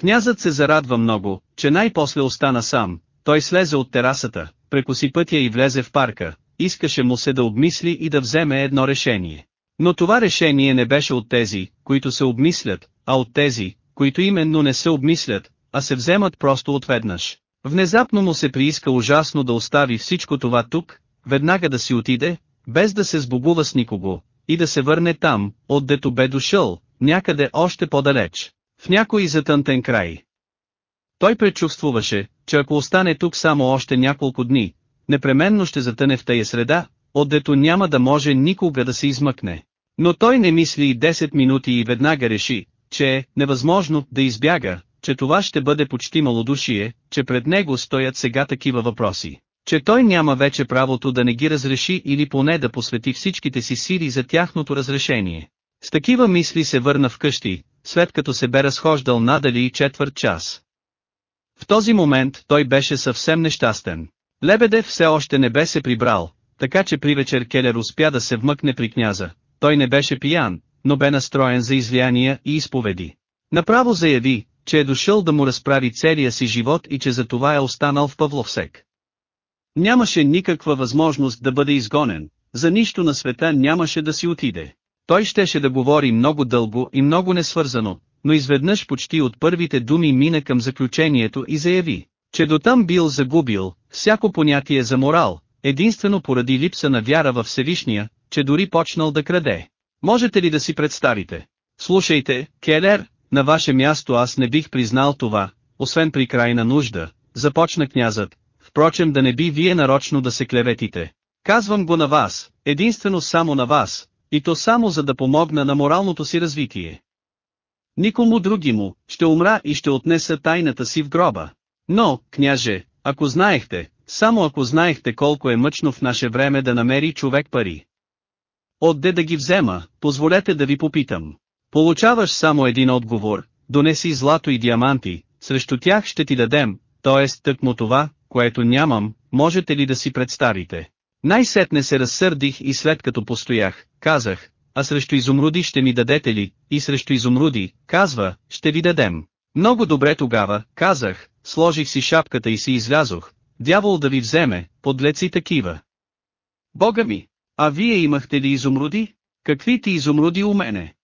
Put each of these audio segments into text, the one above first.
Князът се зарадва много, че най-после остана сам, той слезе от терасата, прекоси пътя и влезе в парка, искаше му се да обмисли и да вземе едно решение. Но това решение не беше от тези, които се обмислят, а от тези, които именно не се обмислят, а се вземат просто отведнъж. Внезапно му се прииска ужасно да остави всичко това тук, веднага да си отиде, без да се сбогува с никого, и да се върне там, отдето бе дошъл, някъде още по-далеч, в някой затънтен край. Той предчувствуваше, че ако остане тук само още няколко дни, непременно ще затъне в тая среда, отдето няма да може никога да се измъкне. Но той не мисли и 10 минути и веднага реши, че е невъзможно да избяга, че това ще бъде почти малодушие, че пред него стоят сега такива въпроси, че той няма вече правото да не ги разреши или поне да посвети всичките си сили за тяхното разрешение. С такива мисли се върна вкъщи, след като се бе разхождал надали и четвърт час. В този момент той беше съвсем нещастен. Лебедев все още не бе се прибрал, така че при вечер Келер успя да се вмъкне при княза. Той не беше пиян, но бе настроен за излияния и изповеди. Направо заяви, че е дошъл да му разправи целия си живот и че за това е останал в Павловсек. Нямаше никаква възможност да бъде изгонен, за нищо на света нямаше да си отиде. Той щеше да говори много дълго и много несвързано, но изведнъж почти от първите думи мина към заключението и заяви, че дотам бил загубил всяко понятие за морал, единствено поради липса на вяра в Всевишния, че дори почнал да краде. Можете ли да си представите? Слушайте, Келер, на ваше място аз не бих признал това, освен при крайна нужда, започна князът, впрочем да не би вие нарочно да се клеветите. Казвам го на вас, единствено само на вас, и то само за да помогна на моралното си развитие. Никому други му, ще умра и ще отнеса тайната си в гроба. Но, княже, ако знаехте, само ако знаехте колко е мъчно в наше време да намери човек пари. Отде да ги взема, позволете да ви попитам. Получаваш само един отговор, донеси злато и диаманти, срещу тях ще ти дадем, т.е. тъкмо това, което нямам, можете ли да си представите. Най-сетне се разсърдих и след като постоях, казах, а срещу изумруди ще ми дадете ли, и срещу изумруди, казва, ще ви дадем. Много добре тогава, казах, сложих си шапката и си излязох, дявол да ви вземе, подлеци такива. Бога ми, а вие имахте ли изумруди? Какви ти изумруди у мене?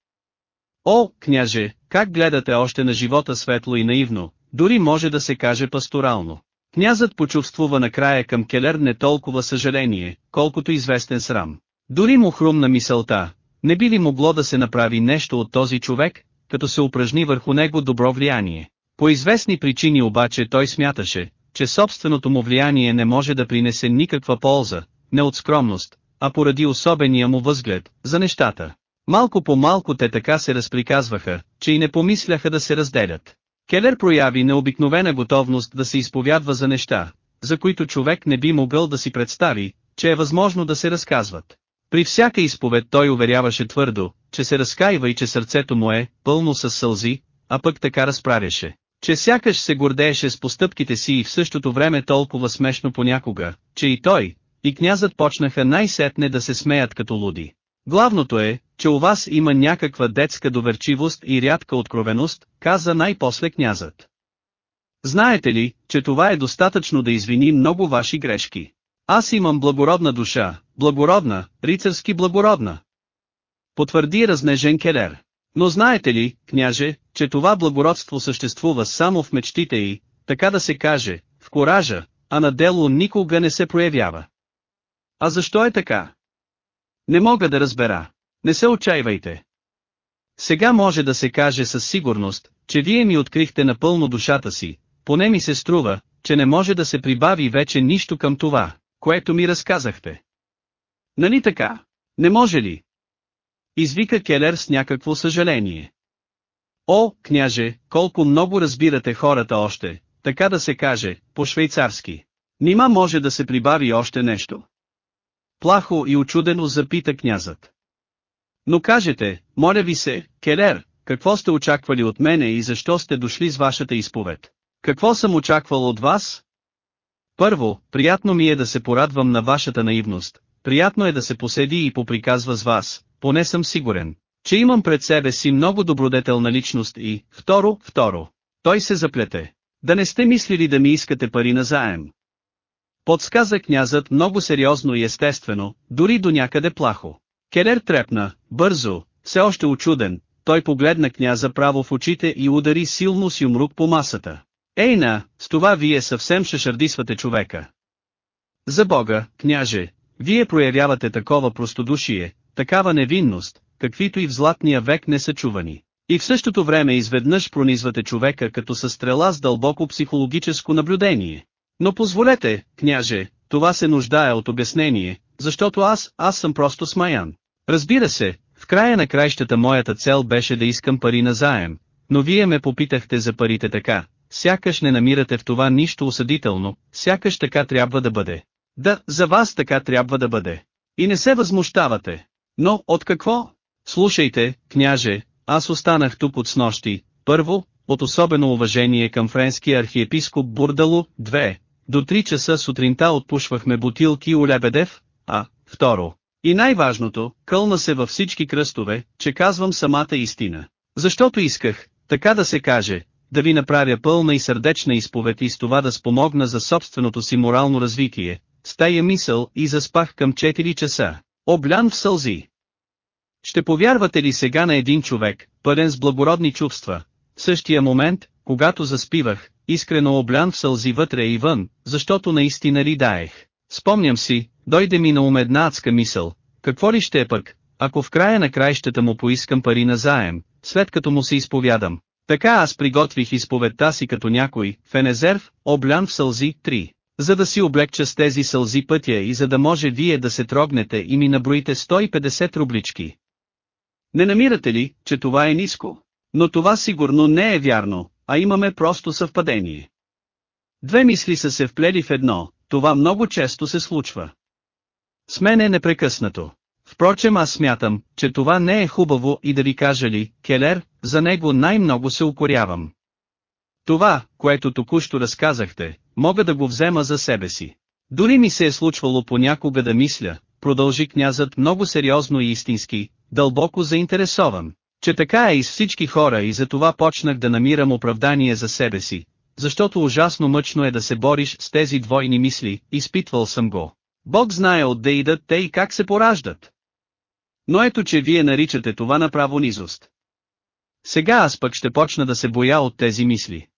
О, княже, как гледате още на живота светло и наивно, дори може да се каже пасторално. Князът почувствува накрая към Келер не толкова съжаление, колкото известен срам. Дори му хрумна мисълта, не би ли могло да се направи нещо от този човек, като се упражни върху него добро влияние. По известни причини обаче той смяташе, че собственото му влияние не може да принесе никаква полза, не от скромност, а поради особения му възглед, за нещата. Малко по малко те така се разприказваха, че и не помисляха да се разделят. Келер прояви необикновена готовност да се изповядва за неща, за които човек не би могъл да си представи, че е възможно да се разказват. При всяка изповед той уверяваше твърдо, че се разкаива и че сърцето му е пълно с сълзи, а пък така разправяше, че сякаш се гордееше с постъпките си и в същото време толкова смешно понякога, че и той, и князът почнаха най-сетне да се смеят като луди. Главното е, че у вас има някаква детска доверчивост и рядка откровеност, каза най-после князът. Знаете ли, че това е достатъчно да извини много ваши грешки? Аз имам благородна душа, благородна, рицарски благородна. Потвърди разнежен Келер. Но знаете ли, княже, че това благородство съществува само в мечтите и, така да се каже, в коража, а на дело никога не се проявява. А защо е така? Не мога да разбера. Не се отчаивайте. Сега може да се каже със сигурност, че вие ми открихте напълно душата си, поне ми се струва, че не може да се прибави вече нищо към това, което ми разказахте. Нали така? Не може ли? Извика Келер с някакво съжаление. О, княже, колко много разбирате хората още, така да се каже, по-швейцарски. Нима може да се прибави още нещо. Плахо и очудено запита князът. Но кажете, моля ви се, Келер, какво сте очаквали от мене и защо сте дошли с вашата изповед? Какво съм очаквал от вас? Първо, приятно ми е да се порадвам на вашата наивност, приятно е да се поседи и поприказва с вас, поне съм сигурен, че имам пред себе си много добродетелна личност и, второ, второ. Той се заплете. Да не сте мислили да ми искате пари на заем. Подсказа князът много сериозно и естествено, дори до някъде плахо. Келер трепна, бързо, все още очуден, той погледна княза право в очите и удари силно с юмрук по масата. Ейна, с това вие съвсем шашардисвате човека. За Бога, княже, вие проявявате такова простодушие, такава невинност, каквито и в златния век не са чувани. И в същото време изведнъж пронизвате човека като със стрела с дълбоко психологическо наблюдение. Но позволете, княже, това се нуждае от обяснение, защото аз, аз съм просто смаян. Разбира се, в края на краищата моята цел беше да искам пари на заем, но вие ме попитахте за парите така, сякаш не намирате в това нищо осъдително, сякаш така трябва да бъде. Да, за вас така трябва да бъде. И не се възмущавате. Но, от какво? Слушайте, княже, аз останах тук от снощи, първо, от особено уважение към френския архиепископ Бурдало, 2, до 3 часа сутринта отпушвахме бутилки у Лебедев, а, второ, и най-важното, кълна се във всички кръстове, че казвам самата истина. Защото исках, така да се каже, да ви направя пълна и сърдечна изповед и с това да спомогна за собственото си морално развитие, с тая мисъл и заспах към 4 часа, облян в сълзи. Ще повярвате ли сега на един човек, пълен с благородни чувства? В същия момент, когато заспивах, искрено облян в сълзи вътре и вън, защото наистина ридаех. Спомням си, дойде ми на ум една адска мисъл, какво ли ще е пък, ако в края на краищата му поискам пари на заем, след като му се изповядам. Така аз приготвих изповедта си като някой, Фенезерв, облян в сълзи, 3. За да си облегча с тези сълзи пътя и за да може вие да се трогнете и ми наброите 150 рублички. Не намирате ли, че това е ниско? Но това сигурно не е вярно, а имаме просто съвпадение. Две мисли са се вплели в едно, това много често се случва. С мен е непрекъснато. Впрочем аз смятам, че това не е хубаво и да ви кажа ли, Келер, за него най-много се укорявам. Това, което току-що разказахте, мога да го взема за себе си. Дори ми се е случвало понякога да мисля, продължи князът много сериозно и истински, дълбоко заинтересован, че така е и с всички хора и за това почнах да намирам оправдание за себе си, защото ужасно мъчно е да се бориш с тези двойни мисли, изпитвал съм го. Бог знае отде идат те и как се пораждат. Но ето че вие наричате това направо низост. Сега аз пък ще почна да се боя от тези мисли.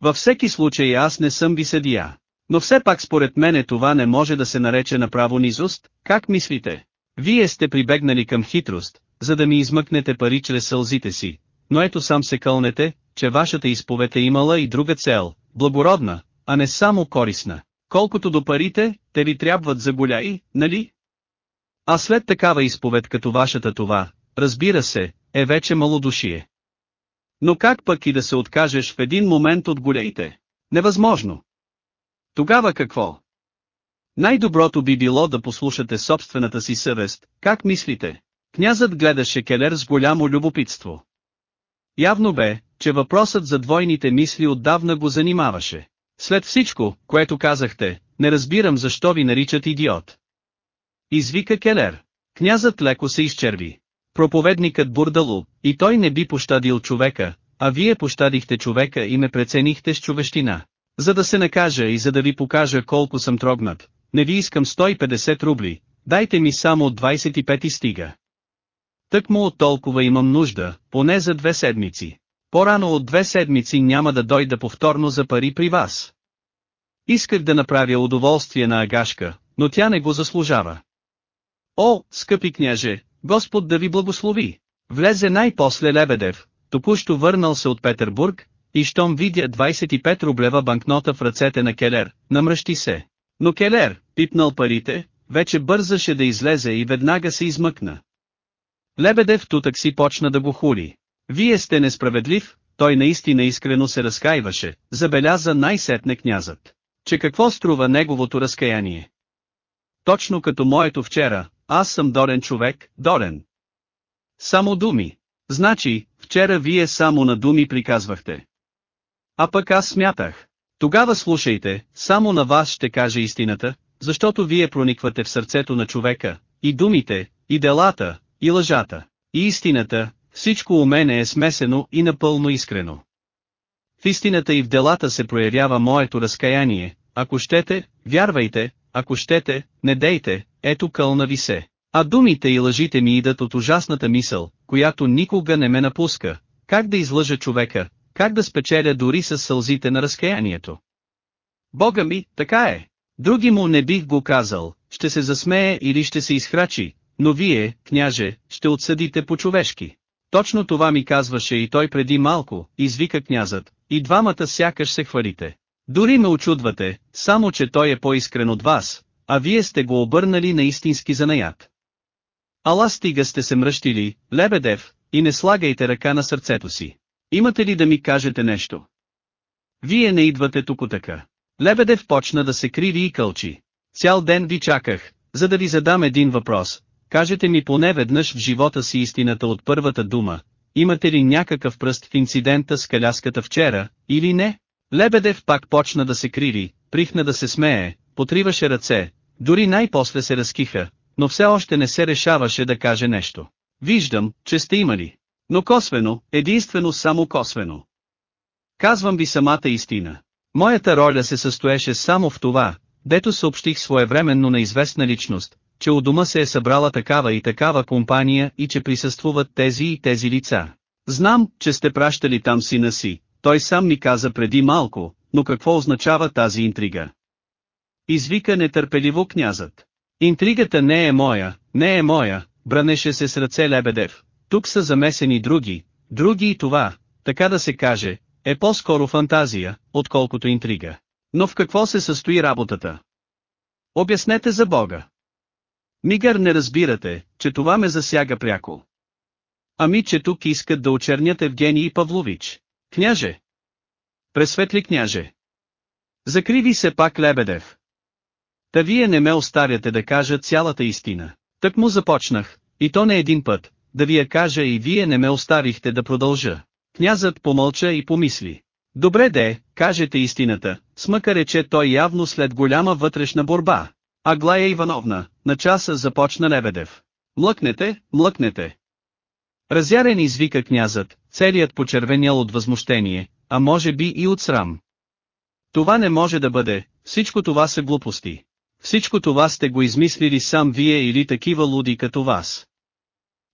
Във всеки случай аз не съм ви съдия. Но все пак според мене това не може да се нарече направо низост, как мислите? Вие сте прибегнали към хитрост, за да ми измъкнете пари чрез сълзите си, но ето сам се кълнете, че вашата изповед е имала и друга цел, благородна, а не само корисна. Колкото до парите, те ви трябват за голяи, нали? А след такава изповед като вашата това, разбира се, е вече малодушие. Но как пък и да се откажеш в един момент от голеите? Невъзможно. Тогава какво? Най-доброто би било да послушате собствената си съвест, как мислите? Князът гледаше Келер с голямо любопитство. Явно бе, че въпросът за двойните мисли отдавна го занимаваше. След всичко, което казахте, не разбирам защо ви наричат идиот. Извика Келер. Князът леко се изчерви. Проповедникът Бурдалу, и той не би пощадил човека, а вие пощадихте човека и ме преценихте с човещина. За да се накажа и за да ви покажа колко съм трогнат, не ви искам 150 рубли, дайте ми само 25 и стига. Тък му от толкова имам нужда, поне за две седмици. По-рано от две седмици няма да дойда повторно за пари при вас. Исках да направя удоволствие на Агашка, но тя не го заслужава. О, скъпи княже, Господ да ви благослови! Влезе най-после Лебедев, току-що върнал се от Петербург, и щом видя 25 рублева банкнота в ръцете на Келер, намръщи се. Но Келер, пипнал парите, вече бързаше да излезе и веднага се измъкна. Лебедев тутък си почна да го хули. Вие сте несправедлив, той наистина искрено се разкаиваше, забеляза най-сетне князът. Че какво струва неговото разкаяние? Точно като моето вчера, аз съм Дорен човек, Дорен. Само думи. Значи, вчера вие само на думи приказвахте. А пък аз смятах. Тогава слушайте, само на вас ще кажа истината, защото вие прониквате в сърцето на човека, и думите, и делата, и лъжата, и истината, всичко у мене е смесено и напълно искрено. В истината и в делата се проявява моето разкаяние, ако щете, вярвайте, ако щете, не дейте, ето кълна ви се. А думите и лъжите ми идат от ужасната мисъл, която никога не ме напуска, как да излъжа човека, как да спечеля дори с сълзите на разкаянието. Бога ми, така е. Други му не бих го казал, ще се засмее или ще се изхрачи, но вие, княже, ще отсъдите по-човешки. Точно това ми казваше и той преди малко, извика князът, и двамата сякаш се хвалите. Дори ме очудвате, само че той е по-искрен от вас, а вие сте го обърнали на истински занаят. Ала стига сте се мръщили, Лебедев, и не слагайте ръка на сърцето си. Имате ли да ми кажете нещо? Вие не идвате тук така. Лебедев почна да се криви и кълчи. Цял ден ви чаках, за да ви задам един въпрос. Кажете ми поне веднъж в живота си истината от първата дума. Имате ли някакъв пръст в инцидента с каляската вчера, или не? Лебедев пак почна да се криви, прихна да се смее, потриваше ръце, дори най-после се разкиха, но все още не се решаваше да каже нещо. Виждам, че сте имали. Но косвено, единствено само косвено. Казвам ви самата истина. Моята роля се състоеше само в това, дето съобщих своевременно на известна личност, че у дома се е събрала такава и такава компания и че присъствуват тези и тези лица. Знам, че сте пращали там сина си, той сам ми каза преди малко, но какво означава тази интрига? Извика нетърпеливо князът. Интригата не е моя, не е моя, бранеше се с ръце Лебедев. Тук са замесени други, други и това, така да се каже, е по-скоро фантазия, отколкото интрига. Но в какво се състои работата? Обяснете за Бога. Мигър не разбирате, че това ме засяга пряко. Ами че тук искат да очернят Евгений Павлович. Княже! Пресветли княже! Закриви се пак Лебедев. Та вие не ме остаряте да кажа цялата истина. Тък му започнах, и то не един път, да ви я кажа и вие не ме оставихте да продължа. Князът помълча и помисли. Добре де, кажете истината, смъка рече той явно след голяма вътрешна борба. Аглая Ивановна, на часа започна Лебедев. Млъкнете, млъкнете. Разярен извика князът, целият почервенял от възмущение, а може би и от срам. Това не може да бъде, всичко това са глупости. Всичко това сте го измислили сам вие или такива луди като вас.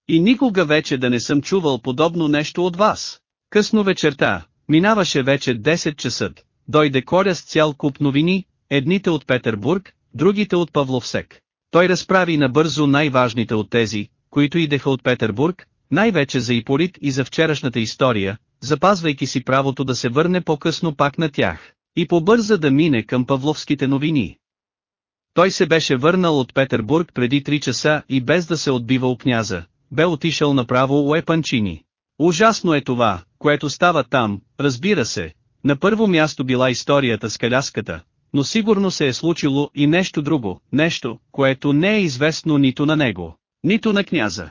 И никога вече да не съм чувал подобно нещо от вас. Късно вечерта, минаваше вече 10 часа, дойде Коля с цял куп новини, едните от Петербург, другите от Павловсек. Той разправи набързо най-важните от тези, които идеха от Петербург, най-вече за Иполит и за вчерашната история, запазвайки си правото да се върне по-късно пак на тях, и побърза да мине към Павловските новини. Той се беше върнал от Петербург преди 3 часа и без да се отбива у княза, бе отишъл направо у Епанчини. Ужасно е това, което става там, разбира се. На първо място била историята с каляската, но сигурно се е случило и нещо друго, нещо, което не е известно нито на него, нито на княза.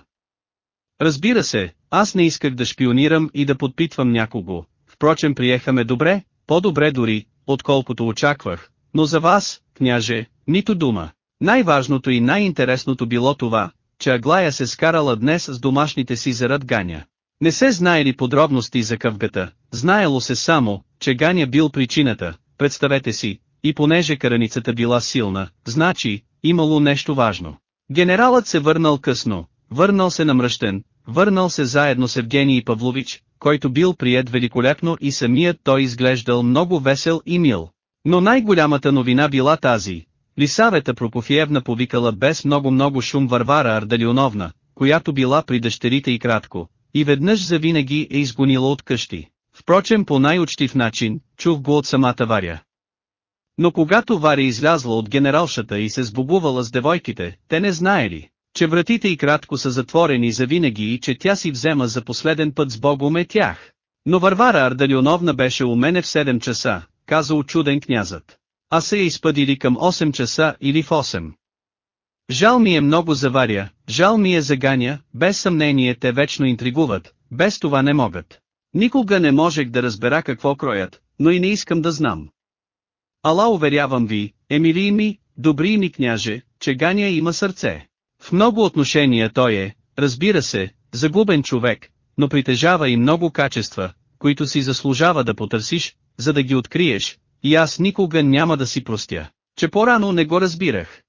Разбира се, аз не исках да шпионирам и да подпитвам някого, впрочем приехаме добре, по-добре дори, отколкото очаквах, но за вас, княже, нито дума. Най-важното и най-интересното било това, че Аглая се скарала днес с домашните си зарад Ганя. Не се знаели подробности за къвгата, знаело се само, че Ганя бил причината, представете си, и понеже караницата била силна, значи, имало нещо важно. Генералът се върнал късно, върнал се намръщен, върнал се заедно с Евгений Павлович, който бил прият великолепно и самият той изглеждал много весел и мил. Но най-голямата новина била тази. Лисавета Прокофиевна повикала без много-много шум Варвара Ардалионовна, която била при дъщерите и кратко, и веднъж завинаги е изгонила от къщи. Впрочем по най-учтив начин, чух го от самата Варя. Но когато Варя излязла от генералшата и се сбогувала с девойките, те не знаели, че вратите и кратко са затворени за винаги и че тя си взема за последен път с Богом е тях. Но Варвара Ардалионовна беше у мене в 7 часа, каза очуден князът. А се я изпъдили към 8 часа или в 8. Жал ми е много за Варя, жал ми е за Ганя, без съмнение те вечно интригуват, без това не могат. Никога не можех да разбера какво кроят, но и не искам да знам. Ала уверявам ви, Емилий ми, добри ми княже, че Ганя има сърце. В много отношения той е, разбира се, загубен човек, но притежава и много качества, които си заслужава да потърсиш, за да ги откриеш, и аз никога няма да си простя, че по-рано не го разбирах.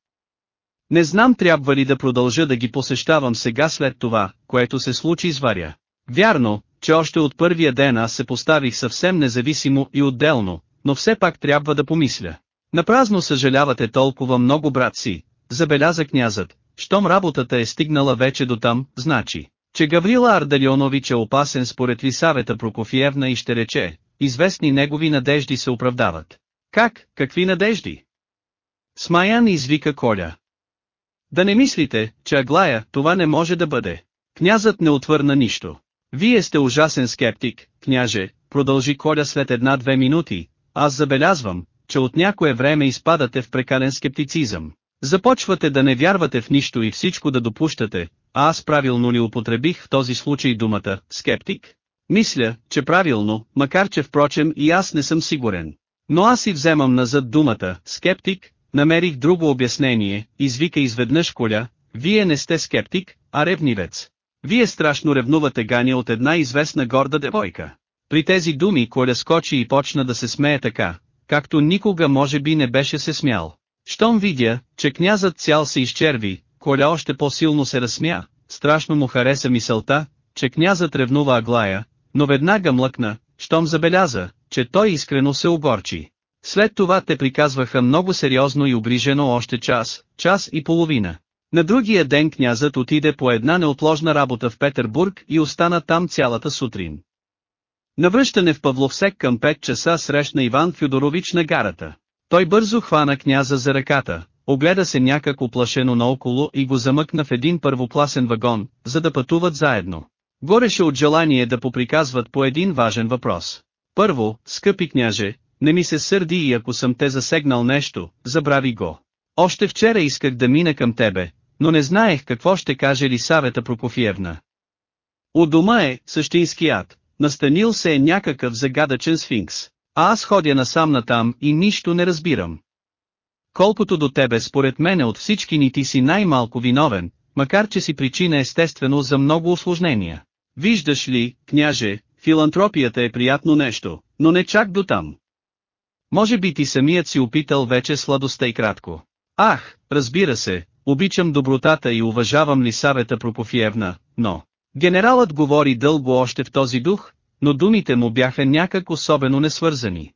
Не знам трябва ли да продължа да ги посещавам сега след това, което се случи с Варя. Вярно, че още от първия ден аз се поставих съвсем независимо и отделно, но все пак трябва да помисля. Напразно съжалявате толкова много брат си, забеляза князът, щом работата е стигнала вече до там, значи, че Гаврила Ардалионович е опасен според Лисавета Прокофиевна и ще рече, известни негови надежди се оправдават. Как, какви надежди? Смаян извика Коля. Да не мислите, че Аглая, това не може да бъде. Князът не отвърна нищо. Вие сте ужасен скептик, княже, продължи Коля след една-две минути, аз забелязвам, че от някое време изпадате в прекален скептицизъм. Започвате да не вярвате в нищо и всичко да допущате, а аз правилно ли употребих в този случай думата «скептик»? Мисля, че правилно, макар че впрочем и аз не съм сигурен. Но аз и вземам назад думата «скептик», намерих друго обяснение, извика изведнъж Коля, вие не сте скептик, а ревнивец. Вие страшно ревнувате Ганя от една известна горда девойка. При тези думи Коля скочи и почна да се смее така, както никога може би не беше се смял. Щом видя, че князът цял се изчерви, Коля още по-силно се разсмя, страшно му хареса мисълта, че князът ревнува Аглая, но веднага млъкна, щом забеляза, че той искрено се огорчи. След това те приказваха много сериозно и обрижено още час, час и половина. На другия ден князът отиде по една неотложна работа в Петербург и остана там цялата сутрин. Навръщане в Павловсек към 5 часа срещна Иван Фюдорович на гарата. Той бързо хвана княза за ръката, огледа се някак оплашено наоколо и го замъкна в един първокласен вагон, за да пътуват заедно. Гореше от желание да поприказват по един важен въпрос. Първо, скъпи княже, не ми се сърди и ако съм те засегнал нещо, забрави го. Още вчера исках да мина към тебе, но не знаех какво ще каже ли Савета Прокофиевна. У дома е същински ад, настанил се е някакъв загадъчен сфинкс, а аз ходя насам натам и нищо не разбирам. Колкото до тебе според мене от всички ни ти си най-малко виновен, макар че си причина естествено за много осложнения. Виждаш ли, княже, филантропията е приятно нещо, но не чак до там. Може би ти самият си опитал вече сладостта и кратко. Ах, разбира се, обичам добротата и уважавам ли Савета Прокофиевна, но... Генералът говори дълго още в този дух, но думите му бяха някак особено несвързани.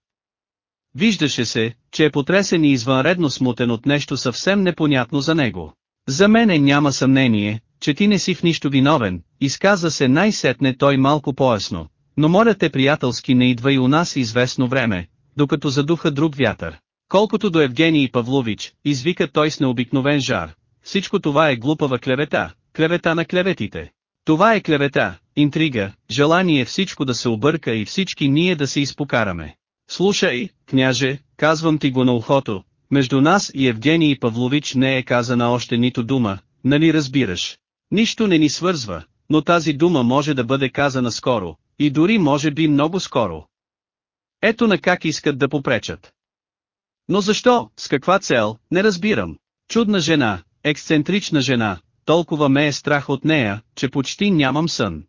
Виждаше се, че е потресен и извънредно смутен от нещо съвсем непонятно за него. За мене няма съмнение, че ти не си в нищо виновен, изказа се най-сетне той малко поясно, но моля те приятелски не идва и у нас известно време, докато задуха друг вятър. Колкото до Евгений Павлович, извика той с необикновен жар, всичко това е глупава клевета, клевета на клеветите. Това е клевета, интрига, желание всичко да се обърка и всички ние да се изпокараме. Слушай, княже, казвам ти го на ухото, между нас и Евгений Павлович не е казана още нито дума, нали разбираш? Нищо не ни свързва, но тази дума може да бъде казана скоро, и дори може би много скоро. Ето на как искат да попречат. Но защо, с каква цел, не разбирам. Чудна жена, ексцентрична жена, толкова ме е страх от нея, че почти нямам сън.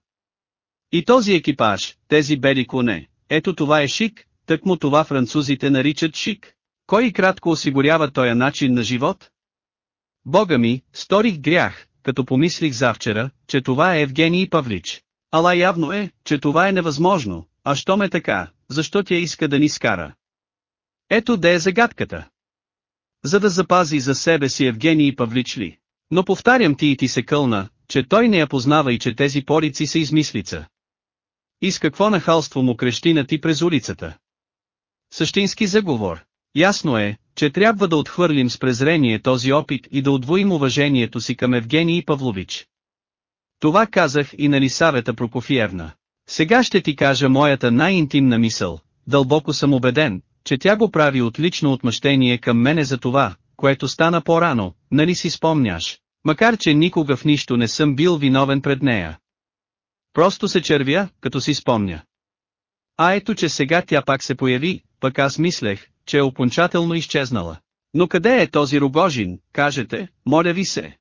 И този екипаж, тези бели коне, ето това е шик, тъкмо това французите наричат шик. Кой кратко осигурява този начин на живот? Бога ми, сторих грях, като помислих завчера, че това е Евгений Павлич. Ала явно е, че това е невъзможно, а що ме така, защо тя иска да ни скара? Ето де е загадката. За да запази за себе си Евгений Павлич ли? Но повтарям ти и ти се кълна, че той не я познава и че тези порици са измислица. И с какво нахалство му крещи на ти през улицата? Същински заговор. Ясно е, че трябва да отхвърлим с презрение този опит и да удвоим уважението си към Евгений Павлович. Това казах и на Лисавета Прокофиевна. Сега ще ти кажа моята най-интимна мисъл, дълбоко съм убеден, че тя го прави отлично отмъщение към мене за това, което стана по-рано, нали си спомняш, макар че никога в нищо не съм бил виновен пред нея. Просто се червя, като си спомня. А ето че сега тя пак се появи, пък аз мислех, че е окончателно изчезнала. Но къде е този Рогожин, кажете, моля ви се.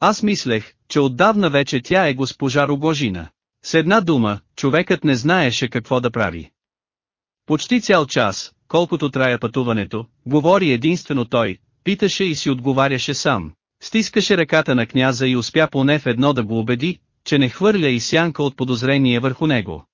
Аз мислех, че отдавна вече тя е госпожа Рогожина. С една дума, човекът не знаеше какво да прави. Почти цял час, колкото трая пътуването, говори единствено той, питаше и си отговаряше сам. Стискаше ръката на княза и успя поне в едно да го убеди, че не хвърля и сянка от подозрение върху него.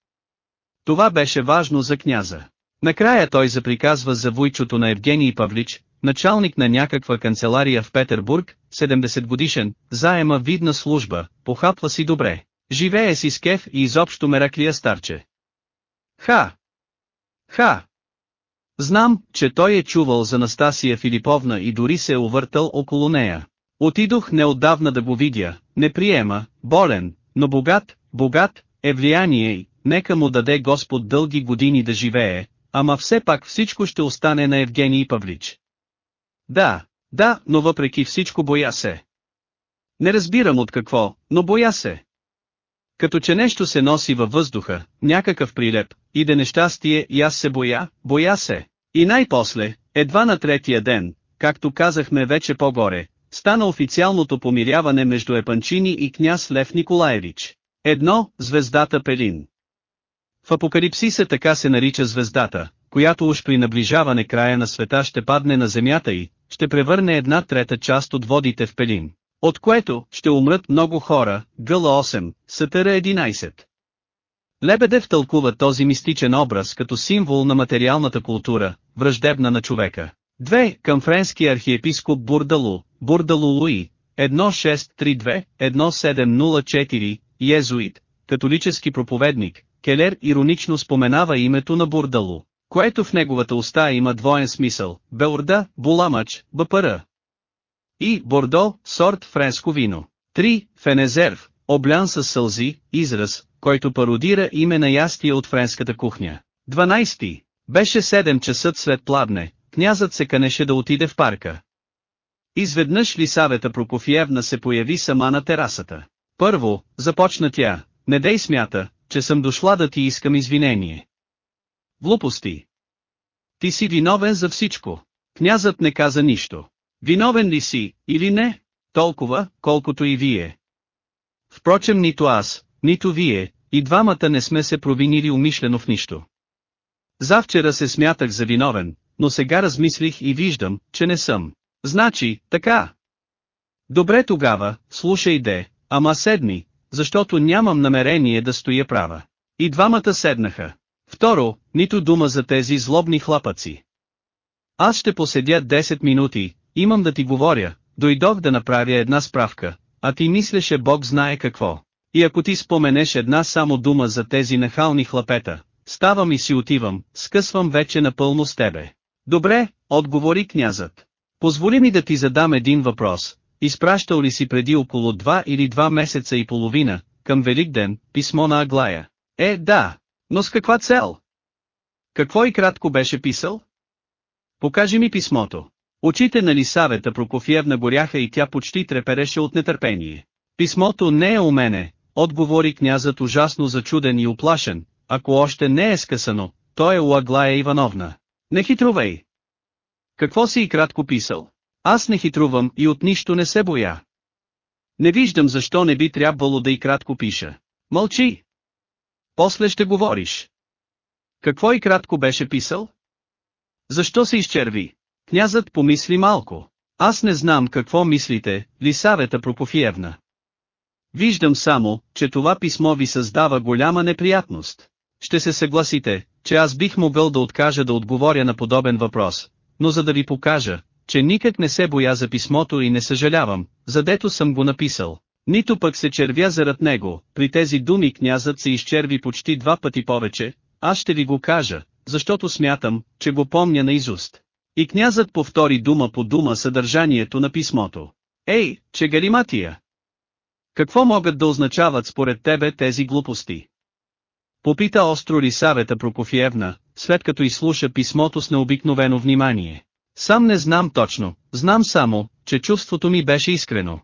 Това беше важно за княза. Накрая той заприказва за войчото на Евгений Павлич, началник на някаква канцелария в Петербург, 70 годишен, заема видна служба, похапва си добре. Живее си с кеф и изобщо мераклия старче. Ха! Ха! Знам, че той е чувал за Настасия Филиповна и дори се е увъртал около нея. Отидох неотдавна да го видя, не приема, болен, но богат, богат, е влияние и, нека му даде Господ дълги години да живее, ама все пак всичко ще остане на Евгений Павлич. Да, да, но въпреки всичко боя се. Не разбирам от какво, но боя се. Като че нещо се носи във въздуха, някакъв прилеп, и да нещастие и аз се боя, боя се. И най-после, едва на третия ден, както казахме вече по-горе, стана официалното помиряване между Епанчини и княз Лев Николаевич. Едно, звездата Пелин. В Апокалипсиса така се нарича звездата, която уж при наближаване края на света ще падне на земята и, ще превърне една трета част от водите в пелин. От което, ще умрат много хора, гъла 8, Сатъра 11. Лебедев тълкува този мистичен образ като символ на материалната култура, враждебна на човека. 2. Към френски архиепископ Бурдалу, Бурдалу Луи, 1632-1704, Езуит, католически проповедник, Келер иронично споменава името на Бурдалу, което в неговата уста има двоен смисъл, Беорда, Буламач, Бъпара. И Бордо, сорт френско вино. 3. Фенезерв, облян с сълзи, израз, който пародира име на ястия от френската кухня. 12. Беше 7 часа след пладне, князът се канеше да отиде в парка. Изведнъж Лисавета Прокофиевна се появи сама на терасата. Първо, започна тя, не дей смята, че съм дошла да ти искам извинение. Глупости. Ти си виновен за всичко. Князът не каза нищо. Виновен ли си, или не? Толкова, колкото и вие. Впрочем нито аз, нито вие, и двамата не сме се провинили умишлено в нищо. Завчера се смятах за виновен, но сега размислих и виждам, че не съм. Значи, така. Добре тогава, слушай де, ама седни, защото нямам намерение да стоя права. И двамата седнаха. Второ, нито дума за тези злобни хлапаци. Аз ще поседя 10 минути, имам да ти говоря, дойдох да направя една справка, а ти мислеше Бог знае какво. И ако ти споменеш една само дума за тези нахални хлапета, ставам и си отивам, скъсвам вече напълно с тебе. Добре, отговори князът. Позволи ми да ти задам един въпрос. Изпращал ли си преди около два или два месеца и половина, към Великден, писмо на Аглая? Е, да. Но с каква цел? Какво и кратко беше писал? Покажи ми писмото. Очите на Лисавета Прокофиевна горяха и тя почти трепереше от нетърпение. Писмото не е у мене, отговори князът ужасно зачуден и оплашен, ако още не е скъсано, то е у Аглая Ивановна. Не хитрувай! Какво си и кратко писал? Аз не хитрувам и от нищо не се боя. Не виждам защо не би трябвало да и кратко пиша. Мълчи! После ще говориш. Какво и кратко беше писал? Защо се изчерви? Князът помисли малко. Аз не знам какво мислите, Лисавета Прокофиевна. Виждам само, че това писмо ви създава голяма неприятност. Ще се съгласите, че аз бих могъл да откажа да отговоря на подобен въпрос, но за да ви покажа, че никак не се боя за писмото и не съжалявам, задето съм го написал. Нито пък се червя зарад него, при тези думи князът се изчерви почти два пъти повече, аз ще ви го кажа, защото смятам, че го помня на изуст. И князът повтори дума по дума съдържанието на писмото. Ей, че галиматия! Какво могат да означават според тебе тези глупости? Попита остро Лисавета Прокофиевна, след като изслуша писмото с необикновено внимание. Сам не знам точно, знам само, че чувството ми беше искрено.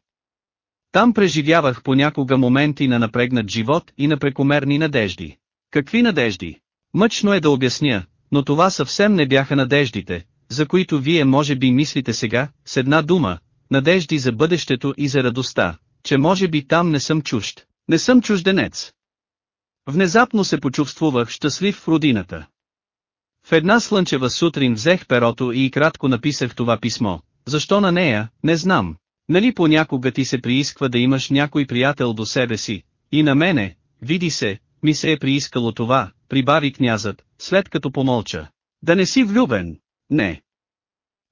Там преживявах понякога моменти на напрегнат живот и на прекомерни надежди. Какви надежди? Мъчно е да обясня, но това съвсем не бяха надеждите, за които вие може би мислите сега, с една дума, надежди за бъдещето и за радостта, че може би там не съм чужд, не съм чужденец. Внезапно се почувствувах щастлив в родината. В една слънчева сутрин взех перото и кратко написах това писмо. Защо на нея, не знам. Нали понякога ти се приисква да имаш някой приятел до себе си, и на мене, види се, ми се е приискало това, прибави князът, след като помолча. Да не си влюбен? Не.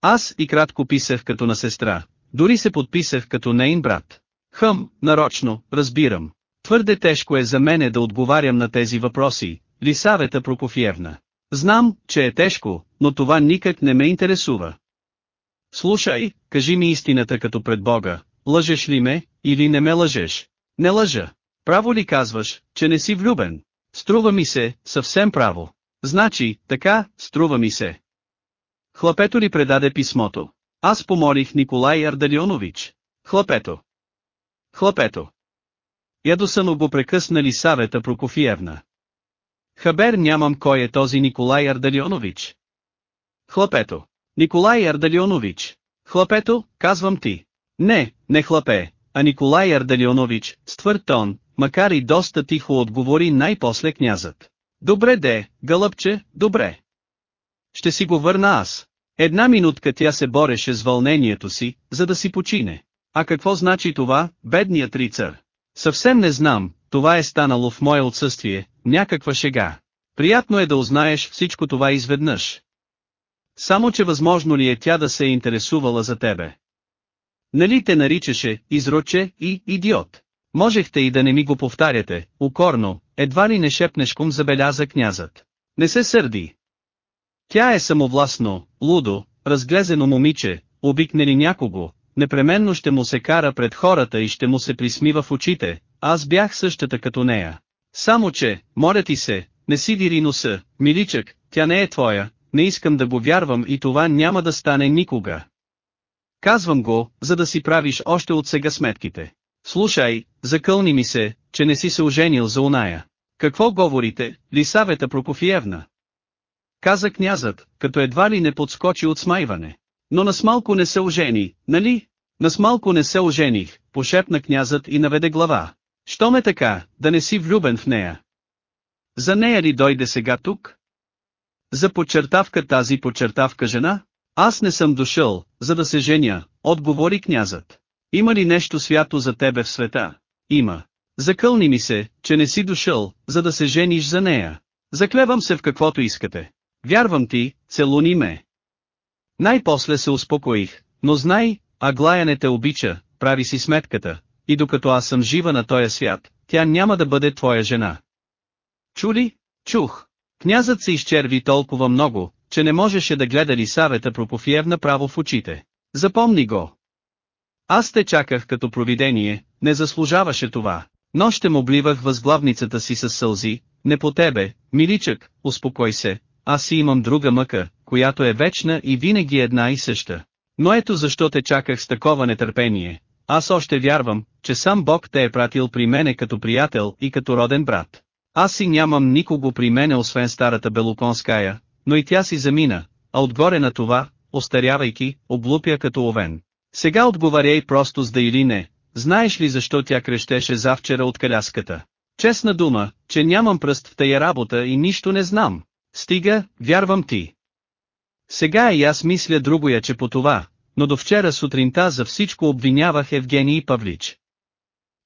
Аз и кратко писах като на сестра, дори се подписах като нейн брат. Хъм, нарочно, разбирам. Твърде тежко е за мене да отговарям на тези въпроси, Лисавета Прокофиевна. Знам, че е тежко, но това никак не ме интересува. Слушай, кажи ми истината като пред Бога, лъжеш ли ме, или не ме лъжеш? Не лъжа. Право ли казваш, че не си влюбен? Струва ми се, съвсем право. Значи, така, струва ми се. Хлапето ли предаде писмото? Аз помолих Николай Ардалионович. Хлапето. Хлапето. Ядосано го прекъснали Савета Прокофиевна. Хабер нямам кой е този Николай Ардалионович. Хлапето. Николай Ардалионович. Хлапето, казвам ти. Не, не хлапе, а Николай Ардалионович, с твърд тон, макар и доста тихо отговори най-после князът. Добре де, гълъбче, добре. Ще си го върна аз. Една минутка тя се бореше с вълнението си, за да си почине. А какво значи това, бедният рицар? Съвсем не знам, това е станало в мое отсъствие, някаква шега. Приятно е да узнаеш всичко това изведнъж. Само че възможно ли е тя да се е интересувала за тебе? Нали те наричаше, изроче и идиот? Можехте и да не ми го повтаряте, укорно, едва ли не шепнешком забеляза князът. Не се сърди. Тя е самовластно, лудо, разглезено момиче, обикне ли някого, непременно ще му се кара пред хората и ще му се присмива в очите, аз бях същата като нея. Само че, моля ти се, не си дири носа, миличък, тя не е твоя, не искам да го вярвам и това няма да стане никога. Казвам го, за да си правиш още от сега сметките. Слушай, закълни ми се, че не си се оженил за оная. Какво говорите, Лисавета Прокофиевна? Каза князът, като едва ли не подскочи от смайване. Но нас малко не се ожени, нали? Нас малко не се ожених, пошепна князът и наведе глава. Що ме така, да не си влюбен в нея? За нея ли дойде сега тук? За подчертавка тази подчертавка жена? Аз не съм дошъл, за да се женя, отговори князът. Има ли нещо свято за тебе в света? Има. Закълни ми се, че не си дошъл, за да се жениш за нея. Заклевам се в каквото искате. Вярвам ти, целуни ме. Най-после се успокоих, но знай, Аглая не те обича, прави си сметката, и докато аз съм жива на този свят, тя няма да бъде твоя жена. Чули? Чух. Князът се изчерви толкова много, че не можеше да гледа ли Савета Прокофиевна право в очите. Запомни го. Аз те чаках като провидение, не заслужаваше това, но му обливах възглавницата си с сълзи, не по тебе, миличък, успокой се, аз си имам друга мъка, която е вечна и винаги една и съща. Но ето защо те чаках с такова нетърпение. Аз още вярвам, че сам Бог те е пратил при мене като приятел и като роден брат. Аз си нямам никого при мене освен старата Белоконская, но и тя си замина, а отгоре на това, остарявайки, облупя като овен. Сега отговаряй просто с да или не, знаеш ли защо тя крещеше завчера от каляската? Честна дума, че нямам пръст в тая работа и нищо не знам. Стига, вярвам ти. Сега и аз мисля другоя че по това, но до вчера сутринта за всичко обвинявах Евгений Павлич.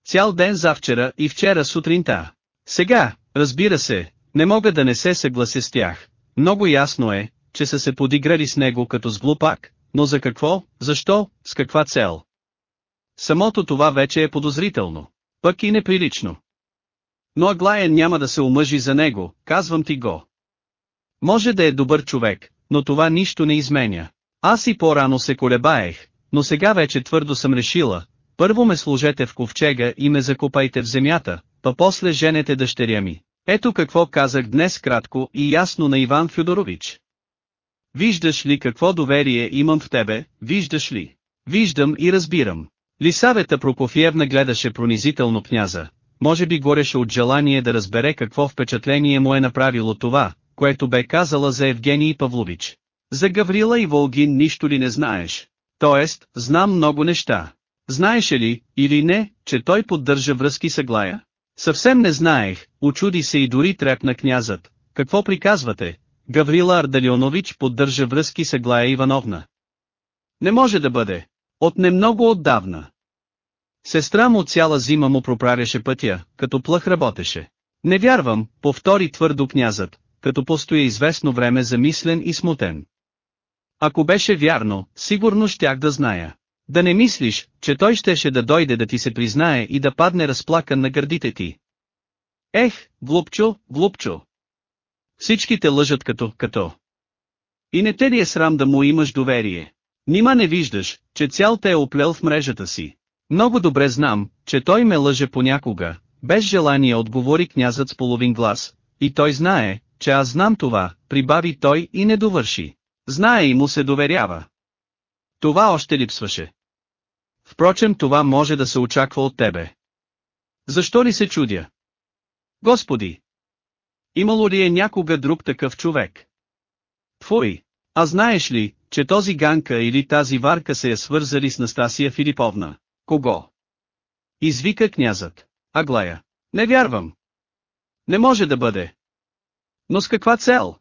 Цял ден завчера и вчера сутринта. Сега, разбира се, не мога да не се съглася с тях. Много ясно е, че са се подиграли с него като с глупак, но за какво, защо, с каква цел? Самото това вече е подозрително, пък и неприлично. Но Аглая няма да се омъжи за него, казвам ти го. Може да е добър човек, но това нищо не изменя. Аз и по-рано се колебаех, но сега вече твърдо съм решила, първо ме служете в ковчега и ме закопайте в земята, па после женете дъщеря ми. Ето какво казах днес кратко и ясно на Иван Фюдорович. Виждаш ли какво доверие имам в тебе, виждаш ли? Виждам и разбирам. Лисавета Прокофиевна гледаше пронизително княза, може би гореше от желание да разбере какво впечатление му е направило това, което бе казала за Евгений Павлович. За Гаврила и Волгин нищо ли не знаеш? Тоест, знам много неща. Знаеше ли, или не, че той поддържа връзки с Аглая? Съвсем не знаех, очуди се и дори трепна князът. Какво приказвате? Гаврила Ардалионович поддържа връзки с Аглая Ивановна. Не може да бъде. От не много отдавна. Сестра му цяла зима му проправяше пътя, като плъх работеше. Не вярвам, повтори твърдо князът, като постоя известно време замислен и смутен. Ако беше вярно, сигурно щях да зная. Да не мислиш, че той щеше да дойде да ти се признае и да падне разплакан на гърдите ти. Ех, глупчо, глупчо. Всички те лъжат като, като. И не те ли е срам да му имаш доверие? Нима не виждаш, че цял те е оплел в мрежата си. Много добре знам, че той ме лъже понякога, без желание отговори князът с половин глас, и той знае, че аз знам това, прибави той и не довърши. Знае и му се доверява. Това още липсваше. Впрочем това може да се очаква от тебе. Защо ли се чудя? Господи! Имало ли е някога друг такъв човек? Твой! А знаеш ли, че този Ганка или тази Варка се е свързали с Настасия Филиповна? Кого? Извика князът. Аглая. Не вярвам. Не може да бъде. Но с каква цел?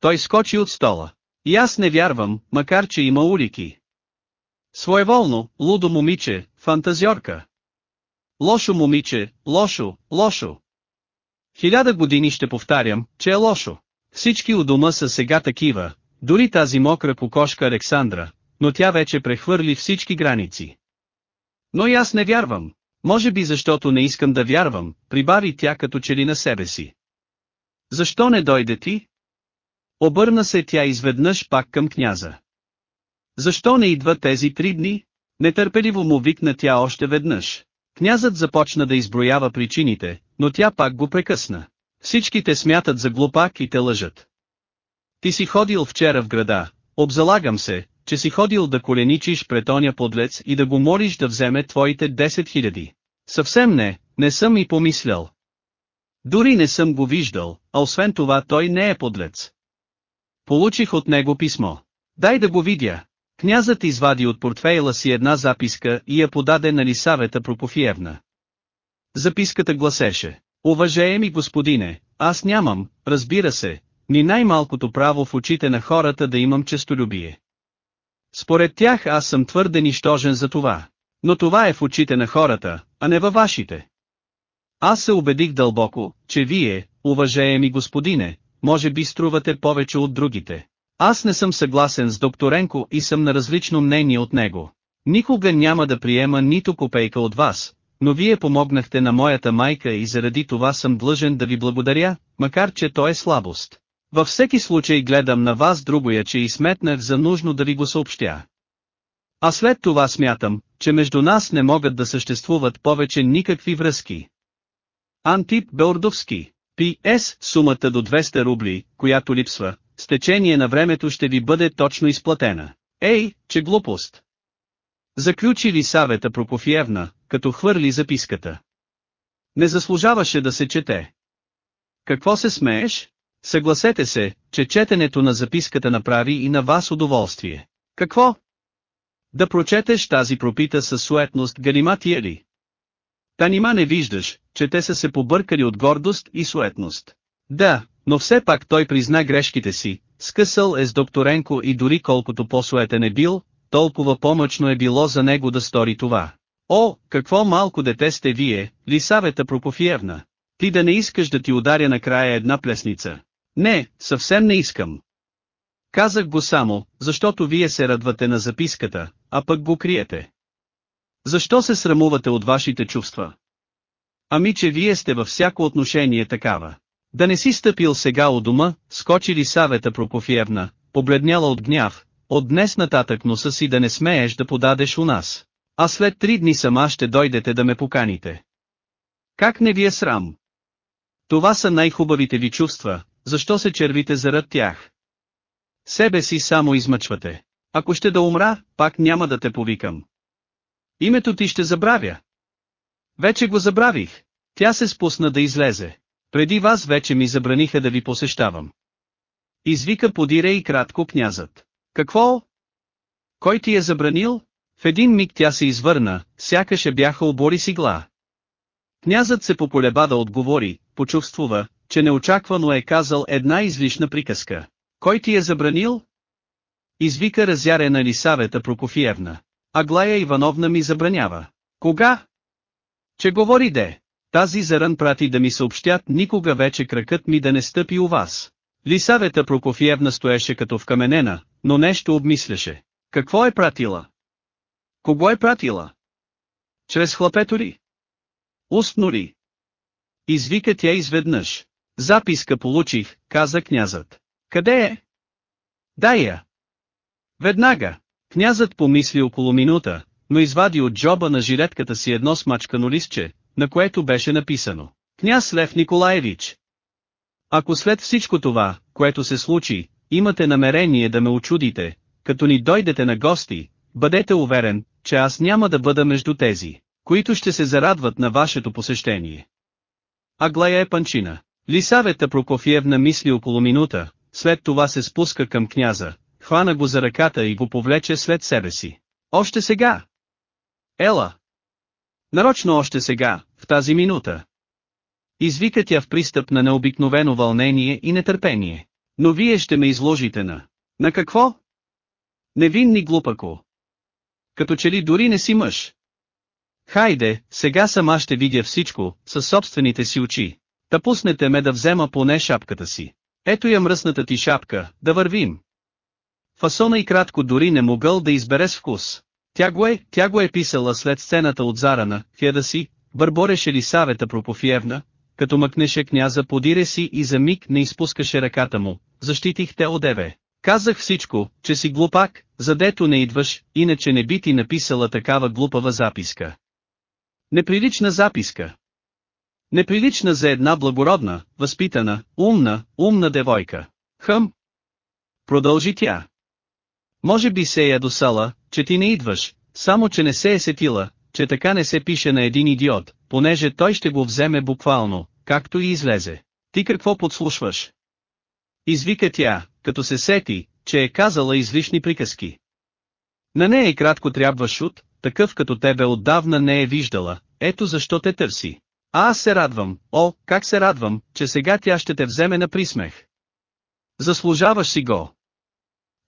Той скочи от стола. И аз не вярвам, макар че има улики. Своеволно, лудо момиче, фантазьорка. Лошо момиче, лошо, лошо. Хиляда години ще повтарям, че е лошо. Всички у дома са сега такива, дори тази мокра кокошка Александра, но тя вече прехвърли всички граници. Но и аз не вярвам. Може би защото не искам да вярвам, прибави тя като че ли на себе си. Защо не дойде ти? Обърна се тя изведнъж пак към княза. Защо не идва тези три дни? Нетърпеливо му викна тя още веднъж. Князът започна да изброява причините, но тя пак го прекъсна. Всичките смятат за глупак и те лъжат. Ти си ходил вчера в града, обзалагам се, че си ходил да коленичиш пред оня подлец и да го молиш да вземе твоите 10 хиляди. Съвсем не, не съм и помислял. Дори не съм го виждал, а освен това той не е подлец. Получих от него писмо. Дай да го видя. Князът извади от портфейла си една записка и я подаде на Лисавета Прокофиевна. Записката гласеше. Уважаеми господине, аз нямам, разбира се, ни най-малкото право в очите на хората да имам честолюбие. Според тях аз съм твърде нищожен за това. Но това е в очите на хората, а не във вашите. Аз се убедих дълбоко, че вие, уважаеми господине, може би струвате повече от другите. Аз не съм съгласен с докторенко и съм на различно мнение от него. Никога няма да приема нито копейка от вас, но вие помогнахте на моята майка и заради това съм длъжен да ви благодаря, макар че то е слабост. Във всеки случай гледам на вас другоя, че и сметнах за нужно да ви го съобщя. А след това смятам, че между нас не могат да съществуват повече никакви връзки. Антип Беордовски П.С. Сумата до 200 рубли, която липсва, с течение на времето ще ви бъде точно изплатена. Ей, че глупост! Заключи ли Савета Прокофиевна, като хвърли записката. Не заслужаваше да се чете. Какво се смееш? Съгласете се, че четенето на записката направи и на вас удоволствие. Какво? Да прочетеш тази пропита със суетност галиматия ли? Та нима не виждаш, че те са се побъркали от гордост и суетност. Да, но все пак той призна грешките си, скъсал е с докторенко и дори колкото по-суетен е бил, толкова помъчно е било за него да стори това. О, какво малко дете сте вие, Лисавета Прокофиевна! Ти да не искаш да ти ударя накрая една плесница. Не, съвсем не искам. Казах го само, защото вие се радвате на записката, а пък го криете. Защо се срамувате от вашите чувства? Ами че вие сте във всяко отношение такава. Да не си стъпил сега у дома, скочи ли Савета Прокофиевна, побледняла от гняв, от днес нататък носа си да не смееш да подадеш у нас. А след три дни сама ще дойдете да ме поканите. Как не ви е срам? Това са най-хубавите ви чувства, защо се червите зарад тях? Себе си само измъчвате. Ако ще да умра, пак няма да те повикам. Името ти ще забравя. Вече го забравих. Тя се спусна да излезе. Преди вас вече ми забраниха да ви посещавам. Извика подире и кратко князът. Какво? Кой ти е забранил? В един миг тя се извърна, сякаше бяха обори сигла. Князът се поколеба да отговори, почувствува, че неочаквано е казал една излишна приказка. Кой ти е забранил? Извика разярена Лисавета Прокофиевна. Аглая Ивановна ми забранява. Кога? Че говори де. Тази заран прати да ми съобщят никога вече кракът ми да не стъпи у вас. Лисавета Прокофиевна стоеше като вкаменена, но нещо обмисляше. Какво е пратила? Кого е пратила? Чрез хлапето ли? Устно ли? Извика тя изведнъж. Записка получих, каза князът. Къде е? Дай я. Веднага. Князът помисли около минута, но извади от джоба на жилетката си едно смачкано листче, на което беше написано. Княз Лев Николаевич. Ако след всичко това, което се случи, имате намерение да ме очудите, като ни дойдете на гости, бъдете уверен, че аз няма да бъда между тези, които ще се зарадват на вашето посещение. Аглая е панчина. Лисавета Прокофиевна мисли около минута, след това се спуска към княза, хвана го за ръката и го повлече след себе си. Още сега! Ела! Нарочно още сега, в тази минута. Извика тя в пристъп на необикновено вълнение и нетърпение. Но вие ще ме изложите на... На какво? Невинни глупако. Като че ли дори не си мъж. Хайде, сега сама ще видя всичко, със собствените си очи. Та пуснете ме да взема поне шапката си. Ето я мръсната ти шапка, да вървим. Фасона и кратко дори не могъл да избере с вкус. Тя го е, тя го е писала след сцената от Зарана, Феда си, бърбореше ли Савета Пропофиевна, като мъкнеше княза подире си и за миг не изпускаше ръката му, защитих те одеве. Казах всичко, че си глупак, задето не идваш, иначе не би ти написала такава глупава записка. Неприлична записка. Неприлична за една благородна, възпитана, умна, умна девойка. Хъм. Продължи тя. Може би се е ядосала, че ти не идваш, само че не се е сетила, че така не се пише на един идиот, понеже той ще го вземе буквално, както и излезе. Ти какво подслушваш? Извика тя, като се сети, че е казала излишни приказки. На нея и кратко трябва шут, такъв като тебе отдавна не е виждала, ето защо те търси. А аз се радвам, о, как се радвам, че сега тя ще те вземе на присмех. Заслужаваш си го.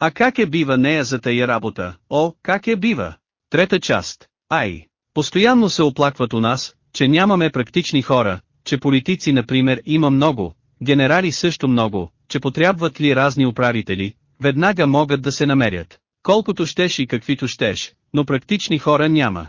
А как е бива нея за тая работа, о, как е бива? Трета част. Ай, постоянно се оплакват у нас, че нямаме практични хора, че политици например има много, генерали също много, че потребват ли разни управители, веднага могат да се намерят. Колкото щеш и каквито щеш, но практични хора няма.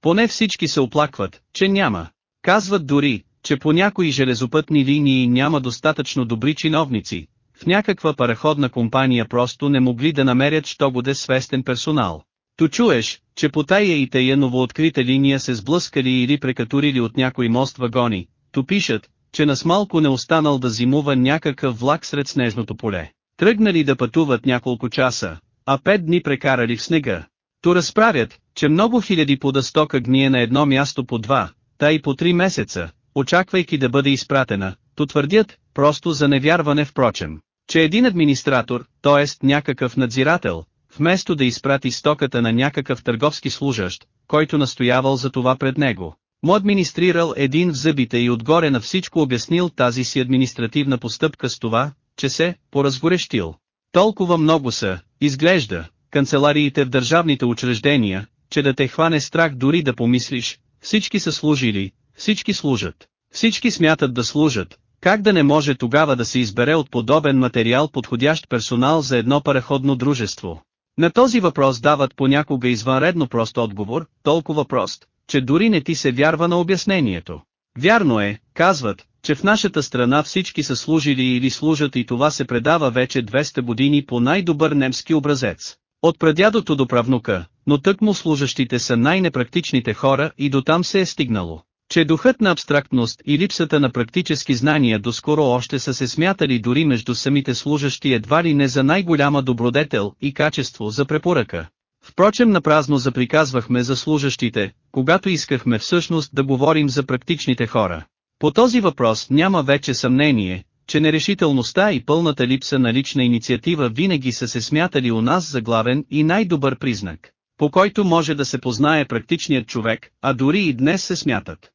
Поне всички се оплакват, че няма. Казват дори, че по някои железопътни линии няма достатъчно добри чиновници, в някаква параходна компания просто не могли да намерят що годе свестен персонал. То чуеш, че по тая и тая новооткрита линия се сблъскали или прекатурили от някой мост вагони, то пишат, че нас малко не останал да зимува някакъв влак сред снежното поле. Тръгнали да пътуват няколко часа, а пет дни прекарали в снега. То разправят, че много хиляди пода стока гние на едно място по два, та и по три месеца, очаквайки да бъде изпратена, то твърдят, просто за невярване впрочем, че един администратор, т.е. някакъв надзирател, вместо да изпрати стоката на някакъв търговски служащ, който настоявал за това пред него, му администрирал един в зъбите и отгоре на всичко обяснил тази си административна постъпка с това, че се поразгорещил. Толкова много са, изглежда, канцелариите в държавните учреждения, че да те хване страх дори да помислиш, всички са служили, всички служат, всички смятат да служат, как да не може тогава да се избере от подобен материал подходящ персонал за едно параходно дружество? На този въпрос дават понякога извънредно прост отговор, толкова прост, че дори не ти се вярва на обяснението. Вярно е, казват, че в нашата страна всички са служили или служат и това се предава вече 200 години по най-добър немски образец. От прадядото до правнука, но тъкмо служащите са най-непрактичните хора и до там се е стигнало че духът на абстрактност и липсата на практически знания доскоро още са се смятали дори между самите служащи едва ли не за най-голяма добродетел и качество за препоръка. Впрочем напразно заприказвахме за служащите, когато искахме всъщност да говорим за практичните хора. По този въпрос няма вече съмнение, че нерешителността и пълната липса на лична инициатива винаги са се смятали у нас за главен и най-добър признак, по който може да се познае практичният човек, а дори и днес се смятат.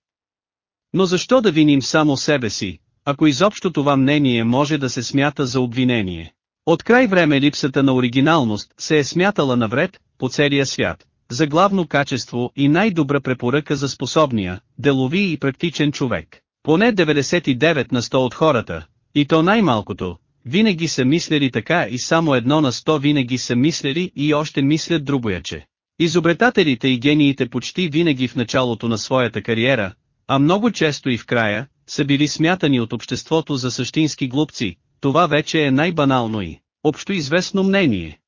Но защо да виним само себе си, ако изобщо това мнение може да се смята за обвинение? От край време липсата на оригиналност се е смятала навред, по целия свят, за главно качество и най-добра препоръка за способния, делови и практичен човек. Поне 99 на 100 от хората, и то най-малкото, винаги са мислили така и само едно на 100 винаги са мислили и още мислят другояче. Изобретателите и гениите почти винаги в началото на своята кариера, а много често и в края, са били смятани от обществото за същински глупци, това вече е най-банално и общо известно мнение.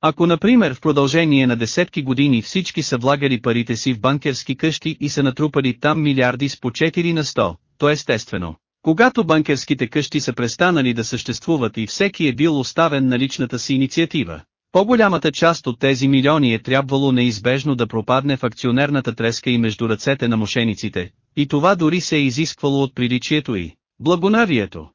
Ако например в продължение на десетки години всички са влагали парите си в банкерски къщи и са натрупали там милиарди с по 4 на 100, то естествено. Когато банкерските къщи са престанали да съществуват и всеки е бил оставен на личната си инициатива, по-голямата част от тези милиони е трябвало неизбежно да пропадне в акционерната треска и между ръцете на мошениците, и това дори се е изисквало от приличието и благонавието.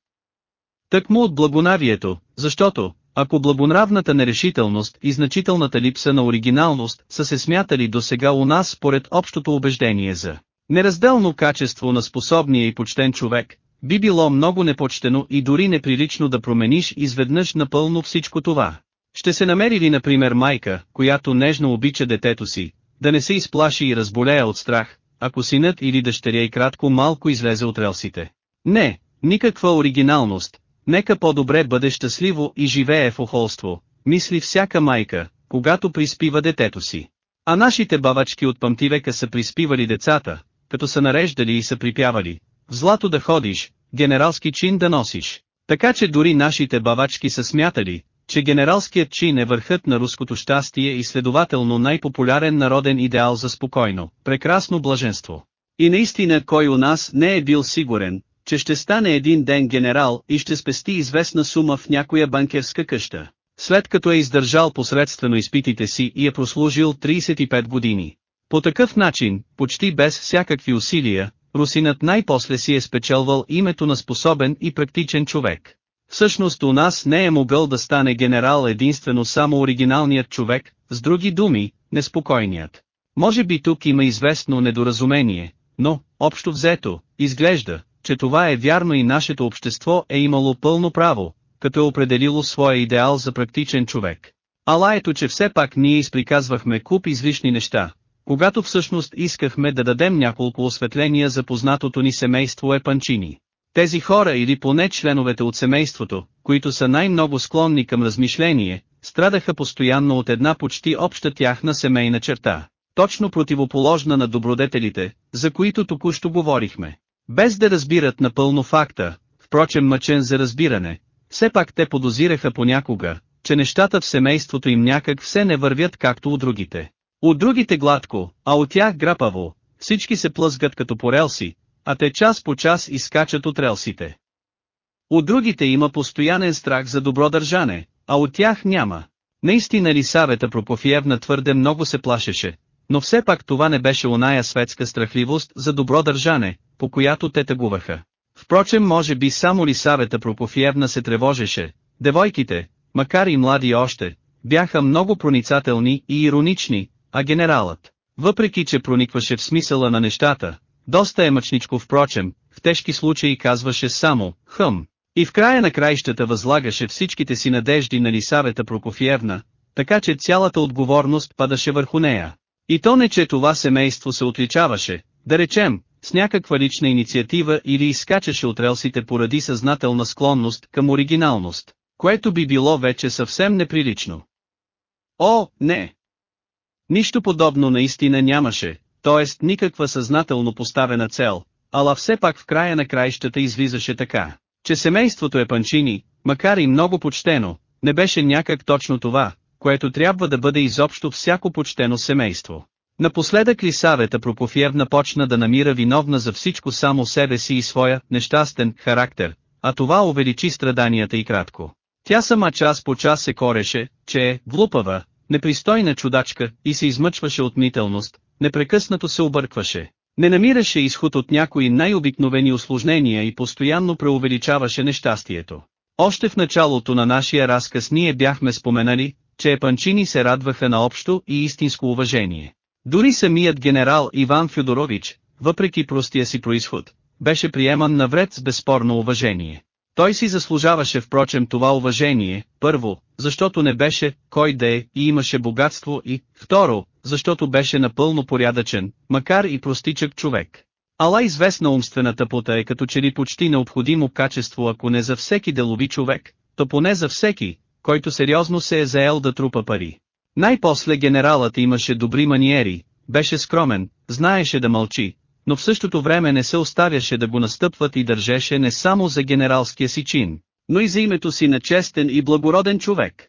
Тъкмо от благонавието, защото, ако благонравната нерешителност и значителната липса на оригиналност са се смятали до сега у нас според общото убеждение за неразделно качество на способния и почтен човек, би било много непочтено и дори неприлично да промениш изведнъж напълно всичко това. Ще се намери ли например майка, която нежно обича детето си, да не се изплаши и разболее от страх, ако синът или дъщеря и кратко малко излезе от релсите? Не, никаква оригиналност, нека по-добре бъде щастливо и живее в охолство, мисли всяка майка, когато приспива детето си. А нашите бабачки от памтивека са приспивали децата, като са нареждали и са припявали, в злато да ходиш, генералски чин да носиш. Така че дори нашите бабачки са смятали, че генералският чин е върхът на руското щастие и следователно най-популярен народен идеал за спокойно, прекрасно блаженство. И наистина кой у нас не е бил сигурен, че ще стане един ден генерал и ще спести известна сума в някоя банкерска къща, след като е издържал посредствено изпитите си и е прослужил 35 години. По такъв начин, почти без всякакви усилия, русинът най-после си е спечелвал името на способен и практичен човек. Всъщност у нас не е могъл да стане генерал единствено само оригиналният човек, с други думи, неспокойният. Може би тук има известно недоразумение, но, общо взето, изглежда, че това е вярно и нашето общество е имало пълно право, като е определило своя идеал за практичен човек. Ала ето че все пак ние изприказвахме куп излишни неща, когато всъщност искахме да дадем няколко осветления за познатото ни семейство е панчини. Тези хора или поне членовете от семейството, които са най-много склонни към размишление, страдаха постоянно от една почти обща тяхна семейна черта, точно противоположна на добродетелите, за които току-що говорихме. Без да разбират напълно факта, впрочем мъчен за разбиране, все пак те подозираха понякога, че нещата в семейството им някак все не вървят както у другите. От другите гладко, а от тях грапаво, всички се плъзгат като по релси, а те час по час изкачат от релсите. От другите има постоянен страх за добро държане, а от тях няма. Наистина ли Савета Прокофиевна твърде много се плашеше, но все пак това не беше оная светска страхливост за добро държане, по която те тъгуваха. Впрочем може би само Лисавета Прокофиевна се тревожеше, девойките, макар и млади още, бяха много проницателни и иронични, а генералът, въпреки че проникваше в смисъла на нещата, доста е мъчничко впрочем, в тежки случаи казваше само «хъм». И в края на краищата възлагаше всичките си надежди на Лисавета Прокофиевна, така че цялата отговорност падаше върху нея. И то не че това семейство се отличаваше, да речем, с някаква лична инициатива или изкачаше от релсите поради съзнателна склонност към оригиналност, което би било вече съвсем неприлично. О, не! Нищо подобно наистина нямаше, т.е. никаква съзнателно поставена цел, ала все пак в края на краищата излизаше така, че семейството е панчини, макар и много почтено, не беше някак точно това, което трябва да бъде изобщо всяко почтено семейство. Напоследък Лисавета Прокофиевна почна да намира виновна за всичко само себе си и своя нещастен характер, а това увеличи страданията и кратко. Тя сама час по час се кореше, че е глупава, непристойна чудачка и се измъчваше от мителност, непрекъснато се объркваше. Не намираше изход от някои най-обикновени осложнения и постоянно преувеличаваше нещастието. Още в началото на нашия разказ ние бяхме споменали, че епанчини се радваха на общо и истинско уважение. Дори самият генерал Иван Федорович, въпреки простия си происход, беше приеман навред с безспорно уважение. Той си заслужаваше впрочем това уважение, първо, защото не беше, кой да е, и имаше богатство и, второ, защото беше напълно порядъчен, макар и простичък човек. Ала известна умствената пота е като че ли почти необходимо качество ако не за всеки делови човек, то поне за всеки, който сериозно се е заел да трупа пари. Най-после генералът имаше добри маниери, беше скромен, знаеше да мълчи, но в същото време не се оставяше да го настъпват и държеше не само за генералския си чин, но и за името си на честен и благороден човек.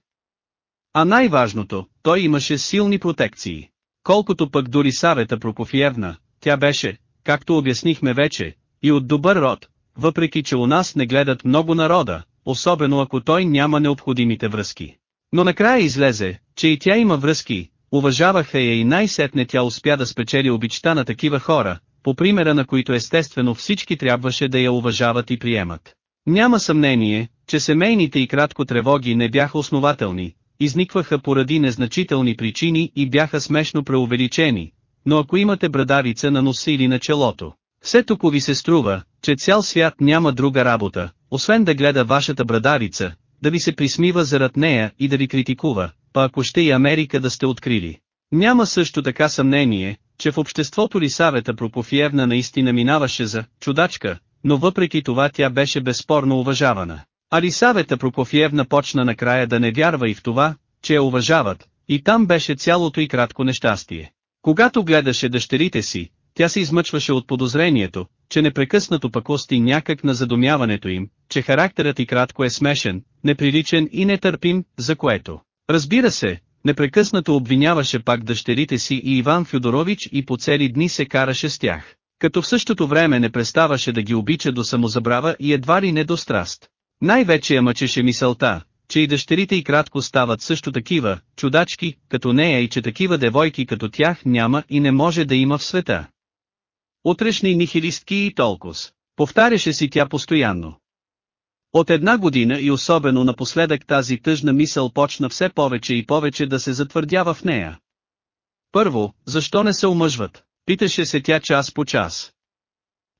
А най-важното, той имаше силни протекции. Колкото пък дори Савета Прокофиевна, тя беше, както обяснихме вече, и от добър род, въпреки че у нас не гледат много народа, особено ако той няма необходимите връзки. Но накрая излезе, че и тя има връзки, уважаваха я и най-сетне тя успя да спечели обичта на такива хора, по примера на които естествено всички трябваше да я уважават и приемат. Няма съмнение, че семейните и кратко тревоги не бяха основателни, изникваха поради незначителни причини и бяха смешно преувеличени, но ако имате брадавица на носа или на челото, все тук ви се струва, че цял свят няма друга работа, освен да гледа вашата брадавица, да ви се присмива зарад нея и да ви критикува, па ако ще и Америка да сте открили. Няма също така съмнение, че в обществото ли Савета Прокофиевна наистина минаваше за чудачка, но въпреки това тя беше безспорно уважавана. А Лисавета Прокофиевна почна накрая да не вярва и в това, че я уважават, и там беше цялото и кратко нещастие. Когато гледаше дъщерите си, тя се измъчваше от подозрението, че непрекъснато пакости някак на задумяването им, че характерът и кратко е смешен, неприличен и нетърпим, за което. Разбира се, непрекъснато обвиняваше пак дъщерите си и Иван Фюдорович и по цели дни се караше с тях, като в същото време не преставаше да ги обича до самозабрава и едва ли не до страст. Най-вече я мъчеше мисълта, че и дъщерите и кратко стават също такива, чудачки, като нея и че такива девойки като тях няма и не може да има в света. Утрешни нихилистки и толкос, повтаряше си тя постоянно. От една година и особено напоследък тази тъжна мисъл почна все повече и повече да се затвърдява в нея. Първо, защо не се омъжват, питаше се тя час по час.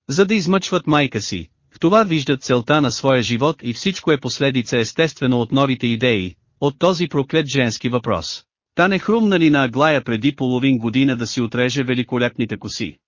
За да измъчват майка си, в това виждат целта на своя живот и всичко е последица естествено от новите идеи, от този проклет женски въпрос. Та не хрумна ли на Аглая преди половин година да си отреже великолепните коси?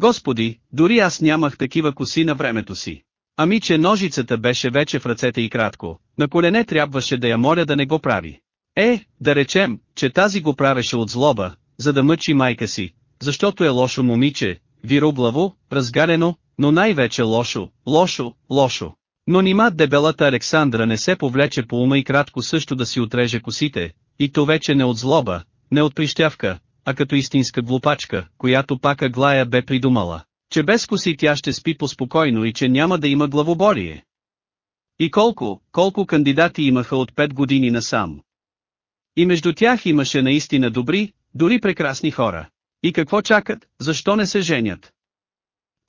Господи, дори аз нямах такива коси на времето си. Ами че ножицата беше вече в ръцете и кратко, на колене трябваше да я моля да не го прави. Е, да речем, че тази го правеше от злоба, за да мъчи майка си, защото е лошо момиче, вироглаво, разгарено, но най-вече лошо, лошо, лошо. Но нима дебелата Александра не се повлече по ума и кратко също да си отреже косите, и то вече не от злоба, не от прищявка, а като истинска глупачка, която пак Аглая бе придумала, че без коси тя ще спи поспокойно и че няма да има главоборие. И колко, колко кандидати имаха от 5 години насам. И между тях имаше наистина добри, дори прекрасни хора. И какво чакат, защо не се женят?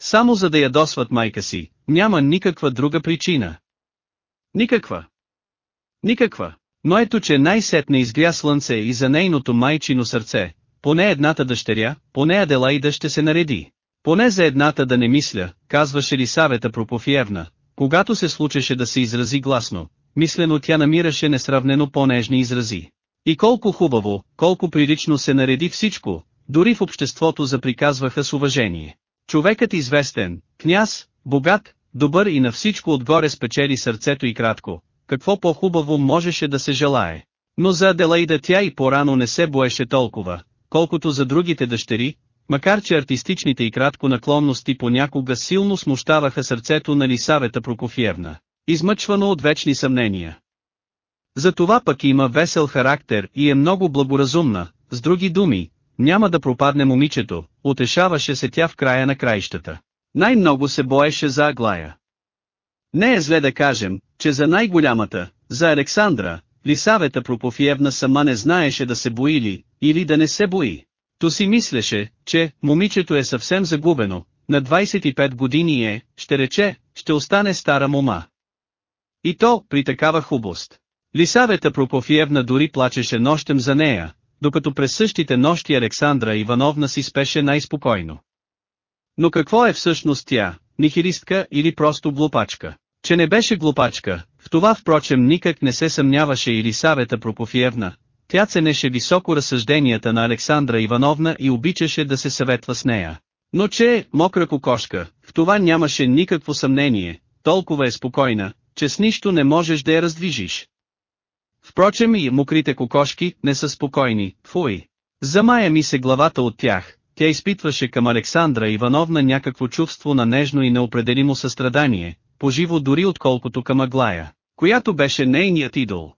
Само за да ядосват майка си, няма никаква друга причина. Никаква. Никаква. Но ето че най-сетне изгря слънце и за нейното майчино сърце, поне едната дъщеря, поне Аделаида ще се нареди. Поне за едната да не мисля, казваше ли Савета Пропофиевна, когато се случеше да се изрази гласно, мислено тя намираше несравнено по-нежни изрази. И колко хубаво, колко прилично се нареди всичко, дори в обществото заприказваха с уважение. Човекът известен, княз, богат, добър и на всичко отгоре спечели сърцето и кратко, какво по-хубаво можеше да се желае. Но за Аделаида тя и порано не се боеше толкова, колкото за другите дъщери, макар че артистичните и кратко наклонности понякога силно смущаваха сърцето на Лисавета Прокофиевна, измъчвано от вечни съмнения. За това пък има весел характер и е много благоразумна, с други думи, няма да пропадне момичето, утешаваше се тя в края на краищата. Най-много се боеше за Аглая. Не е зле да кажем, че за най-голямата, за Александра, Лисавета Пропофиевна сама не знаеше да се бои ли, или да не се бои. То си мислеше, че момичето е съвсем загубено, на 25 години е, ще рече, ще остане стара мома. И то, при такава хубост. Лисавета Пропофиевна дори плачеше нощем за нея, докато през същите нощи Александра Ивановна си спеше най-спокойно. Но какво е всъщност тя, нихилистка или просто глупачка? Че не беше глупачка, в това впрочем никак не се съмняваше или Савета Прокофиевна. Тя ценеше високо разсъжденията на Александра Ивановна и обичаше да се съветва с нея. Но че е мокра кокошка, в това нямаше никакво съмнение, толкова е спокойна, че с нищо не можеш да я раздвижиш. Впрочем и мокрите кокошки не са спокойни, фуй. Замая ми се главата от тях, тя изпитваше към Александра Ивановна някакво чувство на нежно и неопределимо състрадание, поживо дори отколкото към Аглая, която беше нейният идол.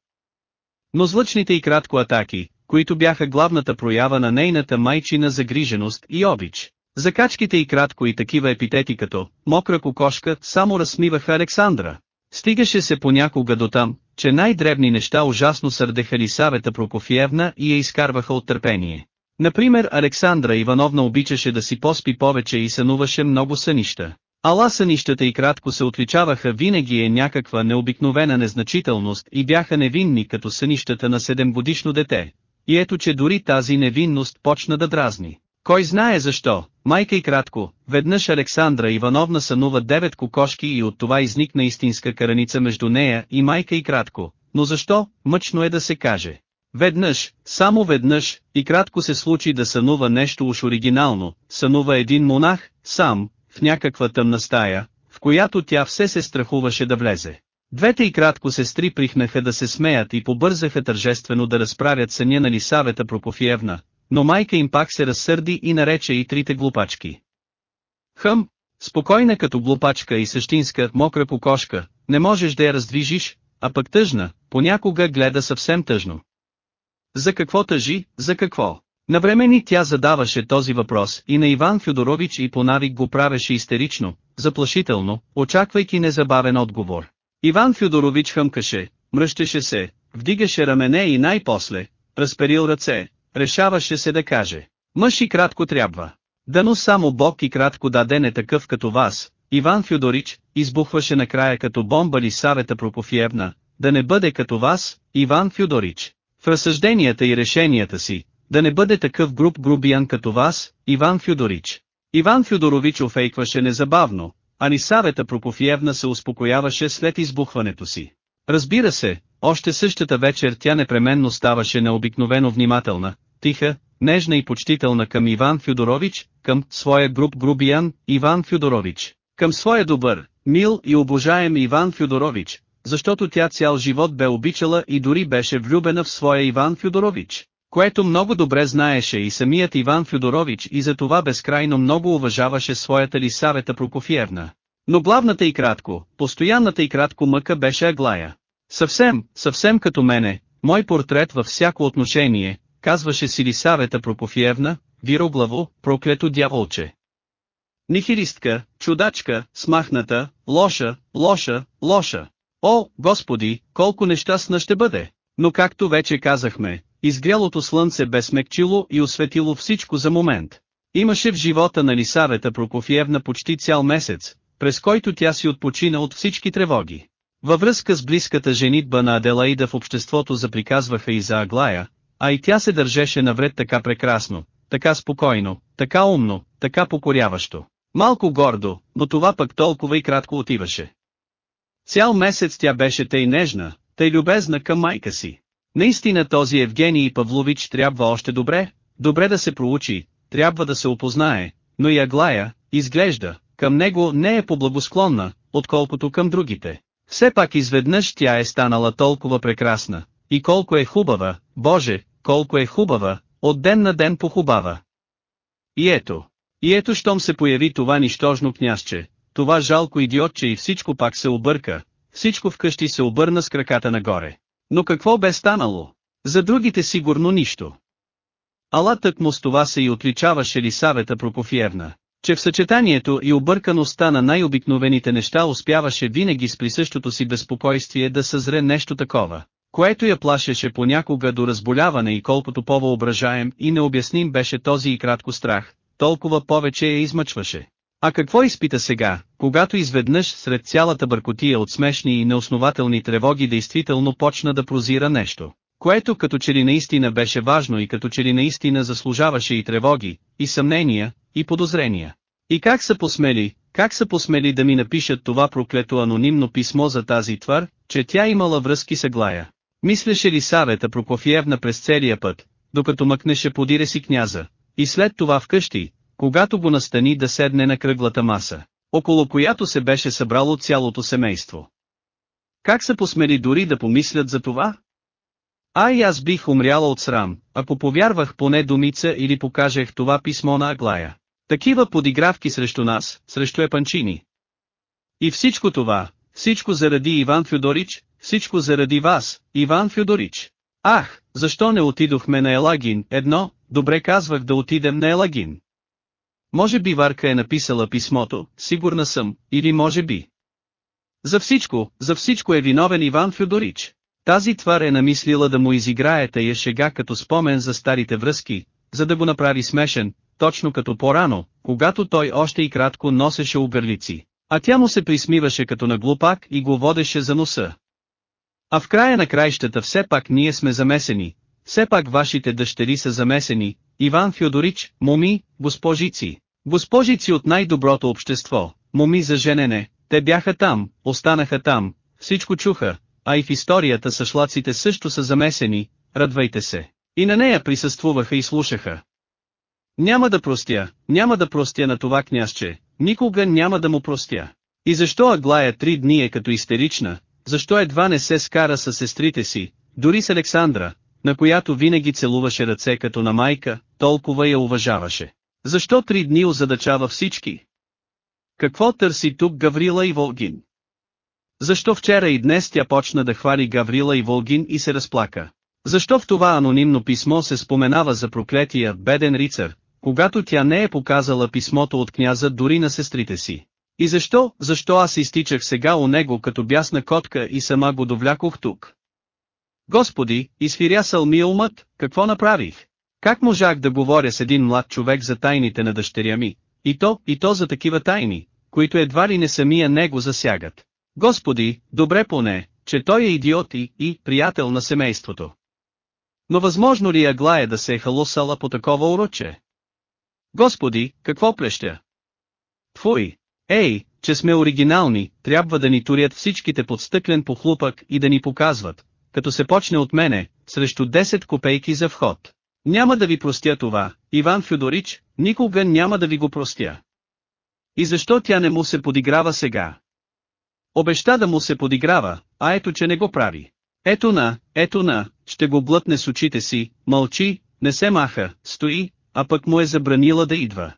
Но злъчните и кратко атаки, които бяха главната проява на нейната майчина загриженост и обич. Закачките и кратко и такива епитети като «мокра кокошка» само разсмиваха Александра. Стигаше се понякога до там, че най-дребни неща ужасно сърдеха Лисавета Прокофиевна и я изкарваха от търпение. Например Александра Ивановна обичаше да си поспи повече и сънуваше много сънища. Ала сънищата и кратко се отличаваха винаги е някаква необикновена незначителност и бяха невинни като сънищата на седемгодишно дете. И ето че дори тази невинност почна да дразни. Кой знае защо, майка и кратко, веднъж Александра Ивановна сънува девет кокошки и от това изникна истинска караница между нея и майка и кратко, но защо, мъчно е да се каже. Веднъж, само веднъж, и кратко се случи да сънува нещо уж оригинално, сънува един монах, сам, в някаква тъмна стая, в която тя все се страхуваше да влезе. Двете и кратко сестри прихнаха да се смеят и побързаха тържествено да разправят съня на Лисавета Прокофиевна, но майка им пак се разсърди и нарече и трите глупачки. Хъм, спокойна като глупачка и същинска мокра кокошка, не можеш да я раздвижиш, а пък тъжна, понякога гледа съвсем тъжно. За какво тъжи, за какво? Навремени тя задаваше този въпрос и на Иван Фюдорович и по навик го правеше истерично, заплашително, очаквайки незабавен отговор. Иван Фюдорович хъмкаше, мръщеше се, вдигаше рамене и най-после, разперил ръце, решаваше се да каже. Мъж и кратко трябва. Дано само Бог и кратко даде не такъв като вас, Иван Фюдорич, избухваше накрая като бомба ли Савета Прокофиевна, да не бъде като вас, Иван Фюдорич. В разсъжденията и решенията си, да не бъде такъв груб грубиян като вас, Иван Фюдорич. Иван Фюдорович офейкваше незабавно, а ни Савета Прокофиевна се успокояваше след избухването си. Разбира се, още същата вечер тя непременно ставаше необикновено внимателна, тиха, нежна и почтителна към Иван Фюдорович, към своя груб грубиян, Иван Фюдорович, към своя добър, мил и обожаем Иван Фюдорович, защото тя цял живот бе обичала и дори беше влюбена в своя Иван Фюдорович, което много добре знаеше и самият Иван Фюдорович и за това безкрайно много уважаваше своята Лисавета Прокофиевна. Но главната и кратко, постоянната и кратко мъка беше Аглая. Съвсем, съвсем като мене, мой портрет във всяко отношение, казваше си Лисавета Прокофиевна, вироглаво, проклето дяволче. Нихилистка, чудачка, смахната, лоша, лоша, лоша. О, Господи, колко нещастна ще бъде! Но както вече казахме, изгрялото слънце бе смекчило и осветило всичко за момент. Имаше в живота на Лисавета Прокофиевна почти цял месец, през който тя си отпочина от всички тревоги. Във връзка с близката женитба на Аделаида в обществото заприказваха и за Аглая, а и тя се държеше навред така прекрасно, така спокойно, така умно, така покоряващо. Малко гордо, но това пък толкова и кратко отиваше. Цял месец тя беше тъй нежна, тъй любезна към майка си. Наистина този Евгений Павлович трябва още добре, добре да се проучи, трябва да се опознае, но и Аглая, изглежда, към него не е по-благосклонна, отколкото към другите. Все пак изведнъж тя е станала толкова прекрасна, и колко е хубава, Боже, колко е хубава, от ден на ден похубава. И ето, и ето щом се появи това нищожно княжче, това жалко идиотче и всичко пак се обърка, всичко вкъщи се обърна с краката нагоре. Но какво бе станало? За другите сигурно нищо. Ала тък му с това се и отличаваше ли Савета Прокофиевна, че в съчетанието и объркаността на най-обикновените неща успяваше винаги с присъщото си безпокойствие да съзре нещо такова, което я плашеше понякога до разболяване и колкото по-въображаем и необясним беше този и кратко страх, толкова повече я измъчваше. А какво изпита сега, когато изведнъж сред цялата бъркотия от смешни и неоснователни тревоги действително почна да прозира нещо, което като че ли наистина беше важно и като че ли наистина заслужаваше и тревоги, и съмнения, и подозрения. И как са посмели, как са посмели да ми напишат това проклето анонимно писмо за тази твар, че тя имала връзки с Аглая? Мислеше ли Савета Прокофиевна през целия път, докато мъкнеше подире си княза, и след това вкъщи, когато го настани да седне на кръглата маса, около която се беше събрало цялото семейство. Как се посмели дори да помислят за това? А и аз бих умряла от срам, ако повярвах поне думица или покажех това писмо на Аглая. Такива подигравки срещу нас, срещу Епанчини. И всичко това, всичко заради Иван Фюдорич, всичко заради вас, Иван Фюдорич. Ах, защо не отидохме на Елагин, едно, добре казвах да отидем на Елагин. Може би Варка е написала писмото, сигурна съм, или може би. За всичко, за всичко е виновен Иван Фюдорич. Тази твар е намислила да му изиграе тая шега като спомен за старите връзки, за да го направи смешен, точно като по-рано, когато той още и кратко носеше оберлици, а тя му се присмиваше като на глупак и го водеше за носа. А в края на краищата все пак ние сме замесени, все пак вашите дъщери са замесени, Иван Фьодорич, моми, госпожици, госпожици от най-доброто общество, моми за женене, те бяха там, останаха там, всичко чуха, а и в историята съшлаците също са замесени, радвайте се. И на нея присъствуваха и слушаха. Няма да простя, няма да простя на това княжче, никога няма да му простя. И защо Аглая три дни е като истерична, защо едва не се скара с сестрите си, дори с Александра, на която винаги целуваше ръце като на майка, толкова я уважаваше. Защо три дни озадачава всички? Какво търси тук Гаврила и Волгин? Защо вчера и днес тя почна да хвали Гаврила и Волгин и се разплака? Защо в това анонимно писмо се споменава за проклетия беден рицар, когато тя не е показала писмото от княза дори на сестрите си? И защо, защо аз изтичах сега у него като бясна котка и сама го довлякох тук? Господи, изфирясал ми е умът, какво направих? Как можах да говоря с един млад човек за тайните на дъщеря ми, и то, и то за такива тайни, които едва ли не самия него засягат? Господи, добре поне, че той е идиот и, и приятел на семейството. Но възможно ли Аглая да се е халосала по такова уроче? Господи, какво плеща? Твой! Ей, че сме оригинални, трябва да ни турят всичките под стъклен похлупък и да ни показват, като се почне от мене, срещу 10 копейки за вход. Няма да ви простя това, Иван Фюдорич, никога няма да ви го простя. И защо тя не му се подиграва сега? Обеща да му се подиграва, а ето че не го прави. Ето на, ето на, ще го блътне с очите си, мълчи, не се маха, стои, а пък му е забранила да идва.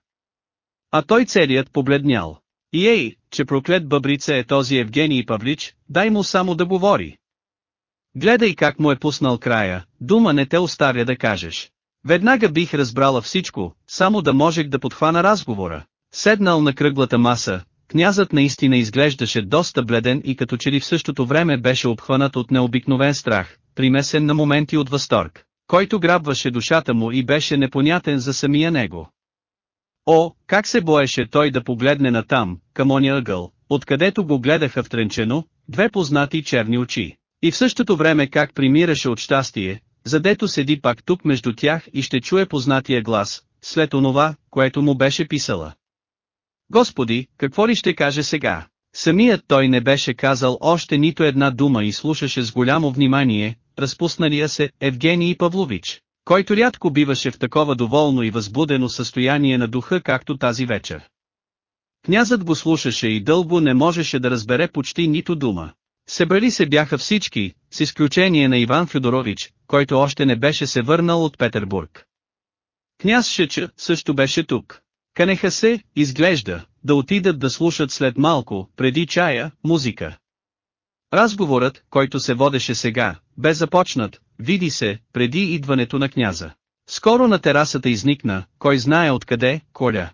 А той целият побледнял. И ей, че проклет бъбрица е този Евгений Павлич, дай му само да говори. Гледай как му е пуснал края, дума не те остаря да кажеш. Веднага бих разбрала всичко, само да можех да подхвана разговора. Седнал на кръглата маса, князът наистина изглеждаше доста бледен и като че ли в същото време беше обхванат от необикновен страх, примесен на моменти от възторг, който грабваше душата му и беше непонятен за самия него. О, как се боеше той да погледне натам, към оня ъгъл, откъдето го гледаха втренчено, две познати черни очи. И в същото време как примираше от щастие, задето седи пак тук между тях и ще чуе познатия глас, след онова, което му беше писала. Господи, какво ли ще каже сега? Самият той не беше казал още нито една дума и слушаше с голямо внимание, разпусналия се Евгений Павлович, който рядко биваше в такова доволно и възбудено състояние на духа както тази вечер. Князът го слушаше и дълго не можеше да разбере почти нито дума. Събрали се бяха всички, с изключение на Иван Федорович, който още не беше се върнал от Петербург. Княз Шеча също беше тук. Канеха се, изглежда, да отидат да слушат след малко, преди чая, музика. Разговорът, който се водеше сега, бе започнат, види се, преди идването на княза. Скоро на терасата изникна, кой знае откъде, коля.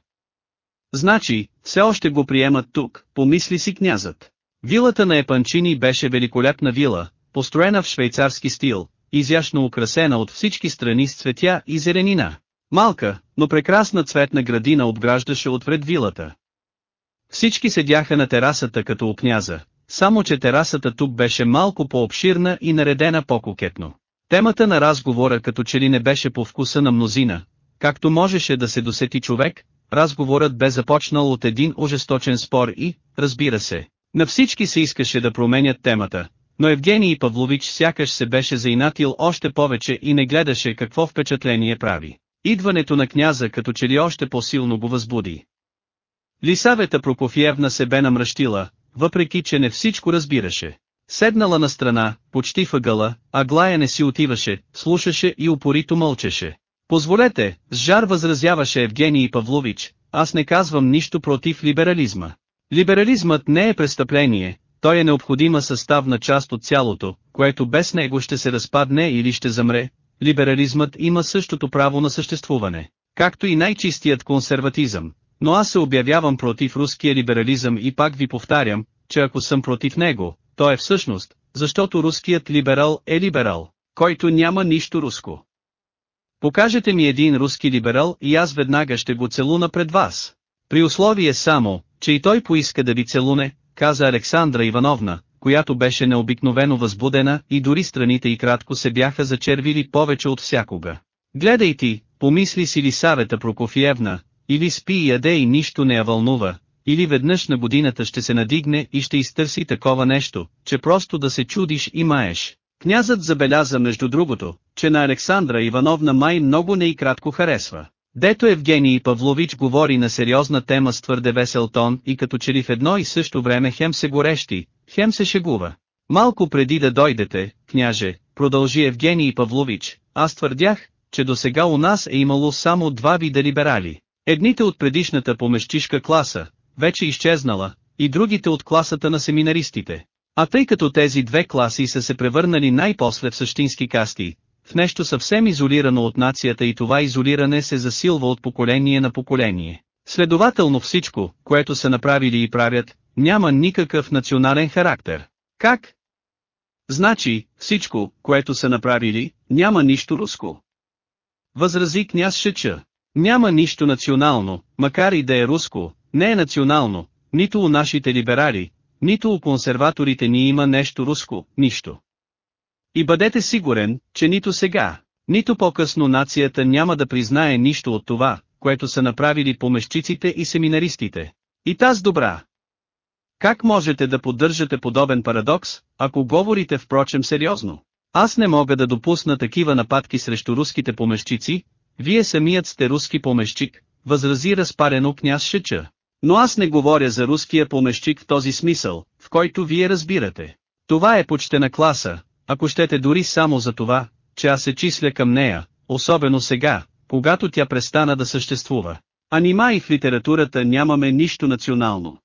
Значи, все още го приемат тук, помисли си князът. Вилата на Епанчини беше великолепна вила, построена в швейцарски стил, изящно украсена от всички страни с цветя и зеленина. Малка, но прекрасна цветна градина обграждаше отвред вилата. Всички седяха на терасата като у княза, само че терасата тук беше малко по-обширна и наредена по-кокетно. Темата на разговора като че ли не беше по вкуса на мнозина, както можеше да се досети човек, разговорът бе започнал от един ожесточен спор и, разбира се, на всички се искаше да променят темата, но Евгений Павлович сякаш се беше заинатил още повече и не гледаше какво впечатление прави. Идването на княза като че ли още по-силно го възбуди. Лисавета Прокофиевна се бе намръщила, въпреки че не всичко разбираше. Седнала на страна, почти въгъла, а Глая не си отиваше, слушаше и упорито мълчеше. Позволете, с жар възразяваше Евгений Павлович, аз не казвам нищо против либерализма. Либерализмът не е престъпление, той е необходима съставна част от цялото, което без него ще се разпадне или ще замре. Либерализмът има същото право на съществуване, както и най-чистият консерватизъм. Но аз се обявявам против руския либерализъм и пак ви повтарям, че ако съм против него, то е всъщност, защото руският либерал е либерал, който няма нищо руско. Покажете ми един руски либерал и аз веднага ще го целуна пред вас. При условие само, че и той поиска да ви целуне, каза Александра Ивановна, която беше необикновено възбудена и дори страните и кратко се бяха зачервили повече от всякога. Гледай ти, помисли си ли Савета Прокофиевна, или спи и яде и нищо не я вълнува, или веднъж на годината ще се надигне и ще изтърси такова нещо, че просто да се чудиш и маеш. Князът забеляза между другото, че на Александра Ивановна май много не и кратко харесва. Дето Евгений Павлович говори на сериозна тема с твърде весел тон и като че ли в едно и също време хем се горещи, хем се шегува. Малко преди да дойдете, княже, продължи Евгений Павлович, аз твърдях, че до сега у нас е имало само два вида либерали. Едните от предишната помещишка класа, вече изчезнала, и другите от класата на семинаристите. А тъй като тези две класи са се превърнали най-после в същински касти, в нещо съвсем изолирано от нацията и това изолиране се засилва от поколение на поколение. Следователно всичко, което са направили и правят, няма никакъв национален характер. Как? Значи, всичко, което са направили, няма нищо руско. Възрази княз Шеча. Няма нищо национално, макар и да е руско, не е национално, нито у нашите либерали, нито у консерваторите ни има нещо руско, нищо. И бъдете сигурен, че нито сега, нито по-късно нацията няма да признае нищо от това, което са направили помещиците и семинаристите. И таз добра. Как можете да поддържате подобен парадокс, ако говорите впрочем сериозно? Аз не мога да допусна такива нападки срещу руските помещици, вие самият сте руски помещик, възрази разпарено княз Шеча. Но аз не говоря за руския помещик в този смисъл, в който вие разбирате. Това е почтена класа, ако щете дори само за това, че аз се числя към нея, особено сега, когато тя престана да съществува. А нима и в литературата нямаме нищо национално.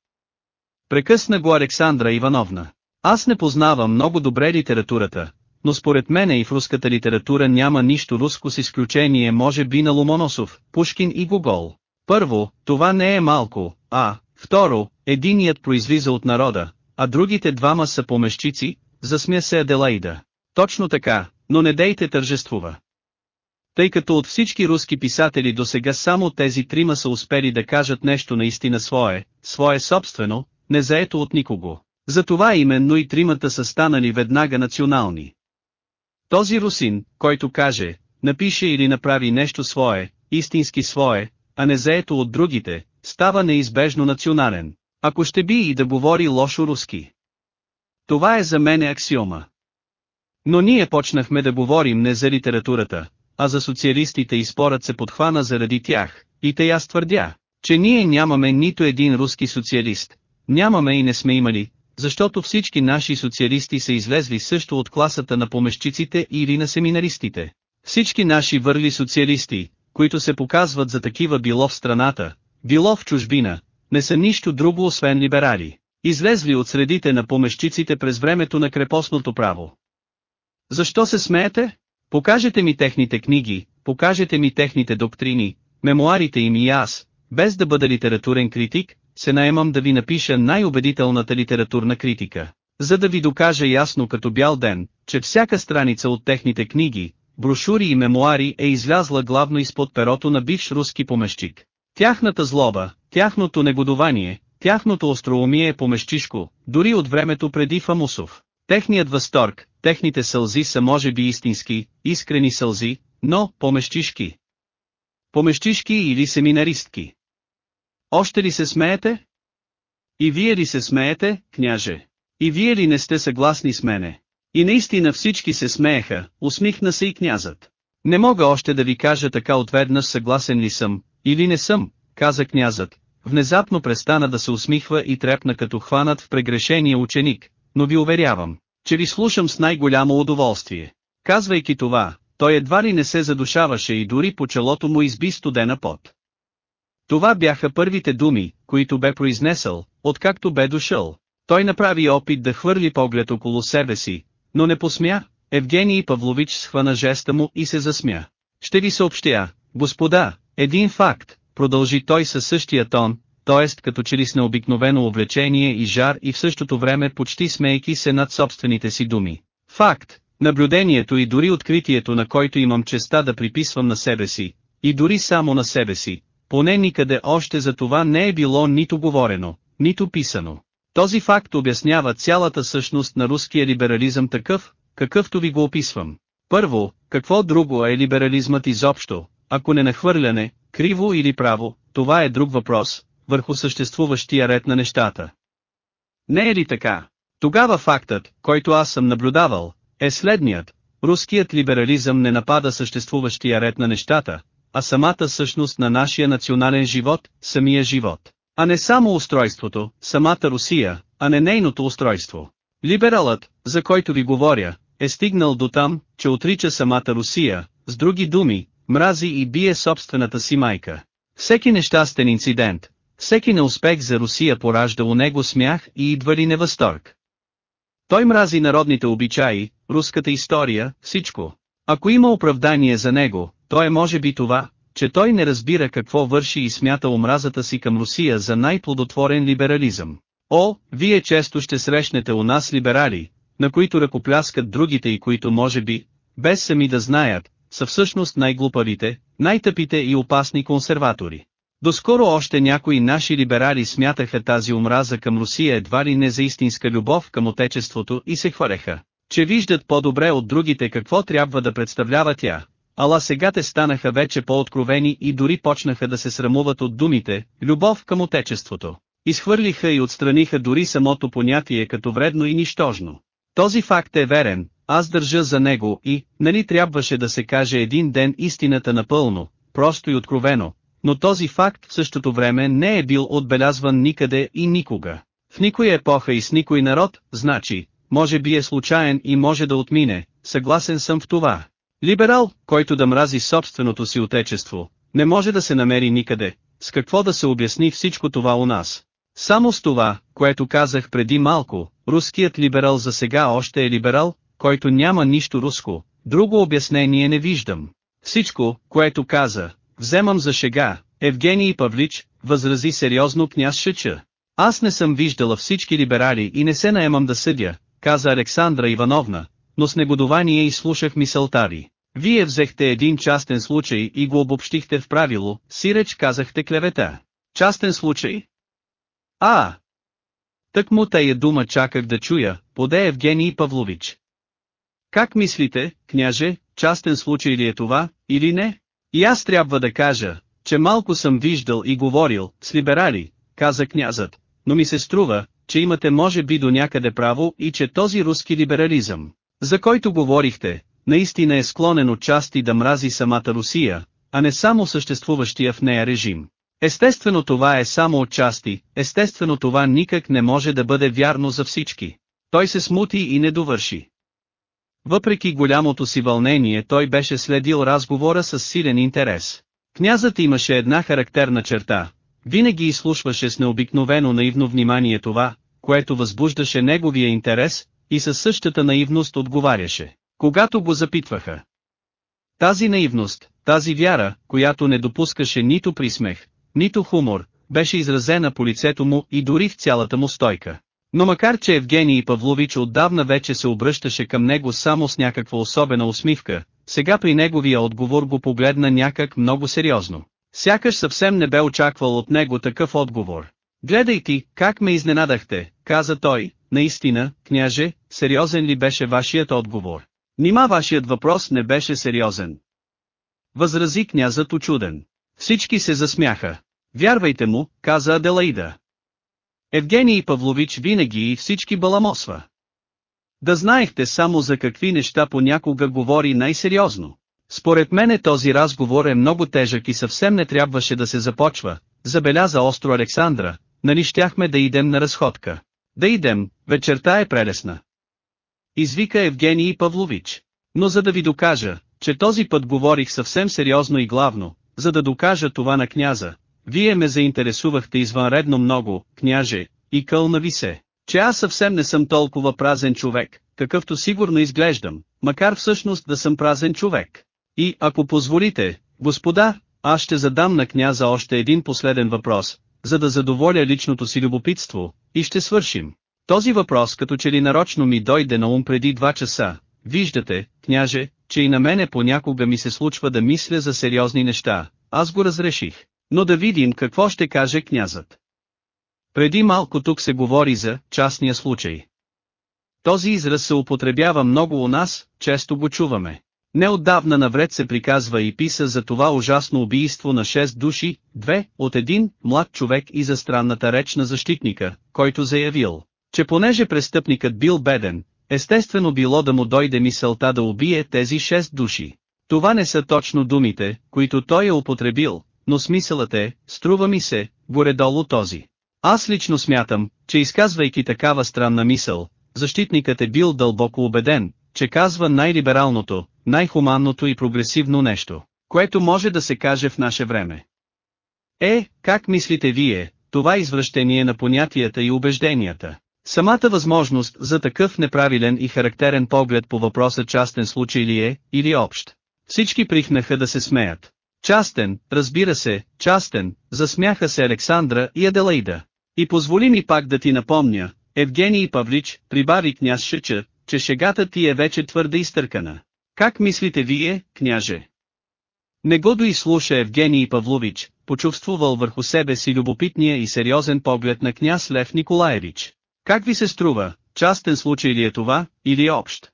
Прекъсна го Александра Ивановна. Аз не познавам много добре литературата, но според мене и в руската литература няма нищо руско с изключение може би на Ломоносов, Пушкин и Гогол. Първо, това не е малко, а, второ, единият произлиза от народа, а другите двама са помещици, засмя се Аделаида. Точно така, но не дейте тържествува. Тъй като от всички руски писатели до сега само тези трима са успели да кажат нещо наистина свое, свое собствено, не заето от никого. Затова именно и тримата са станали веднага национални. Този русин, който каже, напише или направи нещо свое, истински свое, а не заето от другите, става неизбежно национален, ако ще би и да говори лошо руски. Това е за мене аксиома. Но ние почнахме да говорим не за литературата, а за социалистите и спорът се подхвана заради тях, и те аз твърдя, че ние нямаме нито един руски социалист, нямаме и не сме имали, защото всички наши социалисти са излезли също от класата на помещиците или на семинаристите. Всички наши върли социалисти, които се показват за такива било в страната, било в чужбина, не са нищо друго освен либерали, излезли от средите на помещиците през времето на крепостното право. Защо се смеете? Покажете ми техните книги, покажете ми техните доктрини, мемуарите им и аз, без да бъда литературен критик, се наемам да ви напиша най-убедителната литературна критика, за да ви докажа ясно като бял ден, че всяка страница от техните книги, брошури и мемуари е излязла главно изпод перото на бивш руски помещик. Тяхната злоба, тяхното негодование, тяхното остроумие е помещишко, дори от времето преди Фамусов. Техният възторг, техните сълзи са може би истински, искрени сълзи, но помещишки. Помещишки или семинаристки. Още ли се смеете? И вие ли се смеете, княже? И вие ли не сте съгласни с мене? И наистина всички се смееха, усмихна се и князът. Не мога още да ви кажа така отведнъж съгласен ли съм, или не съм, каза князът. Внезапно престана да се усмихва и трепна като хванат в прегрешение ученик, но ви уверявам, че ви слушам с най-голямо удоволствие. Казвайки това, той едва ли не се задушаваше и дори по челото му изби студена пот. Това бяха първите думи, които бе произнесъл, откакто бе дошъл. Той направи опит да хвърли поглед около себе си, но не посмя. Евгений Павлович схвана жеста му и се засмя. Ще ви съобщя, господа, един факт, продължи той със същия тон, т.е. като че ли с необикновено облечение и жар и в същото време почти смейки се над собствените си думи. Факт, наблюдението и дори откритието на който имам честа да приписвам на себе си, и дори само на себе си, поне никъде още за това не е било нито говорено, нито писано. Този факт обяснява цялата същност на руския либерализъм такъв, какъвто ви го описвам. Първо, какво друго е либерализмът изобщо, ако не нахвърляне, криво или право, това е друг въпрос, върху съществуващия ред на нещата. Не е ли така? Тогава фактът, който аз съм наблюдавал, е следният. Руският либерализъм не напада съществуващия ред на нещата, а самата същност на нашия национален живот, самия живот. А не само устройството, самата Русия, а не нейното устройство. Либералът, за който ви говоря, е стигнал до там, че отрича самата Русия, с други думи, мрази и бие собствената си майка. Всеки нещастен инцидент, всеки неуспех за Русия поражда у него смях и идва ли невъзторг. Той мрази народните обичаи, руската история, всичко. Ако има оправдание за него, то е може би това, че той не разбира какво върши и смята омразата си към Русия за най-плодотворен либерализъм. О, вие често ще срещнете у нас либерали, на които ръкопляскат другите и които може би, без сами да знаят, са всъщност най-глупавите, най-тъпите и опасни консерватори. Доскоро още някои наши либерали смятаха тази омраза към Русия едва ли не за истинска любов към Отечеството и се хвареха, че виждат по-добре от другите какво трябва да представлява тя. Ала сега те станаха вече по-откровени и дори почнаха да се срамуват от думите «любов към Отечеството». Изхвърлиха и отстраниха дори самото понятие като вредно и нищожно. Този факт е верен, аз държа за него и, нали трябваше да се каже един ден истината напълно, просто и откровено, но този факт в същото време не е бил отбелязван никъде и никога. В никоя епоха и с никой народ, значи, може би е случайен и може да отмине, съгласен съм в това. Либерал, който да мрази собственото си отечество, не може да се намери никъде, с какво да се обясни всичко това у нас. Само с това, което казах преди малко, руският либерал за сега още е либерал, който няма нищо руско, друго обяснение не виждам. Всичко, което каза, вземам за шега, Евгений Павлич, възрази сериозно княз Шеча. Аз не съм виждала всички либерали и не се наемам да съдя, каза Александра Ивановна, но с негодование изслушах мисълта ви. Вие взехте един частен случай и го обобщихте в правило, сиреч казахте клевета. Частен случай? А! Тък му тая дума чаках да чуя, поде Евгений Павлович. Как мислите, княже, частен случай ли е това, или не? И аз трябва да кажа, че малко съм виждал и говорил с либерали, каза князът, но ми се струва, че имате може би до някъде право и че този руски либерализъм, за който говорихте, наистина е склонен от части да мрази самата Русия, а не само съществуващия в нея режим. Естествено това е само от естествено това никак не може да бъде вярно за всички. Той се смути и не довърши. Въпреки голямото си вълнение той беше следил разговора с силен интерес. Князът имаше една характерна черта, винаги изслушваше с необикновено наивно внимание това, което възбуждаше неговия интерес, и със същата наивност отговаряше, когато го запитваха. Тази наивност, тази вяра, която не допускаше нито присмех, нито хумор, беше изразена по лицето му и дори в цялата му стойка. Но макар че Евгений Павлович отдавна вече се обръщаше към него само с някаква особена усмивка, сега при неговия отговор го погледна някак много сериозно. Сякаш съвсем не бе очаквал от него такъв отговор. Гледай ти, как ме изненадахте, каза той, наистина, княже, сериозен ли беше вашият отговор? Нима вашият въпрос не беше сериозен. Възрази князът очуден. Всички се засмяха. Вярвайте му, каза Аделаида. Евгений Павлович винаги и всички баламосва. Да знаехте само за какви неща понякога говори най-сериозно. Според мене този разговор е много тежък и съвсем не трябваше да се започва, забеляза остро Александра, нали щяхме да идем на разходка. Да идем, вечерта е прелесна. Извика Евгений Павлович. Но за да ви докажа, че този път говорих съвсем сериозно и главно, за да докажа това на княза, вие ме заинтересувахте извънредно много, княже, и кълна ви се, че аз съвсем не съм толкова празен човек, какъвто сигурно изглеждам, макар всъщност да съм празен човек. И, ако позволите, господа, аз ще задам на княза още един последен въпрос, за да задоволя личното си любопитство, и ще свършим. Този въпрос като че ли нарочно ми дойде на ум преди два часа, виждате, княже, че и на мене понякога ми се случва да мисля за сериозни неща, аз го разреших. Но да видим какво ще каже князът. Преди малко тук се говори за частния случай. Този израз се употребява много у нас, често го чуваме. Неотдавна навред се приказва и писа за това ужасно убийство на 6 души, две, от един, млад човек и за странната реч на защитника, който заявил, че понеже престъпникът бил беден, естествено било да му дойде мисълта да убие тези 6 души. Това не са точно думите, които той е употребил, но смисълът е, струва ми се, горе-долу този. Аз лично смятам, че изказвайки такава странна мисъл, защитникът е бил дълбоко убеден, че казва най-либералното, най-хуманното и прогресивно нещо, което може да се каже в наше време. Е, как мислите вие, това извращение на понятията и убежденията? Самата възможност за такъв неправилен и характерен поглед по въпроса частен случай ли е, или общ. Всички прихнаха да се смеят. Частен, разбира се, частен, засмяха се Александра и Аделаида. И позволи ми пак да ти напомня, Евгений Павлич, прибави княз Шича, че шегата ти е вече твърде изтъркана. Как мислите вие, княже? Не го доизслуша Евгений Павлович, почувствувал върху себе си любопитния и сериозен поглед на княз Лев Николаевич. Как ви се струва, частен случай ли е това, или общ?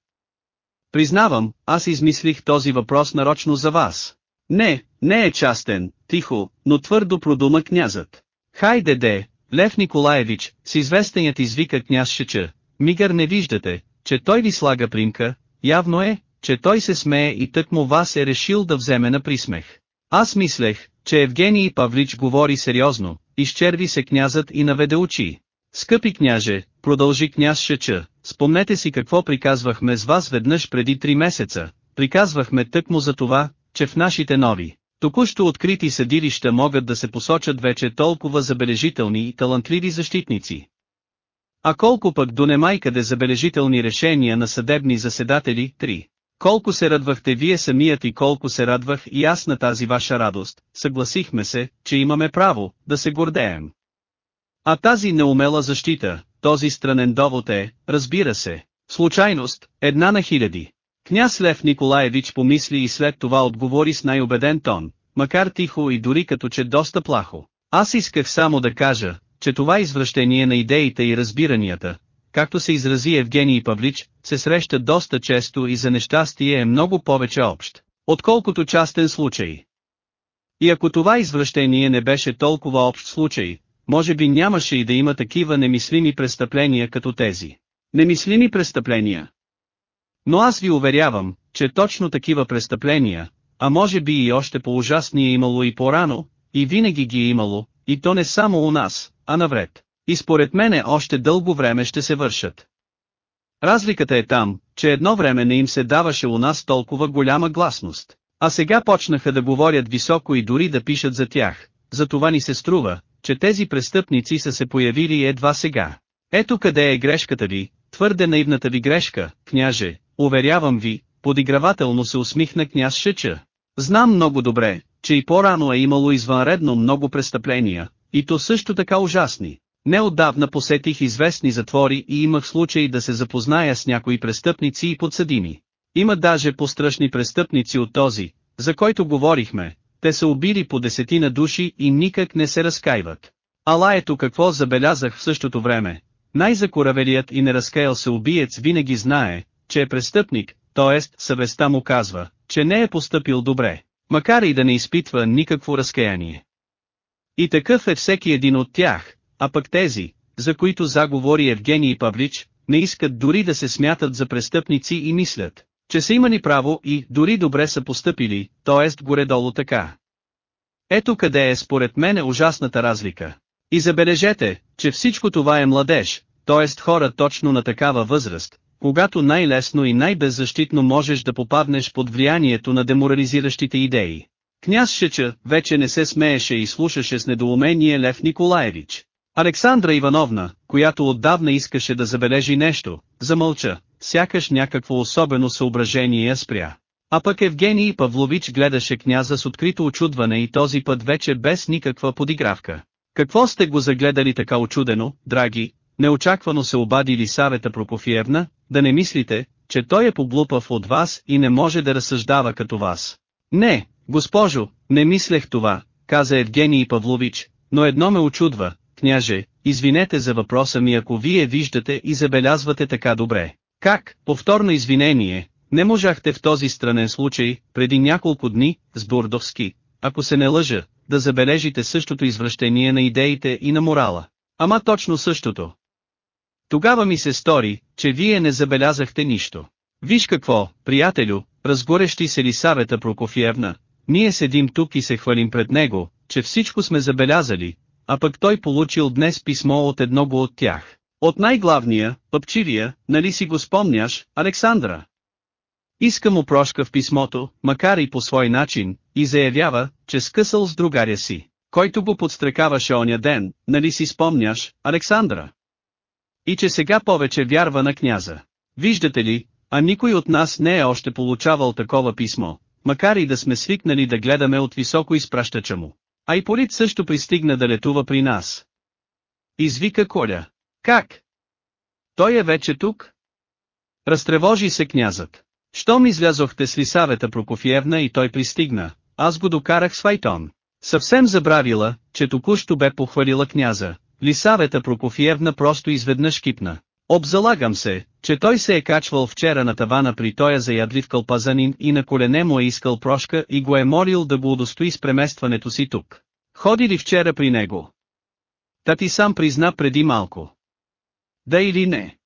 Признавам, аз измислих този въпрос нарочно за вас. Не, не е частен, тихо, но твърдо продума князът. Хайде де, Лев Николаевич, с известеният извика княз Шича, мигър не виждате, че той ви слага примка, явно е, че той се смее и тъкмо вас е решил да вземе на присмех. Аз мислех, че Евгений Павлич говори сериозно, изчерви се князът и наведе очи. Скъпи княже, продължи княз Шеча, спомнете си какво приказвахме с вас веднъж преди три месеца, приказвахме тъкмо за това, че в нашите нови, току-що открити съдилища могат да се посочат вече толкова забележителни и талантливи защитници. А колко пък до немайкъде забележителни решения на съдебни заседатели, три. Колко се радвахте вие самият и колко се радвах и аз на тази ваша радост, съгласихме се, че имаме право, да се гордеем. А тази неумела защита, този странен довод е, разбира се, случайност, една на хиляди. Княз Лев Николаевич помисли и след това отговори с най-убеден тон, макар тихо и дори като че доста плахо. Аз исках само да кажа, че това извращение на идеите и разбиранията, както се изрази Евгений Павлич, се среща доста често и за нещастие е много повече общ, отколкото частен случай. И ако това извращение не беше толкова общ случай, може би нямаше и да има такива немислими престъпления като тези. Немислими престъпления. Но аз ви уверявам, че точно такива престъпления, а може би и още по-ужасни е имало и по-рано, и винаги ги е имало, и то не само у нас, а навред. И според мене още дълго време ще се вършат. Разликата е там, че едно време не им се даваше у нас толкова голяма гласност, а сега почнаха да говорят високо и дори да пишат за тях, за това ни се струва, че тези престъпници са се появили едва сега. Ето къде е грешката ви, твърде наивната ви грешка, княже, уверявам ви, подигравателно се усмихна княз Шича. Знам много добре, че и по-рано е имало извънредно много престъпления, и то също така ужасни. Неотдавна посетих известни затвори и имах случай да се запозная с някои престъпници и подсъдими. Има даже пострашни престъпници от този, за който говорихме, те са убили по десетина души и никак не се разкаиват. Ала ето какво забелязах в същото време. Най-закоравелият и неразкаял се убиец винаги знае, че е престъпник, т.е. съвестта му казва, че не е поступил добре, макар и да не изпитва никакво разкаяние. И такъв е всеки един от тях, а пък тези, за които заговори Евгений Павлич, не искат дори да се смятат за престъпници и мислят, че са имани право и дори добре са постъпили, т.е. горе-долу така. Ето къде е според мен ужасната разлика. И забележете, че всичко това е младеж, т.е. хора точно на такава възраст, когато най-лесно и най-беззащитно можеш да попаднеш под влиянието на деморализиращите идеи. Княз Шеча вече не се смееше и слушаше с недоумение Лев Николаевич. Александра Ивановна, която отдавна искаше да забележи нещо, замълча, сякаш някакво особено съображение я спря. А пък Евгений Павлович гледаше княза с открито очудване и този път вече без никаква подигравка. Какво сте го загледали така очудено, драги? Неочаквано се обади Лисавета Прокофиевна, да не мислите, че той е поглупав от вас и не може да разсъждава като вас. Не, госпожо, не мислех това, каза Евгений Павлович, но едно ме очудва, княже, извинете за въпроса ми ако вие виждате и забелязвате така добре. Как, повторно извинение, не можахте в този странен случай, преди няколко дни, с Бурдовски, ако се не лъжа, да забележите същото извращение на идеите и на морала. Ама точно същото. Тогава ми се стори, че вие не забелязахте нищо. Виж какво, приятелю, разгорещи се ли Савета Прокофиевна, ние седим тук и се хвалим пред него, че всичко сме забелязали, а пък той получил днес писмо от едного от тях. От най-главния, пъпчивия, нали си го спомняш, Александра? Иска му прошка в писмото, макар и по свой начин, и заявява, че скъсал с другаря си, който го подстрекаваше оня ден, нали си спомняш, Александра? И че сега повече вярва на княза. Виждате ли, а никой от нас не е още получавал такова писмо, макар и да сме свикнали да гледаме от високо изпращача му. А и Полит също пристигна да летува при нас. Извика Коля. Как? Той е вече тук? Разтревожи се князът. Щом излязохте с Лисавета Прокофиевна и той пристигна, аз го докарах с Файтон. Съвсем забравила, че току-що бе похвалила княза. Лисавета Прокофиевна просто изведнъж кипна. Обзалагам се, че той се е качвал вчера на тавана при тоя заядлив кълпазанин и на колене му е искал прошка и го е молил да го удостои с преместването си тук. Ходи ли вчера при него? Та ти сам призна преди малко. Да или не?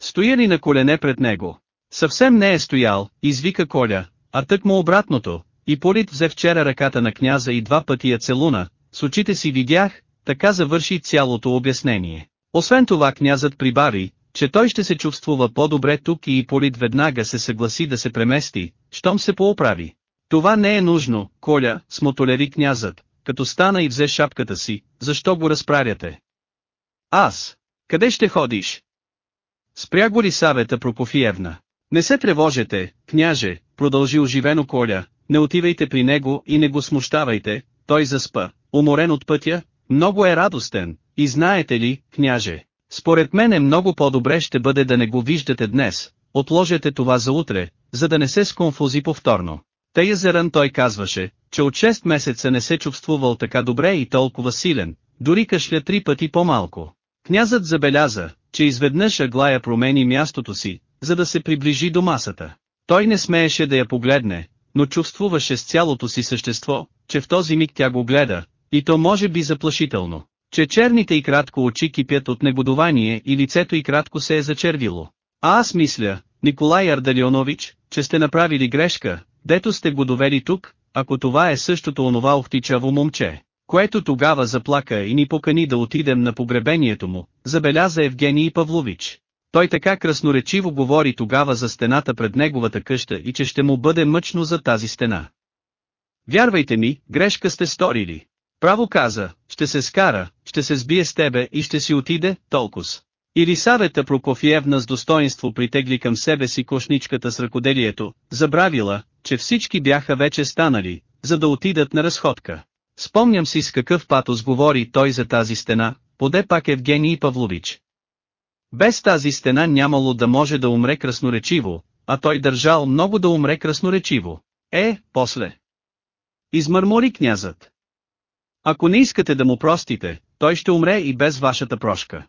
Стоя ли на колене пред него? Съвсем не е стоял, извика Коля, а тък му обратното, и Полит взе вчера ръката на княза и два пъти я целуна, с очите си видях, така завърши цялото обяснение. Освен това князът прибави, че той ще се чувствува по-добре тук и Полит веднага се съгласи да се премести, щом се пооправи. Това не е нужно, Коля, смотолери князът, като стана и взе шапката си, защо го разправяте? Аз. Къде ще ходиш? Спря го ли Савета Прокофиевна? Не се тревожете, княже, продължи оживено Коля, не отивайте при него и не го смущавайте, той заспа, уморен от пътя, много е радостен, и знаете ли, княже, според мен е много по-добре ще бъде да не го виждате днес, отложете това за утре, за да не се сконфузи повторно. Тъй езеран той казваше, че от 6 месеца не се чувствувал така добре и толкова силен, дори кашля три пъти по-малко. Князът забеляза, че изведнъж Аглая промени мястото си, за да се приближи до масата. Той не смееше да я погледне, но чувствуваше с цялото си същество, че в този миг тя го гледа, и то може би заплашително, че черните и кратко очи кипят от негодование и лицето и кратко се е зачервило. А аз мисля, Николай Ардалионович, че сте направили грешка, дето сте го довели тук, ако това е същото онова охтичаво момче, което тогава заплака и ни покани да отидем на погребението му, забеляза Евгений Павлович. Той така красноречиво говори тогава за стената пред неговата къща и че ще му бъде мъчно за тази стена. Вярвайте ми, грешка сте сторили. Право каза, ще се скара, ще се сбие с тебе и ще си отиде, толкос. Ирисавета Прокофиевна с достоинство притегли към себе си кошничката с ръкоделието, забравила, че всички бяха вече станали, за да отидат на разходка. Спомням си с какъв патос говори той за тази стена, поде пак Евгений Павлович. Без тази стена нямало да може да умре красноречиво, а той държал много да умре красноречиво. Е, после. Измърмори князът. Ако не искате да му простите, той ще умре и без вашата прошка.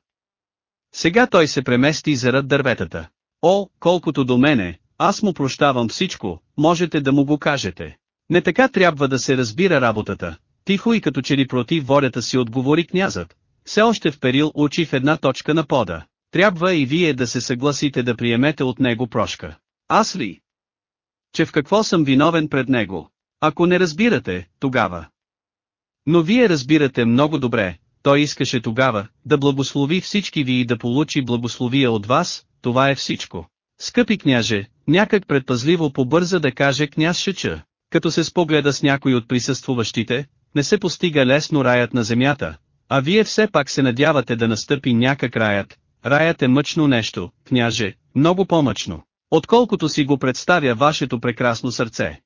Сега той се премести зарад дърветата. О, колкото до мене, аз му прощавам всичко, можете да му го кажете. Не така трябва да се разбира работата, Тихо и като че ли против волята си отговори князът. Все още вперил очи в една точка на пода. Трябва и вие да се съгласите да приемете от него прошка. Аз ли? Че в какво съм виновен пред него? Ако не разбирате, тогава. Но вие разбирате много добре, той искаше тогава, да благослови всички ви и да получи благословия от вас, това е всичко. Скъпи княже, някак предпазливо побърза да каже княз Шеча, като се спогледа с някой от присъствуващите, не се постига лесно раят на земята, а вие все пак се надявате да настъпи някак раят. Раят е мъчно нещо, княже, много по-мъчно, отколкото си го представя вашето прекрасно сърце.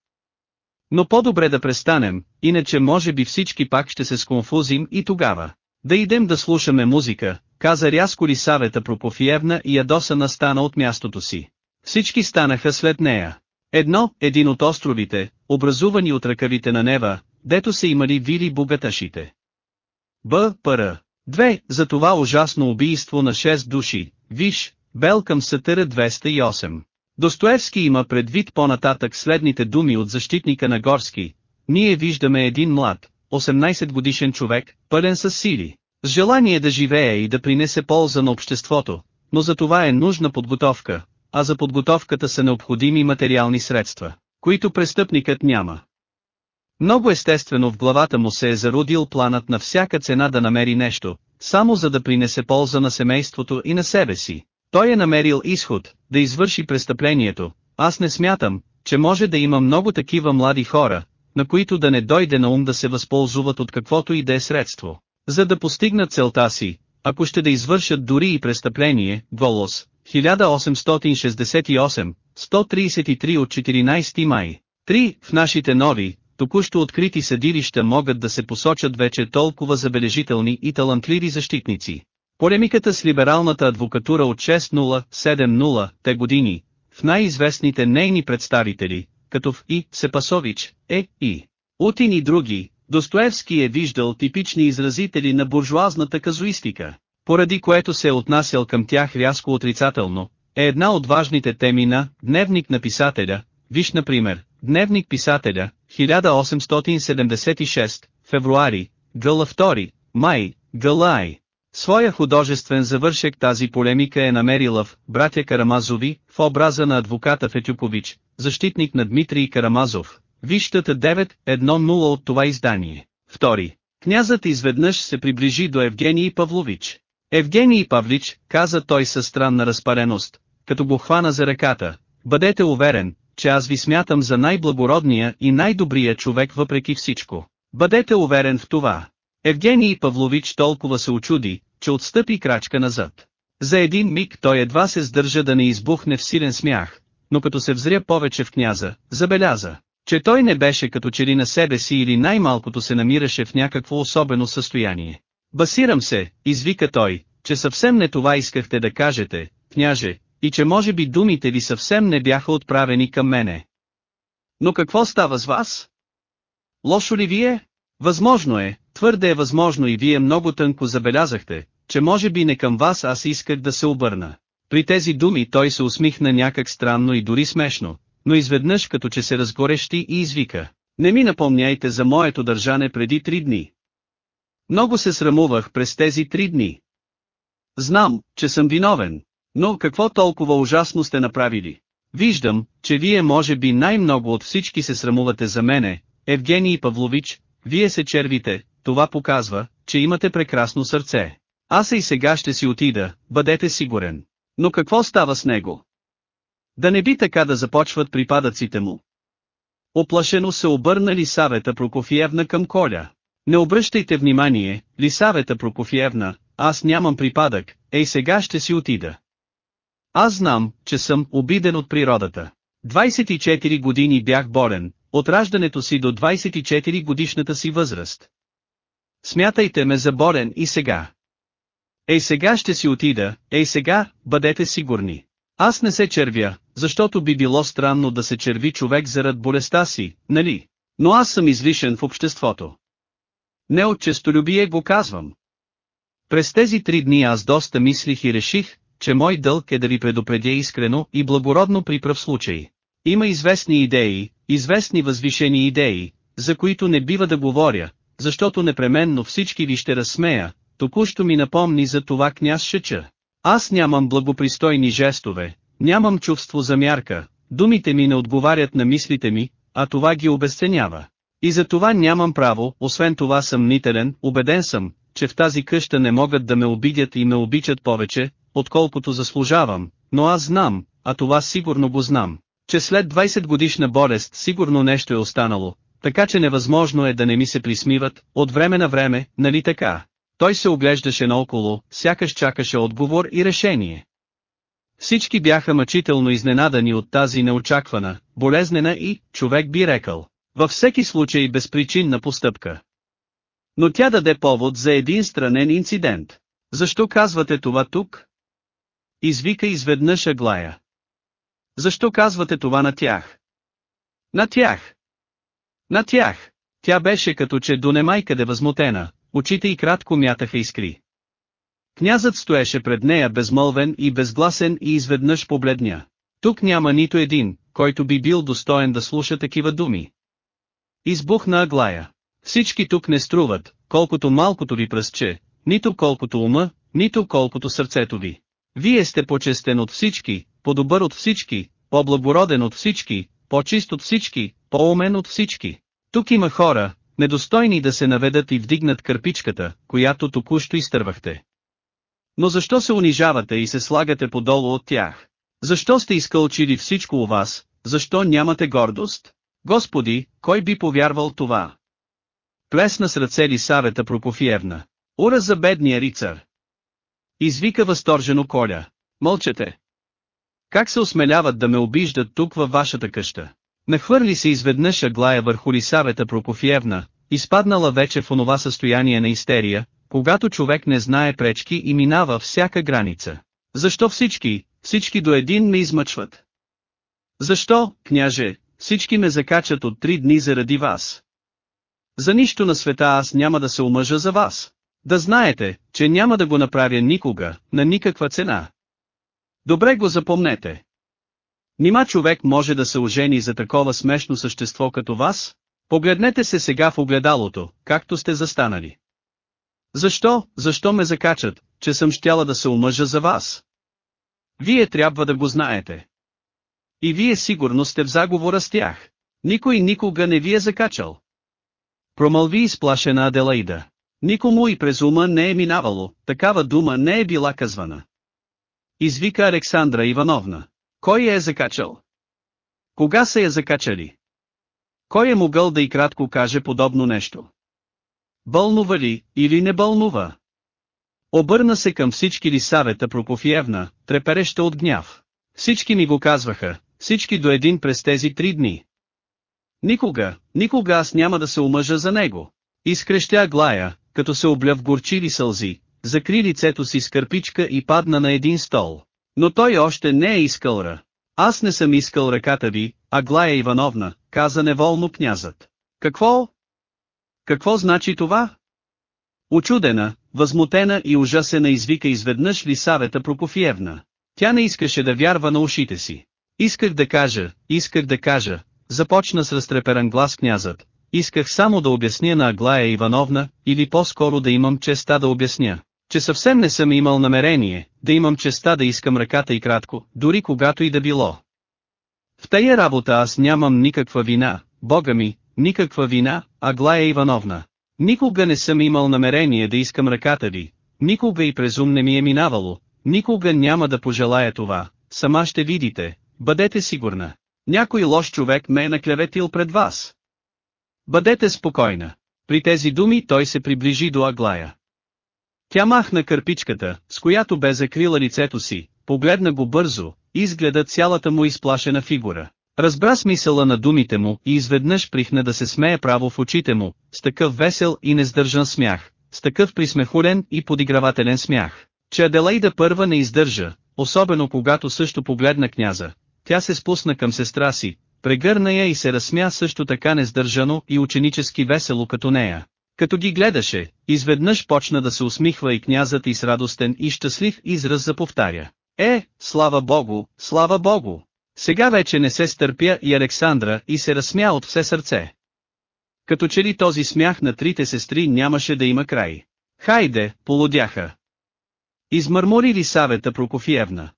Но по-добре да престанем, иначе може би всички пак ще се сконфузим и тогава. Да идем да слушаме музика, каза рязко ли Савета Прокофиевна и ядосана стана от мястото си. Всички станаха след нея. Едно, един от островите, образувани от ръкавите на Нева, дето са имали вили богаташите. Б. Пр. Две, за това ужасно убийство на 6 души, виж, Бел към Сатъра 208. Достоевски има предвид по-нататък следните думи от защитника на Горски. Ние виждаме един млад, 18 годишен човек, пълен с сили, с желание да живее и да принесе полза на обществото, но за това е нужна подготовка, а за подготовката са необходими материални средства, които престъпникът няма. Много естествено в главата му се е зародил планът на всяка цена да намери нещо, само за да принесе полза на семейството и на себе си. Той е намерил изход, да извърши престъплението. Аз не смятам, че може да има много такива млади хора, на които да не дойде на ум да се възползват от каквото и да е средство, за да постигнат целта си, ако ще да извършат дори и престъпление, Голос, 1868, 133 от 14 май. 3. В нашите нови, току-що открити съдилища могат да се посочат вече толкова забележителни и талантливи защитници. Полемиката с либералната адвокатура от 6-0-7-0 те години, в най-известните нейни представители, като в И. Сепасович, Е. И. Утин и други, Достоевски е виждал типични изразители на буржуазната казуистика, поради което се е отнасял към тях рязко отрицателно, е една от важните теми на «Дневник на писателя», виж например, Дневник писателя, 1876, февруари, гъла 2, май, гълай. Своя художествен завършек тази полемика е намерила в «Братя Карамазови» в образа на адвоката Фетюкович, защитник на Дмитрий Карамазов. Вижтата 9.1.0 от това издание. Втори. Князът изведнъж се приближи до Евгений Павлович. Евгений Павлич, каза той със странна разпареност, като го хвана за ръката, бъдете уверен, че аз ви смятам за най-благородния и най-добрия човек въпреки всичко. Бъдете уверен в това. Евгений Павлович толкова се очуди, че отстъпи крачка назад. За един миг той едва се сдържа да не избухне в силен смях, но като се взря повече в княза, забеляза, че той не беше като че ли на себе си или най-малкото се намираше в някакво особено състояние. Басирам се, извика той, че съвсем не това искахте да кажете, княже, и че може би думите ви съвсем не бяха отправени към мене. Но какво става с вас? Лошо ли вие? Възможно е, твърде е възможно и вие много тънко забелязахте, че може би не към вас аз исках да се обърна. При тези думи той се усмихна някак странно и дори смешно, но изведнъж като че се разгорещи и извика. Не ми напомняйте за моето държане преди три дни. Много се срамувах през тези три дни. Знам, че съм виновен, но какво толкова ужасно сте направили? Виждам, че вие може би най-много от всички се срамувате за мене, Евгений Павлович, вие се червите, това показва, че имате прекрасно сърце. Аз и сега ще си отида, бъдете сигурен. Но какво става с него? Да не би така да започват припадъците му. Оплашено се обърна Лисавета Прокофиевна към Коля. Не обръщайте внимание, Лисавета Прокофиевна, аз нямам припадък, ей сега ще си отида. Аз знам, че съм обиден от природата. 24 години бях болен, от раждането си до 24 годишната си възраст. Смятайте ме за болен и сега. Ей сега ще си отида, ей сега, бъдете сигурни. Аз не се червя, защото би било странно да се черви човек зарад болестта си, нали? Но аз съм излишен в обществото. Не от честолюбие го казвам. През тези три дни аз доста мислих и реших, че мой дълг е да ви предупредя искрено и благородно при пръв случай. Има известни идеи, известни възвишени идеи, за които не бива да говоря, защото непременно всички ви ще разсмея, току-що ми напомни за това княз Шеча. Аз нямам благопристойни жестове, нямам чувство за мярка, думите ми не отговарят на мислите ми, а това ги обесценява. И за това нямам право, освен това съм нителен, убеден съм, че в тази къща не могат да ме обидят и ме обичат повече, отколкото заслужавам, но аз знам, а това сигурно го знам, че след 20 годишна болест сигурно нещо е останало, така че невъзможно е да не ми се присмиват, от време на време, нали така? Той се оглеждаше наоколо, сякаш чакаше отговор и решение. Всички бяха мъчително изненадани от тази неочаквана, болезнена и, човек би рекал, във всеки случай безпричинна постъпка. Но тя даде повод за един странен инцидент. Защо казвате това тук? Извика изведнъж Аглая. Защо казвате това на тях? На тях. На тях. Тя беше като че до немайкъде възмутена, очите и кратко мятаха искри. Князът стоеше пред нея безмълвен и безгласен и изведнъж побледня. Тук няма нито един, който би бил достоен да слуша такива думи. Избухна Аглая. Всички тук не струват, колкото малкото ви пръстче, нито колкото ума, нито колкото сърцето ви. Вие сте почестен от всички, по-добър от всички, по-благороден от всички, по-чист от всички, по-умен от всички. Тук има хора, недостойни да се наведат и вдигнат кърпичката, която току-що изтървахте. Но защо се унижавате и се слагате подолу от тях? Защо сте изкълчили всичко у вас, защо нямате гордост? Господи, кой би повярвал това? Плесна с ръце ли Савета Прокофиевна. Ура за бедния рицар! Извика възторжено Коля. Мълчете! Как се осмеляват да ме обиждат тук във вашата къща? Нахвърли се изведнъж Аглая върху Лисавета Прокофиевна, изпаднала вече в онова състояние на истерия, когато човек не знае пречки и минава всяка граница. Защо всички, всички до един ме измъчват? Защо, княже, всички ме закачат от три дни заради вас? За нищо на света аз няма да се омъжа за вас. Да знаете, че няма да го направя никога, на никаква цена. Добре го запомнете. Нима човек може да се ожени за такова смешно същество като вас? Погледнете се сега в огледалото, както сте застанали. Защо, защо ме закачат, че съм щяла да се омъжа за вас? Вие трябва да го знаете. И вие сигурно сте в заговора с тях. Никой никога не ви е закачал. Промълви изплашена Аделаида. Никому и през ума не е минавало, такава дума не е била казвана. Извика Александра Ивановна. Кой я е закачал? Кога са я закачали? Кой е могъл да и кратко каже подобно нещо? Бълнува ли, или не бълнува? Обърна се към всички ли Савета Прокофиевна, трепереща от гняв. Всички ми го казваха, всички до един през тези три дни. Никога, никога аз няма да се омъжа за него. Изкрещя Глая, като се обля в горчили сълзи, закри лицето си с кърпичка и падна на един стол. Но той още не е искал ра. Аз не съм искал ръката ви, Аглая Ивановна, каза неволно князът. Какво? Какво значи това? Очудена, възмутена и ужасена извика изведнъж Лисавета Прокофиевна. Тя не искаше да вярва на ушите си. Исках да кажа, исках да кажа, започна с разтреперан глас князът. Исках само да обясня на Аглая Ивановна, или по-скоро да имам честа да обясня, че съвсем не съм имал намерение, да имам честа да искам ръката и кратко, дори когато и да било. В тая работа аз нямам никаква вина, бога ми, никаква вина, Аглая Ивановна. Никога не съм имал намерение да искам ръката ви, никога и презум не ми е минавало, никога няма да пожелая това, сама ще видите, бъдете сигурна. Някой лош човек ме е наклеветил пред вас. Бъдете спокойна. При тези думи той се приближи до Аглая. Тя махна кърпичката, с която бе закрила лицето си, погледна го бързо, изгледа цялата му изплашена фигура. Разбра смисъла на думите му и изведнъж прихна да се смее право в очите му, с такъв весел и нездържан смях, с такъв присмехулен и подигравателен смях, че Аделаида първа не издържа, особено когато също погледна княза. Тя се спусна към сестра си, прегърна я и се разсмя също така нездържано и ученически весело като нея. Като ги гледаше, изведнъж почна да се усмихва и князът и с радостен и щастлив израз заповтаря. Е, слава Богу, слава Богу! Сега вече не се стърпя и Александра и се разсмя от все сърце. Като че ли този смях на трите сестри нямаше да има край. Хайде, полудяха. Измърмори ли Савета Прокофиевна?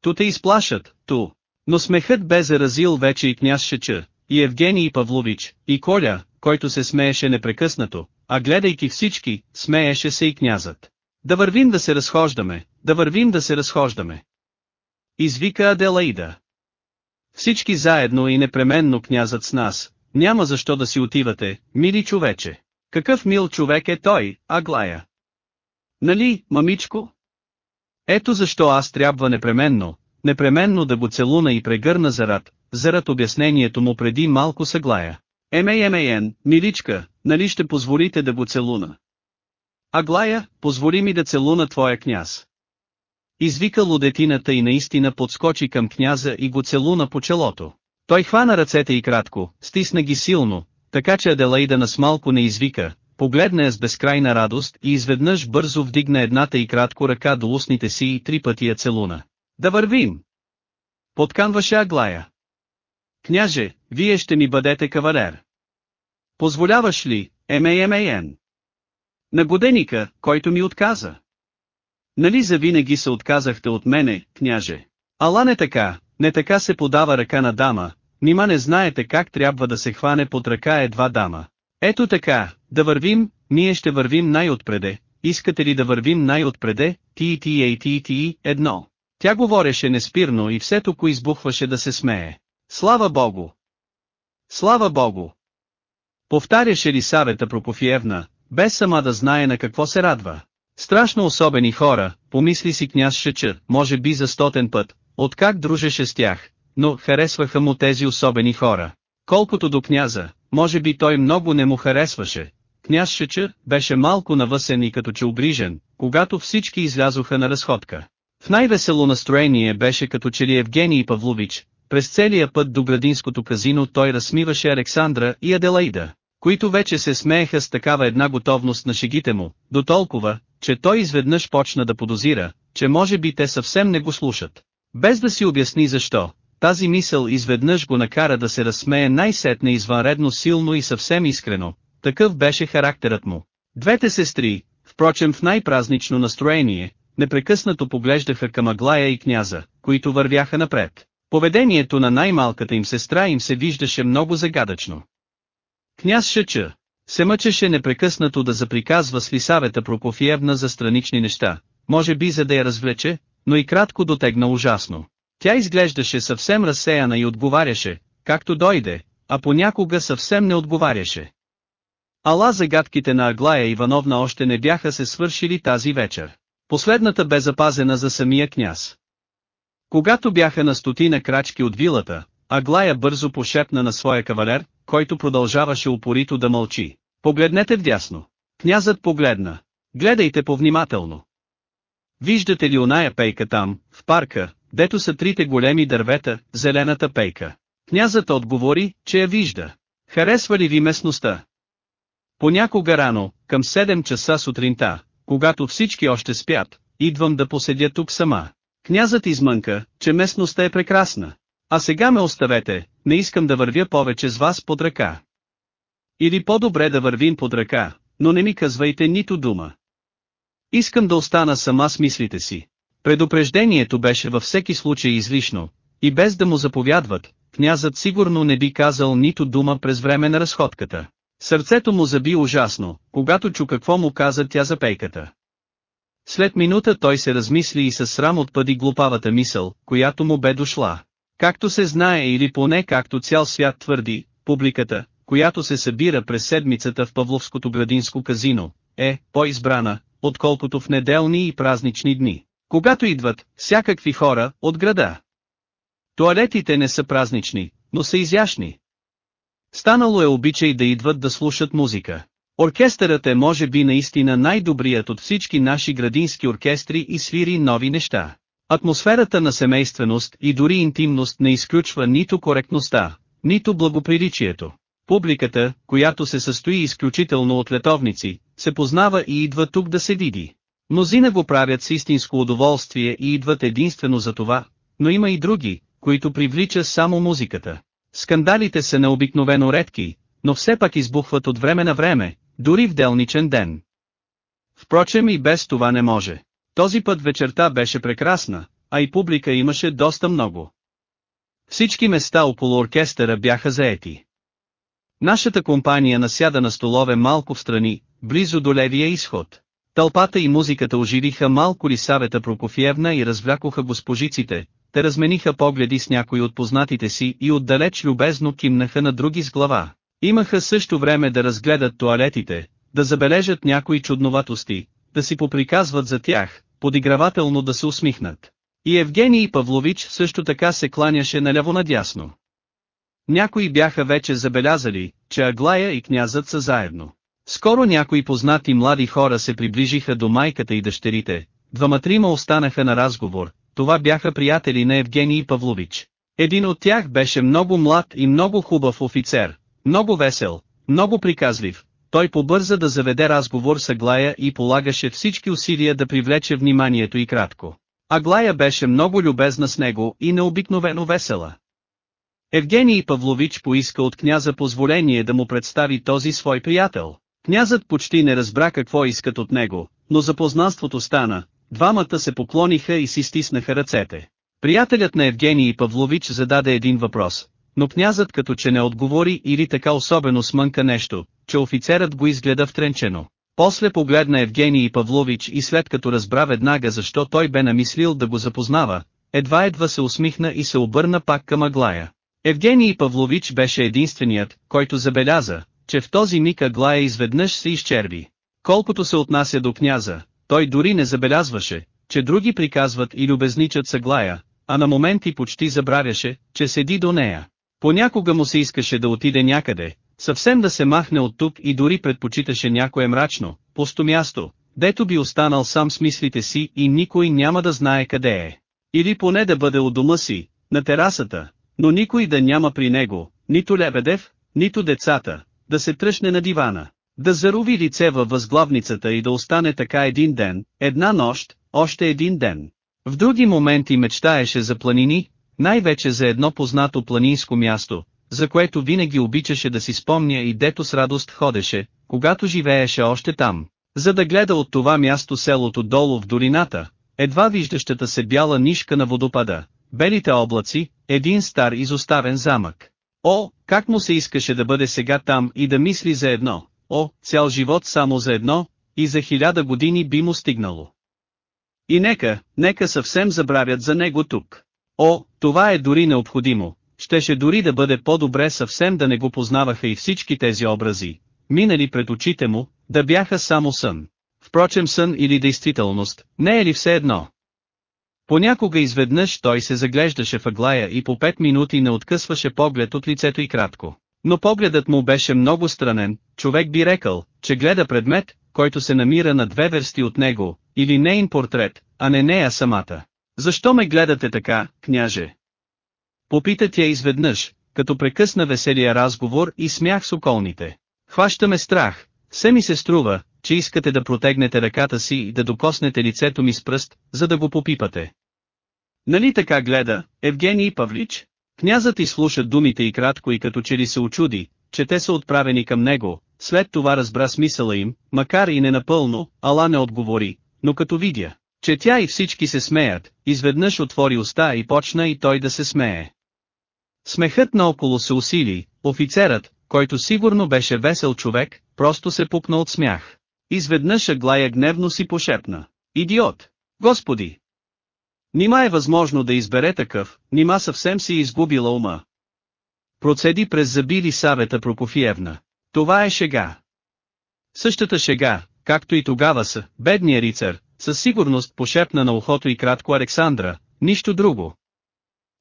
Ту те изплашат, ту. Но смехът бе заразил вече и княз Шеча, и Евгений Павлович, и Коля, който се смееше непрекъснато, а гледайки всички, смееше се и князът. Да вървим да се разхождаме, да вървим да се разхождаме. Извика Аделаида. Всички заедно и непременно князът с нас, няма защо да си отивате, мили човече. Какъв мил човек е той, Аглая? Нали, мамичко? Ето защо аз трябва непременно, непременно да го целуна и прегърна зарад, зарад обяснението му преди малко съглая. Емей емейен, миличка, нали ще позволите да го целуна? Аглая, позволи ми да целуна твоя княз. Извика лудетината и наистина подскочи към княза и го целуна по челото. Той хвана ръцете и кратко, стисна ги силно, така че Аделаида нас малко не извика, погледна я с безкрайна радост и изведнъж бързо вдигна едната и кратко ръка до устните си и три пъти я целуна. Да вървим! Подканваше Аглая. Княже, вие ще ми бъдете кавалер. Позволяваш ли, емей емейен? На годеника, който ми отказа. Нали завинаги се отказахте от мене, княже? Ала не така, не така се подава ръка на дама, нима не знаете как трябва да се хване под ръка едва дама. Ето така, да вървим, ние ще вървим най-отпреде, искате ли да вървим най-отпреде, ти ти ти ти едно. Тя говореше неспирно и все току избухваше да се смее. Слава Богу! Слава Богу! Повтаряше ли Савета Прокофиевна, без сама да знае на какво се радва. Страшно особени хора, помисли си княз Шеча, може би за стотен път, откак дружеше с тях, но харесваха му тези особени хора. Колкото до княза, може би той много не му харесваше. Княз Шеча беше малко навъсен и като че обрижен, когато всички излязоха на разходка. В най-весело настроение беше като че ли Евгений Павлович, през целия път до градинското казино той разсмиваше Александра и Аделаида, които вече се смееха с такава една готовност на шегите му, до толкова, че той изведнъж почна да подозира, че може би те съвсем не го слушат. Без да си обясни защо, тази мисъл изведнъж го накара да се разсмее най-сетне извънредно силно и съвсем искрено, такъв беше характерът му. Двете сестри, впрочем в най-празнично настроение, непрекъснато поглеждаха към Аглая и княза, които вървяха напред. Поведението на най-малката им сестра им се виждаше много загадъчно. Княз Шъча се мъчеше непрекъснато да заприказва с Лисавета Прокофиевна за странични неща, може би за да я развлече, но и кратко дотегна ужасно. Тя изглеждаше съвсем разсеяна и отговаряше, както дойде, а понякога съвсем не отговаряше. Ала загадките на Аглая Ивановна още не бяха се свършили тази вечер. Последната бе запазена за самия княз. Когато бяха на стотина крачки от вилата, Аглая бързо пошепна на своя кавалер, който продължаваше упорито да мълчи. Погледнете вдясно. Князът погледна. Гледайте повнимателно. Виждате ли оная пейка там, в парка, дето са трите големи дървета, зелената пейка? Князът отговори, че я вижда. Харесва ли ви местността? Понякога рано, към 7 часа сутринта, когато всички още спят, идвам да поседя тук сама. Князът измънка, че местността е прекрасна. А сега ме оставете, не искам да вървя повече с вас под ръка. Или по-добре да вървим под ръка, но не ми казвайте нито дума. Искам да остана сама с мислите си. Предупреждението беше във всеки случай излишно, и без да му заповядват, князът сигурно не би казал нито дума през време на разходката. Сърцето му заби ужасно, когато чу какво му каза тя за пейката. След минута той се размисли и със срам отпъди глупавата мисъл, която му бе дошла. Както се знае или поне както цял свят твърди, публиката, която се събира през седмицата в Павловското градинско казино, е по-избрана, отколкото в неделни и празнични дни, когато идват всякакви хора от града. Туалетите не са празнични, но са изящни. Станало е обичай да идват да слушат музика. Оркестърът е може би наистина най-добрият от всички наши градински оркестри и свири нови неща. Атмосферата на семейственост и дори интимност не изключва нито коректността, нито благоприличието. Публиката, която се състои изключително от летовници, се познава и идва тук да се види. Мнозина го правят с истинско удоволствие и идват единствено за това, но има и други, които привлича само музиката. Скандалите са необикновено редки, но все пак избухват от време на време, дори в делничен ден. Впрочем и без това не може. Този път вечерта беше прекрасна, а и публика имаше доста много. Всички места около оркестъра бяха заети. Нашата компания насяда на столове малко в страни, близо до левия изход. Тълпата и музиката оживиха малко ли Савета Прокофиевна и развлякоха госпожиците, те размениха погледи с някои от познатите си и отдалеч любезно кимнаха на други с глава. Имаха също време да разгледат туалетите, да забележат някои чудноватости, да си поприказват за тях, подигравателно да се усмихнат. И Евгений Павлович също така се кланяше наляво-надясно. Някои бяха вече забелязали, че Аглая и князът са заедно. Скоро някои познати млади хора се приближиха до майката и дъщерите, двама-трима останаха на разговор, това бяха приятели на Евгений Павлович. Един от тях беше много млад и много хубав офицер, много весел, много приказлив, той побърза да заведе разговор с Аглая и полагаше всички усилия да привлече вниманието и кратко. Аглая беше много любезна с него и необикновено весела. Евгений Павлович поиска от княза позволение да му представи този свой приятел. Князът почти не разбра какво искат от него, но запознанството стана, двамата се поклониха и си стиснаха ръцете. Приятелят на Евгений Павлович зададе един въпрос, но князът като че не отговори или така особено смънка нещо, че офицерът го изгледа втренчено. После погледна Евгений Павлович и след като разбра веднага защо той бе намислил да го запознава, едва-едва се усмихна и се обърна пак към Аглая. Евгений Павлович беше единственият, който забеляза, че в този миг Аглая изведнъж се изчерви. Колкото се отнася до княза, той дори не забелязваше, че други приказват и любезничат с Аглая, а на моменти почти забравяше, че седи до нея. Понякога му се искаше да отиде някъде, съвсем да се махне от тук и дори предпочиташе някое мрачно, пусто място, дето би останал сам с мислите си и никой няма да знае къде е. Или поне да бъде у дома си, на терасата, но никой да няма при него, нито Лебедев, нито децата, да се тръщне на дивана, да заруви лице във възглавницата и да остане така един ден, една нощ, още един ден. В други моменти мечтаеше за планини, най-вече за едно познато планинско място, за което винаги обичаше да си спомня и дето с радост ходеше, когато живееше още там, за да гледа от това място селото долу в долината, едва виждащата се бяла нишка на водопада, белите облаци, един стар изоставен замък. О, как му се искаше да бъде сега там и да мисли за едно, о, цял живот само за едно, и за хиляда години би му стигнало. И нека, нека съвсем забравят за него тук. О, това е дори необходимо, щеше дори да бъде по-добре съвсем да не го познаваха и всички тези образи, минали пред очите му, да бяха само сън. Впрочем сън или действителност, не е ли все едно? Понякога изведнъж той се заглеждаше в Аглая и по пет минути не откъсваше поглед от лицето и кратко. Но погледът му беше много странен, човек би рекал, че гледа предмет, който се намира на две версти от него, или нейн портрет, а не нея самата. Защо ме гледате така, княже? Попита тя изведнъж, като прекъсна веселия разговор и смях с околните. Хващаме страх, все ми се струва, че искате да протегнете ръката си и да докоснете лицето ми с пръст, за да го попипате. Нали така гледа, Евгений Павлич? Князът изслуша думите и кратко и като че ли се очуди, че те са отправени към него, след това разбра смисъла им, макар и не напълно, ала не отговори, но като видя, че тя и всички се смеят, изведнъж отвори уста и почна и той да се смее. Смехът наоколо се усили, офицерът, който сигурно беше весел човек, просто се пукна от смях. Изведнъж Аглая гневно си пошепна. Идиот! Господи! Нима е възможно да избере такъв, нима съвсем си изгубила ума. Процеди през забили Савета Прокофиевна. Това е шега. Същата шега, както и тогава са, бедния рицар, със сигурност пошепна на ухото и кратко Александра, нищо друго.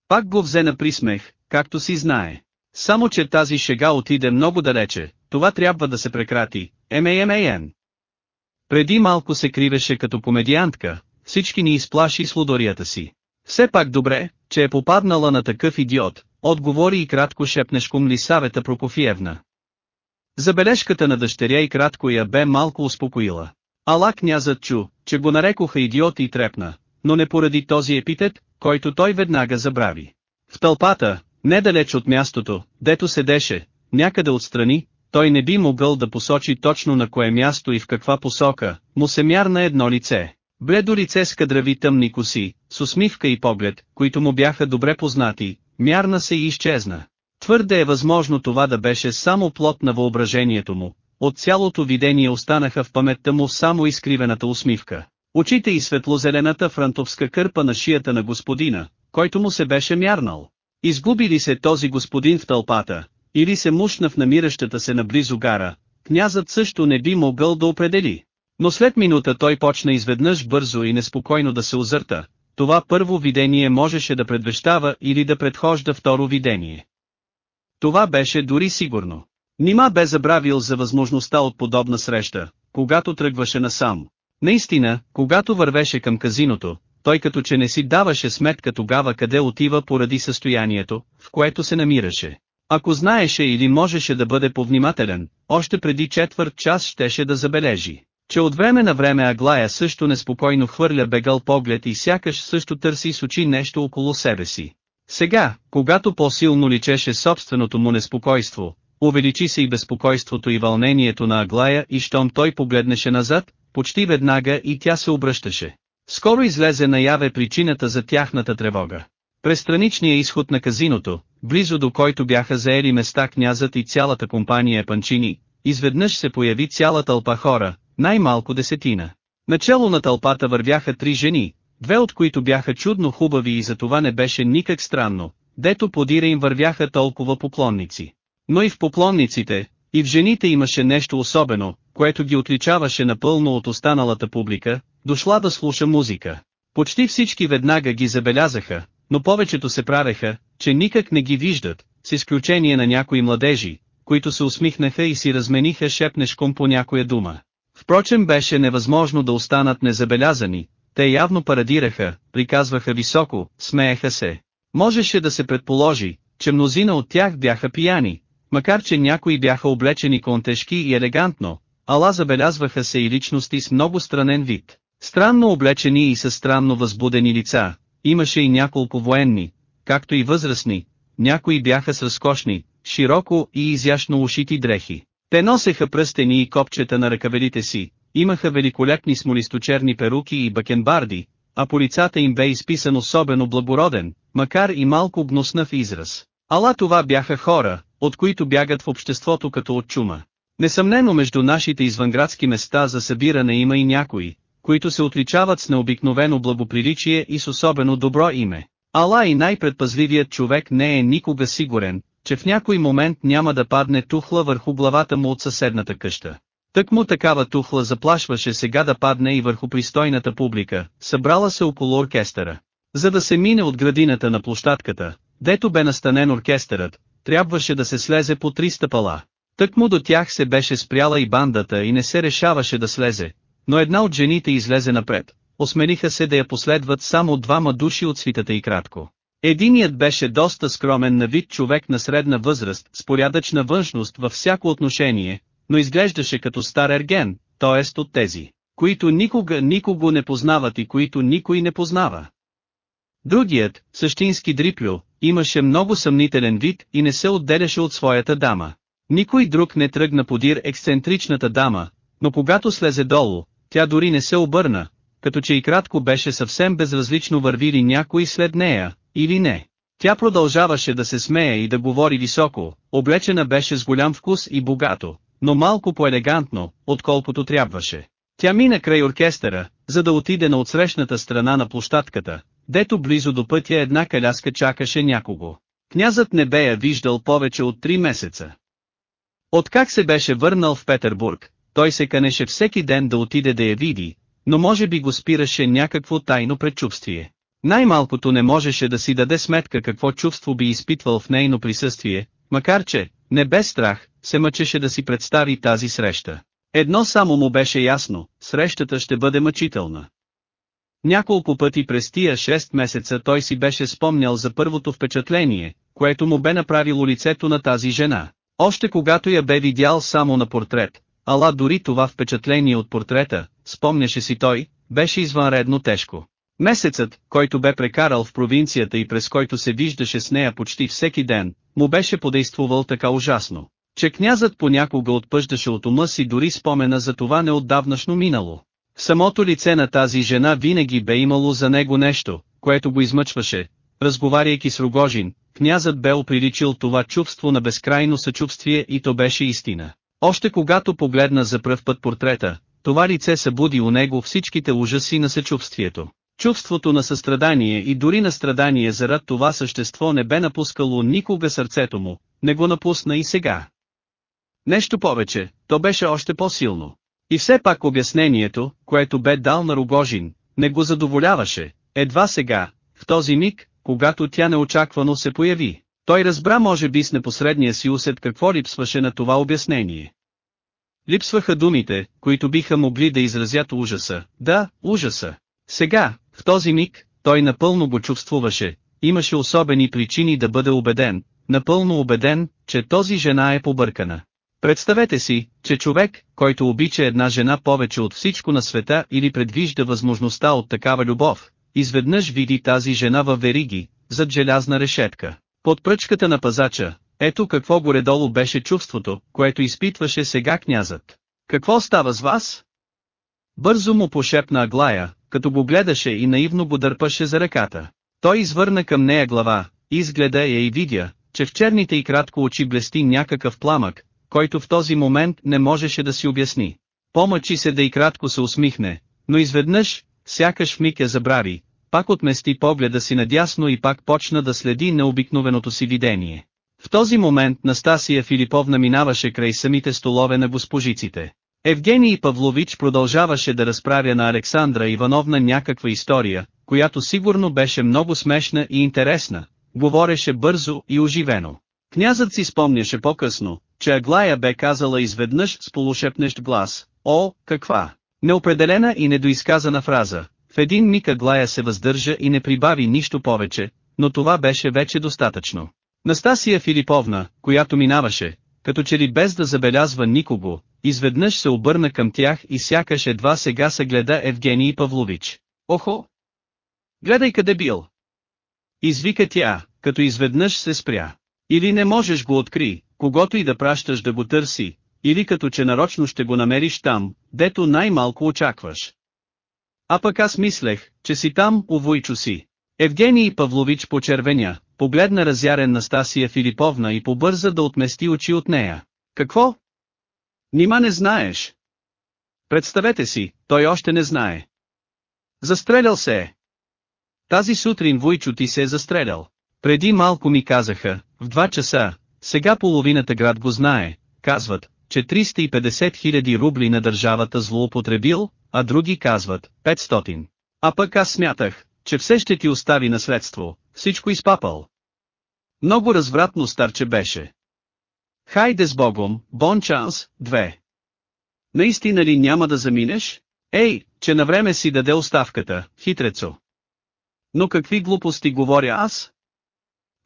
Пак го взе на присмех, както си знае. Само че тази шега отиде много далече, това трябва да се прекрати, МАМАН. Преди малко се кривеше като комедиантка, всички ни изплаши с лудорията си. Все пак добре, че е попаднала на такъв идиот, отговори и кратко шепнешком ли Савета Прокофиевна. Забележката на дъщеря и кратко я бе малко успокоила. Ала князът чу, че го нарекоха идиот и трепна, но не поради този епитет, който той веднага забрави. В тълпата, недалеч от мястото, дето седеше, някъде отстрани, той не би могъл да посочи точно на кое място и в каква посока, му се мярна едно лице. Бледо лице с кадрави тъмни коси, с усмивка и поглед, които му бяха добре познати, мярна се и изчезна. Твърде е възможно това да беше само плод на въображението му, от цялото видение останаха в паметта му само изкривената усмивка. Очите и светлозелената франтовска кърпа на шията на господина, който му се беше мярнал. Изгуби ли се този господин в тълпата, или се мушна в намиращата се наблизо гара, князът също не би могъл да определи. Но след минута той почна изведнъж бързо и неспокойно да се озърта, това първо видение можеше да предвещава или да предхожда второ видение. Това беше дори сигурно. Нима бе забравил за възможността от подобна среща, когато тръгваше насам. Наистина, когато вървеше към казиното, той като че не си даваше сметка тогава къде отива поради състоянието, в което се намираше. Ако знаеше или можеше да бъде повнимателен, още преди четвърт час щеше да забележи, че от време на време Аглая също неспокойно хвърля бегал поглед и сякаш също търси с очи нещо около себе си. Сега, когато по-силно личеше собственото му неспокойство, увеличи се и безпокойството и вълнението на Аглая и щом той погледнеше назад, почти веднага и тя се обръщаше. Скоро излезе наяве причината за тяхната тревога. През страничния изход на казиното, близо до който бяха заели места князът и цялата компания панчини, изведнъж се появи цяла тълпа хора, най-малко десетина. Начало на тълпата вървяха три жени, две от които бяха чудно хубави и за това не беше никак странно, дето подира им вървяха толкова поклонници. Но и в поклонниците, и в жените имаше нещо особено, което ги отличаваше напълно от останалата публика, дошла да слуша музика. Почти всички веднага ги забелязаха, но повечето се правеха, че никак не ги виждат, с изключение на някои младежи, които се усмихнаха и си размениха шепнешком по някоя дума. Впрочем беше невъзможно да останат незабелязани, те явно парадираха, приказваха високо, смееха се. Можеше да се предположи, че мнозина от тях бяха пияни, макар че някои бяха облечени контежки и елегантно, ала забелязваха се и личности с много странен вид. Странно облечени и със странно възбудени лица, имаше и няколко военни, както и възрастни, някои бяха с разкошни, широко и изящно ушити дрехи. Те носеха пръстени и копчета на ръкавелите си, имаха великолепни смолисточерни перуки и бакенбарди, а по лицата им бе изписан особено благороден, макар и малко гноснав израз. Ала това бяха хора, от които бягат в обществото като от чума. Несъмнено между нашите извънградски места за събиране има и някои, които се отличават с необикновено благоприличие и с особено добро име. Ала и най-предпазливият човек не е никога сигурен, че в някой момент няма да падне тухла върху главата му от съседната къща. Тък му такава тухла заплашваше сега да падне и върху пристойната публика, събрала се около оркестъра. За да се мине от градината на площадката, дето бе настанен оркестърът, трябваше да се слезе по три стъпала. Тък му до тях се беше спряла и бандата и не се решаваше да слезе, но една от жените излезе напред, осмениха се да я последват само двама души от свитата и кратко. Единият беше доста скромен на вид човек на средна възраст, с порядъчна външност във всяко отношение, но изглеждаше като стар ерген, т.е. от тези, които никога никого не познават и които никой не познава. Другият, същински дриплю, имаше много съмнителен вид и не се отделяше от своята дама. Никой друг не тръгна подир ексцентричната дама, но когато слезе долу, тя дори не се обърна, като че и кратко беше съвсем безразлично върви ли някой след нея, или не. Тя продължаваше да се смее и да говори високо, облечена беше с голям вкус и богато, но малко по-елегантно, отколкото трябваше. Тя мина край оркестъра, за да отиде на отсрещната страна на площадката, дето близо до пътя една каляска чакаше някого. Князът не бе я виждал повече от три месеца. Откак се беше върнал в Петербург, той се канеше всеки ден да отиде да я види, но може би го спираше някакво тайно предчувствие. Най-малкото не можеше да си даде сметка какво чувство би изпитвал в нейно присъствие, макар че, не без страх, се мъчеше да си представи тази среща. Едно само му беше ясно, срещата ще бъде мъчителна. Няколко пъти през тия 6 месеца той си беше спомнял за първото впечатление, което му бе направило лицето на тази жена. Още когато я бе видял само на портрет, ала дори това впечатление от портрета, спомняше си той, беше извънредно тежко. Месецът, който бе прекарал в провинцията и през който се виждаше с нея почти всеки ден, му беше подействувал така ужасно, че князът понякога отпъждаше от ума си дори спомена за това неотдавнашно минало. Самото лице на тази жена винаги бе имало за него нещо, което го измъчваше. Разговаряйки с Рогожин, князът бе оприличил това чувство на безкрайно съчувствие и то беше истина. Още когато погледна за пръв път портрета, това лице събуди у него всичките ужаси на съчувствието. Чувството на състрадание и дори на страдание зарад това същество не бе напускало никога сърцето му, не го напусна и сега. Нещо повече, то беше още по-силно. И все пак обяснението, което бе дал на Рогожин, не го задоволяваше, едва сега, в този миг, когато тя неочаквано се появи. Той разбра може би с непосредния си усет какво липсваше на това обяснение. Липсваха думите, които биха могли да изразят ужаса, да, ужаса. Сега, в този миг, той напълно го чувствуваше, имаше особени причини да бъде убеден, напълно убеден, че този жена е побъркана. Представете си, че човек, който обича една жена повече от всичко на света или предвижда възможността от такава любов, изведнъж види тази жена във вериги, зад желязна решетка, под пръчката на пазача, ето какво горе-долу беше чувството, което изпитваше сега князът. Какво става с вас? Бързо му пошепна Аглая, като го гледаше и наивно го дърпаше за ръката. Той извърна към нея глава, изгледа я и видя, че в черните и кратко очи блести някакъв пламък, който в този момент не можеше да си обясни. Помъчи се да и кратко се усмихне, но изведнъж, сякаш в миг я забрави, пак отмести погледа си надясно и пак почна да следи необикновеното си видение. В този момент Настасия Филиповна минаваше край самите столове на госпожиците. Евгений Павлович продължаваше да разправя на Александра Ивановна някаква история, която сигурно беше много смешна и интересна, говореше бързо и оживено. Князът си спомняше по-късно, че Аглая бе казала изведнъж с полушепнещ глас, «О, каква!» Неопределена и недоизказана фраза. В един миг Аглая се въздържа и не прибави нищо повече, но това беше вече достатъчно. Настасия Филиповна, която минаваше, като че ли без да забелязва никого, изведнъж се обърна към тях и сякаш едва сега се гледа Евгений Павлович. Охо! Гледай къде бил! Извика тя, като изведнъж се спря. Или не можеш го откри, когато и да пращаш да го търси, или като че нарочно ще го намериш там, дето най-малко очакваш. А пък аз мислех, че си там, увойчо си. Евгений Павлович почервеня, погледна разярен на Стасия Филиповна и побърза да отмести очи от нея. Какво? Нима не знаеш. Представете си, той още не знае. Застрелял се е. Тази сутрин Войчо ти се е застрелял. Преди малко ми казаха, в два часа, сега половината град го знае, казват, че 350 хиляди рубли на държавата злоупотребил, а други казват, 500. А пък аз смятах, че все ще ти остави наследство, всичко изпапал. Много развратно старче беше. Хайде с Богом, бон чанс, две. Наистина ли няма да заминеш? Ей, че на време си даде оставката, хитрецо. Но какви глупости говоря аз?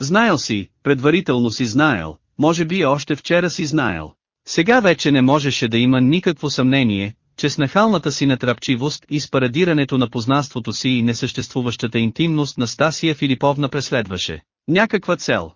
Знаел си, предварително си знаел, може би още вчера си знаел. Сега вече не можеше да има никакво съмнение, че с нахалната си натрапчивост и с парадирането на познанството си и несъществуващата интимност на Стасия Филиповна преследваше някаква цел.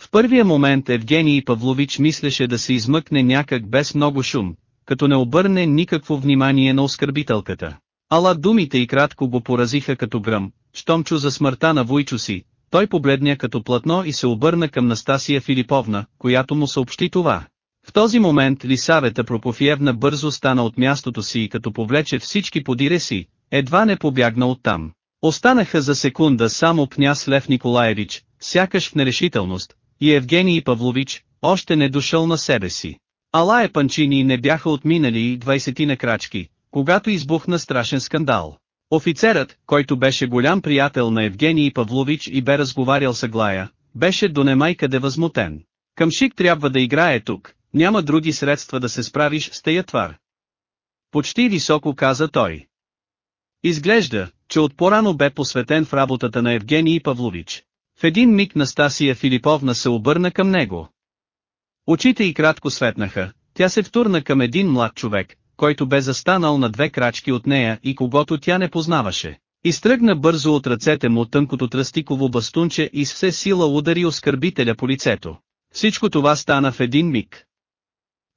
В първия момент Евгений Павлович мислеше да се измъкне някак без много шум, като не обърне никакво внимание на оскърбителката. Ала думите и кратко го поразиха като гръм, щом чу за смъртта на Войчо си, той побледня като платно и се обърна към Настасия Филиповна, която му съобщи това. В този момент Лисавета Пропофиевна бързо стана от мястото си и като повлече всички подире си, едва не побягна оттам. Останаха за секунда само княз Лев Николаевич, сякаш в нерешителност, и Евгений Павлович, още не дошъл на себе си. Алая Панчини не бяха отминали и 20 на крачки, когато избухна страшен скандал. Офицерът, който беше голям приятел на Евгений Павлович и бе разговарял с Аглая, беше до немай къде възмутен. Къмшик трябва да играе тук, няма други средства да се справиш с тея твар. Почти високо каза той. Изглежда, че от порано бе посветен в работата на Евгений Павлович. В един миг Настасия Филиповна се обърна към него. Очите й кратко светнаха, тя се втурна към един млад човек, който бе застанал на две крачки от нея и когото тя не познаваше. Изтръгна бързо от ръцете му тънкото тръстиково бастунче и с все сила удари оскърбителя по лицето. Всичко това стана в един миг.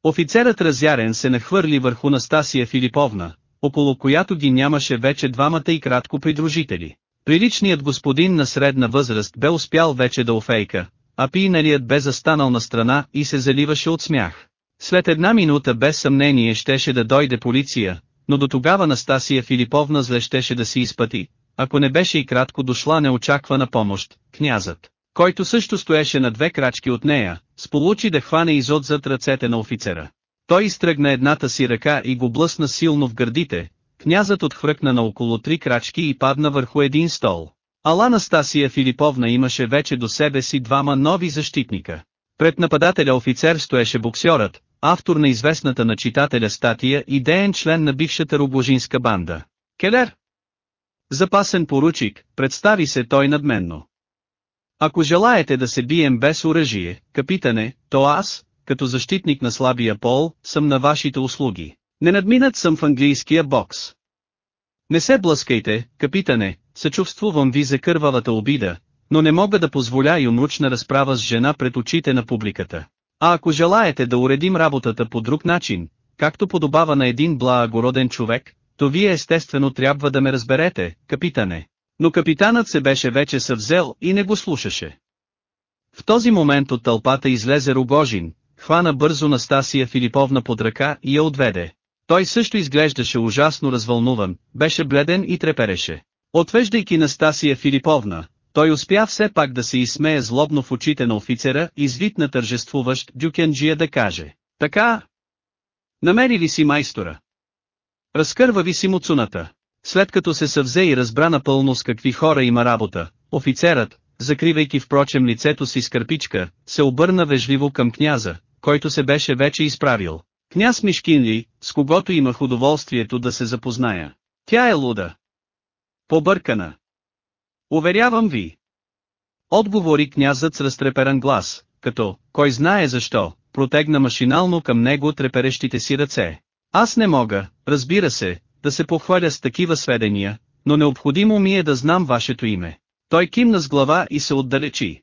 Офицерът разярен се нахвърли върху Настасия Филиповна, около която ги нямаше вече двамата и кратко придружители. Приличният господин на средна възраст бе успял вече да офейка, а пийналият бе застанал на страна и се заливаше от смях. След една минута без съмнение щеше да дойде полиция, но до тогава Настасия Филиповна зле щеше да си изпъти, ако не беше и кратко дошла неочаквана помощ, князът, който също стоеше на две крачки от нея, сполучи да хване изот зад ръцете на офицера. Той изтръгна едната си ръка и го блъсна силно в гърдите, князът отхвъркна на около три крачки и падна върху един стол. Ала Настасия Филиповна имаше вече до себе си двама нови защитника. Пред нападателя офицер стоеше боксерът, автор на известната на читателя статия и деен член на бившата рубожинска банда. Келер! Запасен поручик, представи се той надменно. Ако желаете да се бием без оръжие, капитане, то аз, като защитник на слабия пол, съм на вашите услуги. Не надминат съм в английския бокс. Не се блъскайте, капитане, съчувствувам ви за кървавата обида, но не мога да позволя и умручна разправа с жена пред очите на публиката. А ако желаете да уредим работата по друг начин, както подобава на един благороден човек, то вие естествено трябва да ме разберете, капитане. Но капитанът се беше вече съвзел и не го слушаше. В този момент от тълпата излезе Рогожин, хвана бързо Настасия Филиповна под ръка и я отведе. Той също изглеждаше ужасно развълнуван, беше бледен и трепереше. Отвеждайки Настасия Филиповна, той успя все пак да се изсмее злобно в очите на офицера и с вид на тържествуващ дюкенджия да каже. Така? Намери ли си майстора? Разкърва ви си муцуната. След като се съвзе и разбра напълно с какви хора има работа, офицерът, закривайки впрочем лицето си с кърпичка, се обърна вежливо към княза, който се беше вече изправил. Княз Мишкинли, с когото имах удоволствието да се запозная. Тя е луда. Побъркана. Уверявам ви. Отговори князът с разтреперан глас, като, кой знае защо, протегна машинално към него треперещите си ръце. Аз не мога, разбира се, да се похваля с такива сведения, но необходимо ми е да знам вашето име. Той кимна с глава и се отдалечи.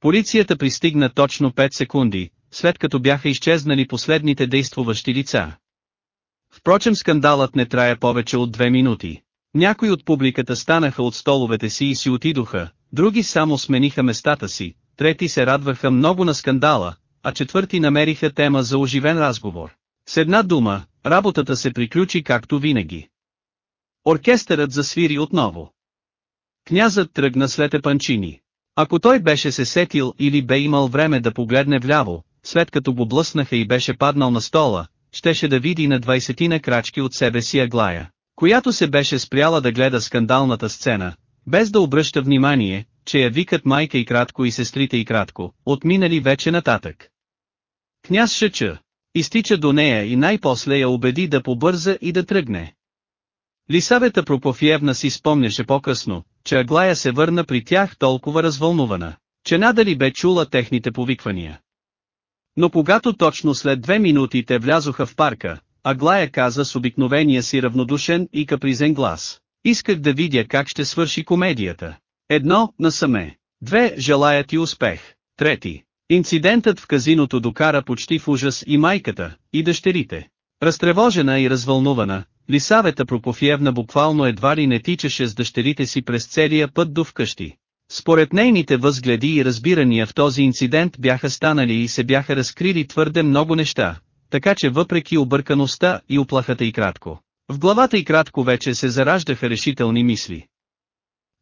Полицията пристигна точно 5 секунди, след като бяха изчезнали последните действуващи лица. Впрочем скандалът не трая повече от две минути. Някои от публиката станаха от столовете си и си отидоха, други само смениха местата си, трети се радваха много на скандала, а четвърти намериха тема за оживен разговор. С една дума, работата се приключи както винаги. Оркестърът засвири отново. Князът тръгна след епанчини. Ако той беше се сетил или бе имал време да погледне вляво, след като го блъснаха и беше паднал на стола, щеше да види на двайсетина крачки от себе си Аглая, която се беше спряла да гледа скандалната сцена, без да обръща внимание, че я викат майка и кратко и сестрите и кратко, отминали вече нататък. Княз Шъча, изтича до нея и най-после я убеди да побърза и да тръгне. Лисавета Прокофиевна си спомняше по-късно, че Аглая се върна при тях толкова развълнувана, че надали бе чула техните повиквания. Но когато точно след две минути те влязоха в парка, Аглая каза с обикновения си равнодушен и капризен глас. Исках да видя как ще свърши комедията. Едно, насаме. Две, желая ти успех. Трети. Инцидентът в казиното докара почти в ужас и майката, и дъщерите. Разтревожена и развълнувана, Лисавета Прокофиевна буквално едва ли не тичаше с дъщерите си през целия път до вкъщи. Според нейните възгледи и разбирания в този инцидент бяха станали и се бяха разкрили твърде много неща, така че въпреки объркаността и оплахата и кратко, в главата и кратко вече се зараждаха решителни мисли.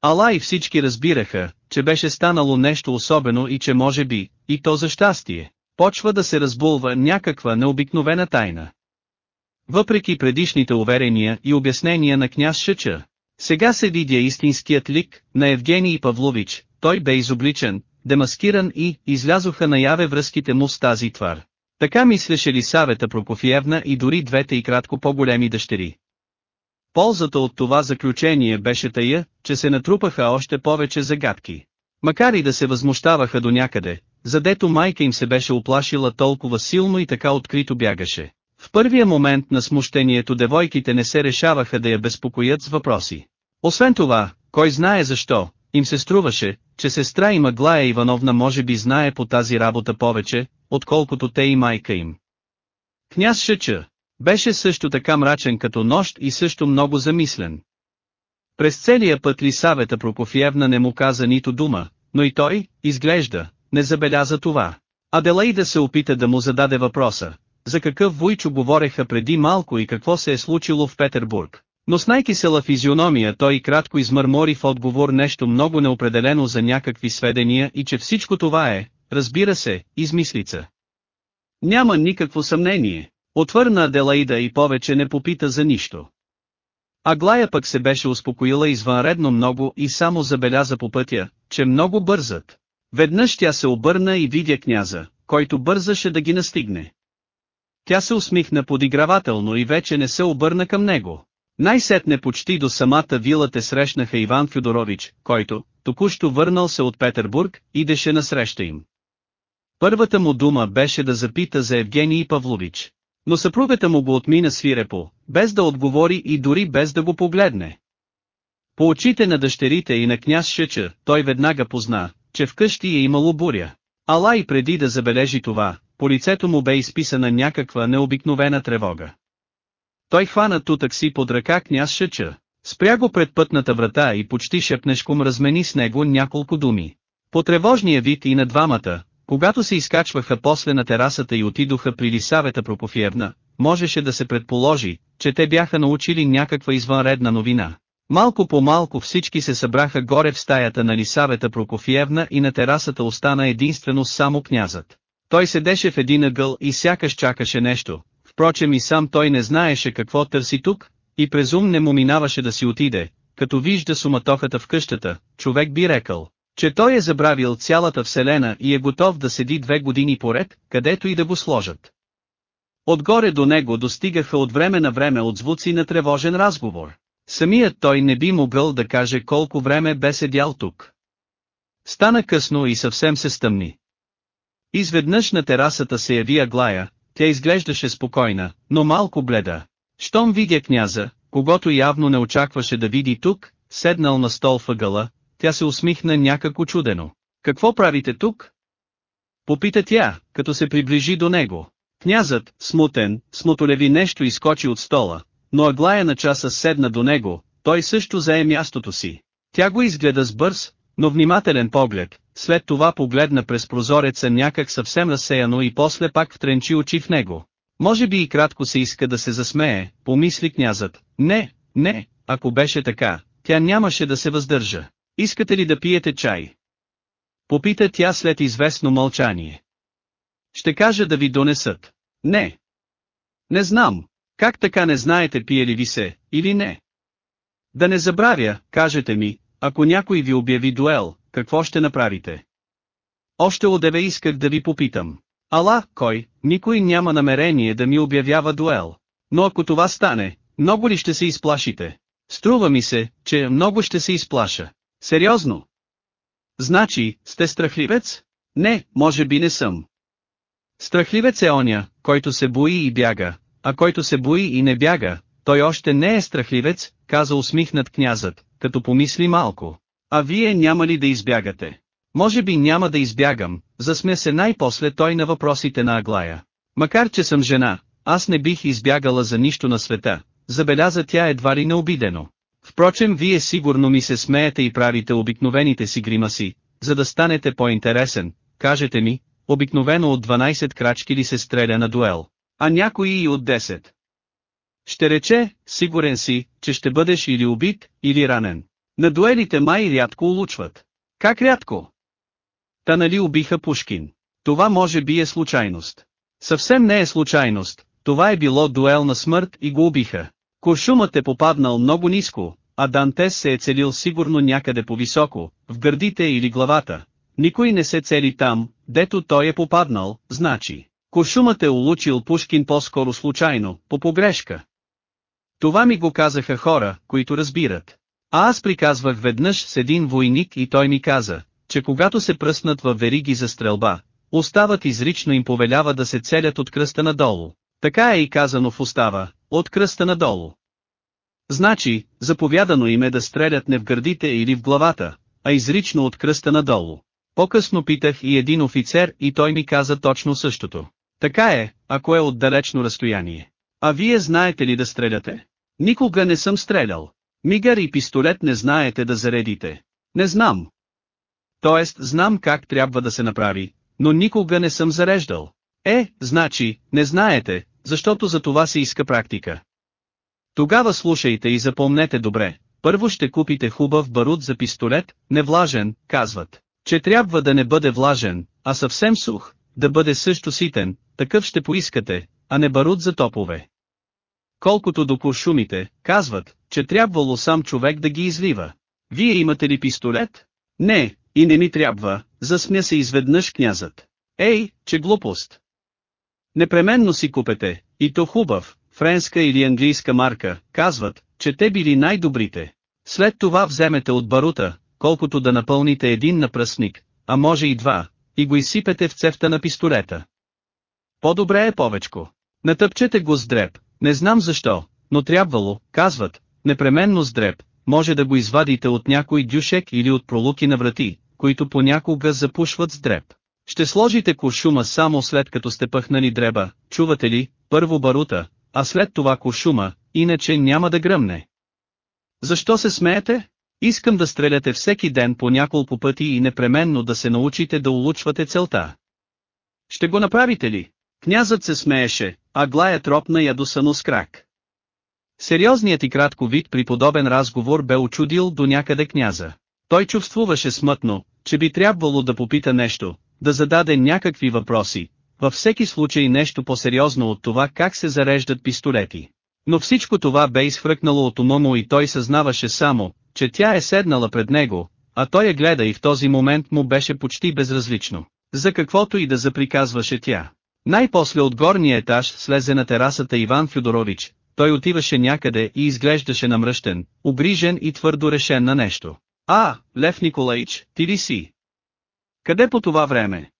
Ала и всички разбираха, че беше станало нещо особено и че може би, и то за щастие, почва да се разбулва някаква необикновена тайна. Въпреки предишните уверения и обяснения на княз Шъча, сега се видя истинският лик на Евгений Павлович, той бе изобличен, демаскиран и излязоха наяве връзките му с тази твар. Така мислеше ли Савета Прокофиевна и дори двете и кратко по-големи дъщери. Ползата от това заключение беше тая, че се натрупаха още повече загадки. Макар и да се възмущаваха до някъде, задето майка им се беше оплашила толкова силно и така открито бягаше. В първия момент на смущението девойките не се решаваха да я безпокоят с въпроси. Освен това, кой знае защо, им се струваше, че сестра и Маглая Ивановна може би знае по тази работа повече, отколкото те и майка им. Княз Шъча беше също така мрачен като нощ и също много замислен. През целия път Лисавета Прокофиевна не му каза нито дума, но и той, изглежда, не забеляза това. Аделаида се опита да му зададе въпроса, за какъв Войчо говореха преди малко и какво се е случило в Петербург. Но с най-кисела физиономия той кратко измърмори в отговор нещо много неопределено за някакви сведения и че всичко това е, разбира се, измислица. Няма никакво съмнение. Отвърна Аделаида и повече не попита за нищо. Аглая пък се беше успокоила извънредно много и само забеляза по пътя, че много бързат. Веднъж тя се обърна и видя княза, който бързаше да ги настигне. Тя се усмихна подигравателно и вече не се обърна към него. Най-сетне почти до самата вила те срещнаха Иван Фюдорович, който, току-що върнал се от Петербург, идеше насреща им. Първата му дума беше да запита за Евгений Павлович. Но съпругата му го отмина свирепо, без да отговори и дори без да го погледне. По очите на дъщерите и на княз Шечер, той веднага позна, че вкъщи е имало буря. Ала и преди да забележи това, по лицето му бе изписана някаква необикновена тревога. Той хвана тутък си под ръка княз Шечер, спря го пред пътната врата и почти шепнешком размени с него няколко думи. По тревожния вид и на двамата, когато се изкачваха после на терасата и отидоха при Лисавета Прокофиевна, можеше да се предположи, че те бяха научили някаква извънредна новина. Малко по малко всички се събраха горе в стаята на Лисавета Прокофиевна и на терасата остана единствено само князът. Той седеше в един ъгъл и сякаш чакаше нещо, впрочем и сам той не знаеше какво търси тук, и презум не му минаваше да си отиде, като вижда суматохата в къщата, човек би рекал, че той е забравил цялата вселена и е готов да седи две години поред, където и да го сложат. Отгоре до него достигаха от време на време отзвуци на тревожен разговор. Самият той не би могъл да каже колко време бе седял тук. Стана късно и съвсем се стъмни. Изведнъж на терасата се яви Аглая, тя изглеждаше спокойна, но малко бледа. Щом видя княза, когато явно не очакваше да види тук, седнал на стол въгъла, тя се усмихна някак чудено. Какво правите тук? Попита тя, като се приближи до него. Князът, смутен, смотолеви нещо изкочи от стола, но Аглая на часа седна до него, той също зае мястото си. Тя го изгледа с бърз, но внимателен поглед, след това погледна през прозореца някак съвсем разсеяно и после пак втренчи очи в него. Може би и кратко се иска да се засмее, помисли князът. Не, не, ако беше така, тя нямаше да се въздържа. Искате ли да пиете чай? Попита тя след известно мълчание. Ще кажа да ви донесат. Не. Не знам. Как така не знаете пие ли ви се, или не? Да не забравя, кажете ми, ако някой ви обяви дуел, какво ще направите? Още одеве исках да ви попитам. Ала, кой, никой няма намерение да ми обявява дуел. Но ако това стане, много ли ще се изплашите? Струва ми се, че много ще се изплаша. Сериозно? Значи, сте страхливец? Не, може би не съм. Страхливец е оня, който се бои и бяга, а който се бои и не бяга, той още не е страхливец, каза усмихнат князът, като помисли малко. А вие няма ли да избягате? Може би няма да избягам, засмя се най-после той на въпросите на Аглая. Макар че съм жена, аз не бих избягала за нищо на света, забеляза тя едва ли необидено. Впрочем вие сигурно ми се смеете и правите обикновените си гримаси, за да станете по-интересен, кажете ми, обикновено от 12 крачки ли се стреля на дуел, а някои и от 10. Ще рече, сигурен си, че ще бъдеш или убит, или ранен. На дуелите май рядко улучват. Как рядко? Та нали убиха Пушкин? Това може би е случайност. Съвсем не е случайност, това е било дуел на смърт и го убиха. Куршумът е попаднал много ниско, а Дантес се е целил сигурно някъде по-високо, в гърдите или главата. Никой не се цели там, дето той е попаднал, значи. Куршумът е улучил Пушкин по-скоро случайно, по погрешка. Това ми го казаха хора, които разбират. А аз приказвах веднъж с един войник и той ми каза, че когато се пръснат във вериги за стрелба, уставът изрично им повелява да се целят от кръста надолу. Така е и казано в устава, от кръста надолу. Значи, заповядано им е да стрелят не в гърдите или в главата, а изрично от кръста надолу. По-късно питах и един офицер и той ми каза точно същото. Така е, ако е от далечно разстояние. А вие знаете ли да стреляте? Никога не съм стрелял. Мигър и пистолет не знаете да заредите. Не знам. Тоест, знам как трябва да се направи, но никога не съм зареждал. Е, значи, не знаете, защото за това се иска практика. Тогава слушайте и запомнете добре, първо ще купите хубав барут за пистолет, не влажен, казват, че трябва да не бъде влажен, а съвсем сух, да бъде също ситен, такъв ще поискате, а не барут за топове. Колкото до куршумите, казват, че трябвало сам човек да ги излива. Вие имате ли пистолет? Не, и не ми трябва, засмя се изведнъж князът. Ей, че глупост! Непременно си купете, и то хубав, френска или английска марка, казват, че те били най-добрите. След това вземете от барута, колкото да напълните един напръсник, а може и два, и го изсипете в цевта на пистолета. По-добре е повечко. Натъпчете го с дреб, не знам защо, но трябвало, казват, непременно с дреб, може да го извадите от някой дюшек или от пролуки на врати, които понякога запушват с дреб. Ще сложите куршума само след като сте пъхнали дреба, чувате ли, първо барута, а след това куршума, иначе няма да гръмне. Защо се смеете? Искам да стреляте всеки ден по няколко пъти и непременно да се научите да улучвате целта. Ще го направите ли? Князът се смееше, а Глая тропна ядосано с крак. Сериозният и кратко вид при подобен разговор бе очудил до някъде княза. Той чувствуваше смътно, че би трябвало да попита нещо, да зададе някакви въпроси, във всеки случай нещо по-сериозно от това как се зареждат пистолети. Но всичко това бе изхвъркнало от ума му и той съзнаваше само, че тя е седнала пред него, а той я гледа и в този момент му беше почти безразлично. За каквото и да заприказваше тя. Най-после от горния етаж слезе на терасата Иван Фюдорович, той отиваше някъде и изглеждаше намръщен, обрижен и твърдо решен на нещо. А, Лев Николаич, ти ли си? Къде по това време?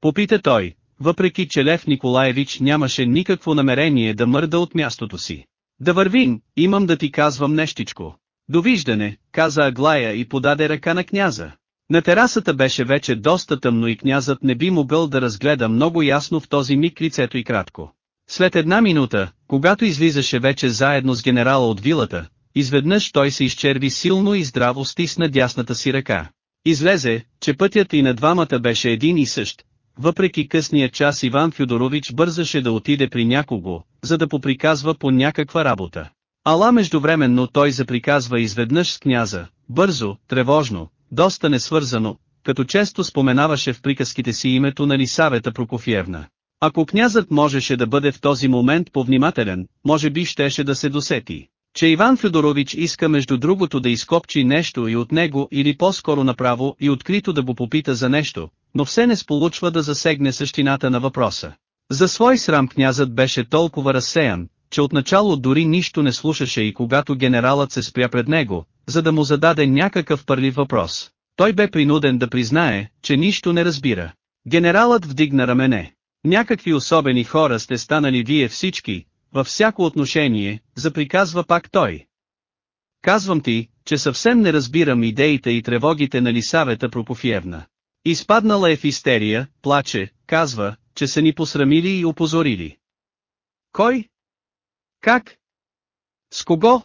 Попита той, въпреки че Лев Николаевич нямаше никакво намерение да мърда от мястото си. Да вървим, имам да ти казвам нещичко. Довиждане, каза Аглая и подаде ръка на княза. На терасата беше вече доста тъмно и князът не би могъл да разгледа много ясно в този миг лицето и кратко. След една минута, когато излизаше вече заедно с генерала от вилата, изведнъж той се изчерви силно и здраво стисна дясната си ръка. Излезе, че пътят и на двамата беше един и същ. Въпреки късния час Иван Фюдорович бързаше да отиде при някого, за да поприказва по някаква работа. Ала междувременно той заприказва изведнъж с княза, бързо, тревожно, доста несвързано, като често споменаваше в приказките си името на Лисавета Прокофиевна. Ако князът можеше да бъде в този момент повнимателен, може би щеше да се досети, че Иван Федорович иска между другото да изкопчи нещо и от него или по-скоро направо и открито да го попита за нещо, но все не сполучва да засегне същината на въпроса. За свой срам князът беше толкова разсеян, че отначало дори нищо не слушаше и когато генералът се спря пред него, за да му зададе някакъв пърлив въпрос. Той бе принуден да признае, че нищо не разбира. Генералът вдигна рамене. Някакви особени хора сте станали вие всички, във всяко отношение, заприказва пак той. Казвам ти, че съвсем не разбирам идеите и тревогите на Лисавета Пропофиевна. Изпаднала е в истерия, плаче, казва, че са ни посрамили и опозорили. Кой? Как? С кого?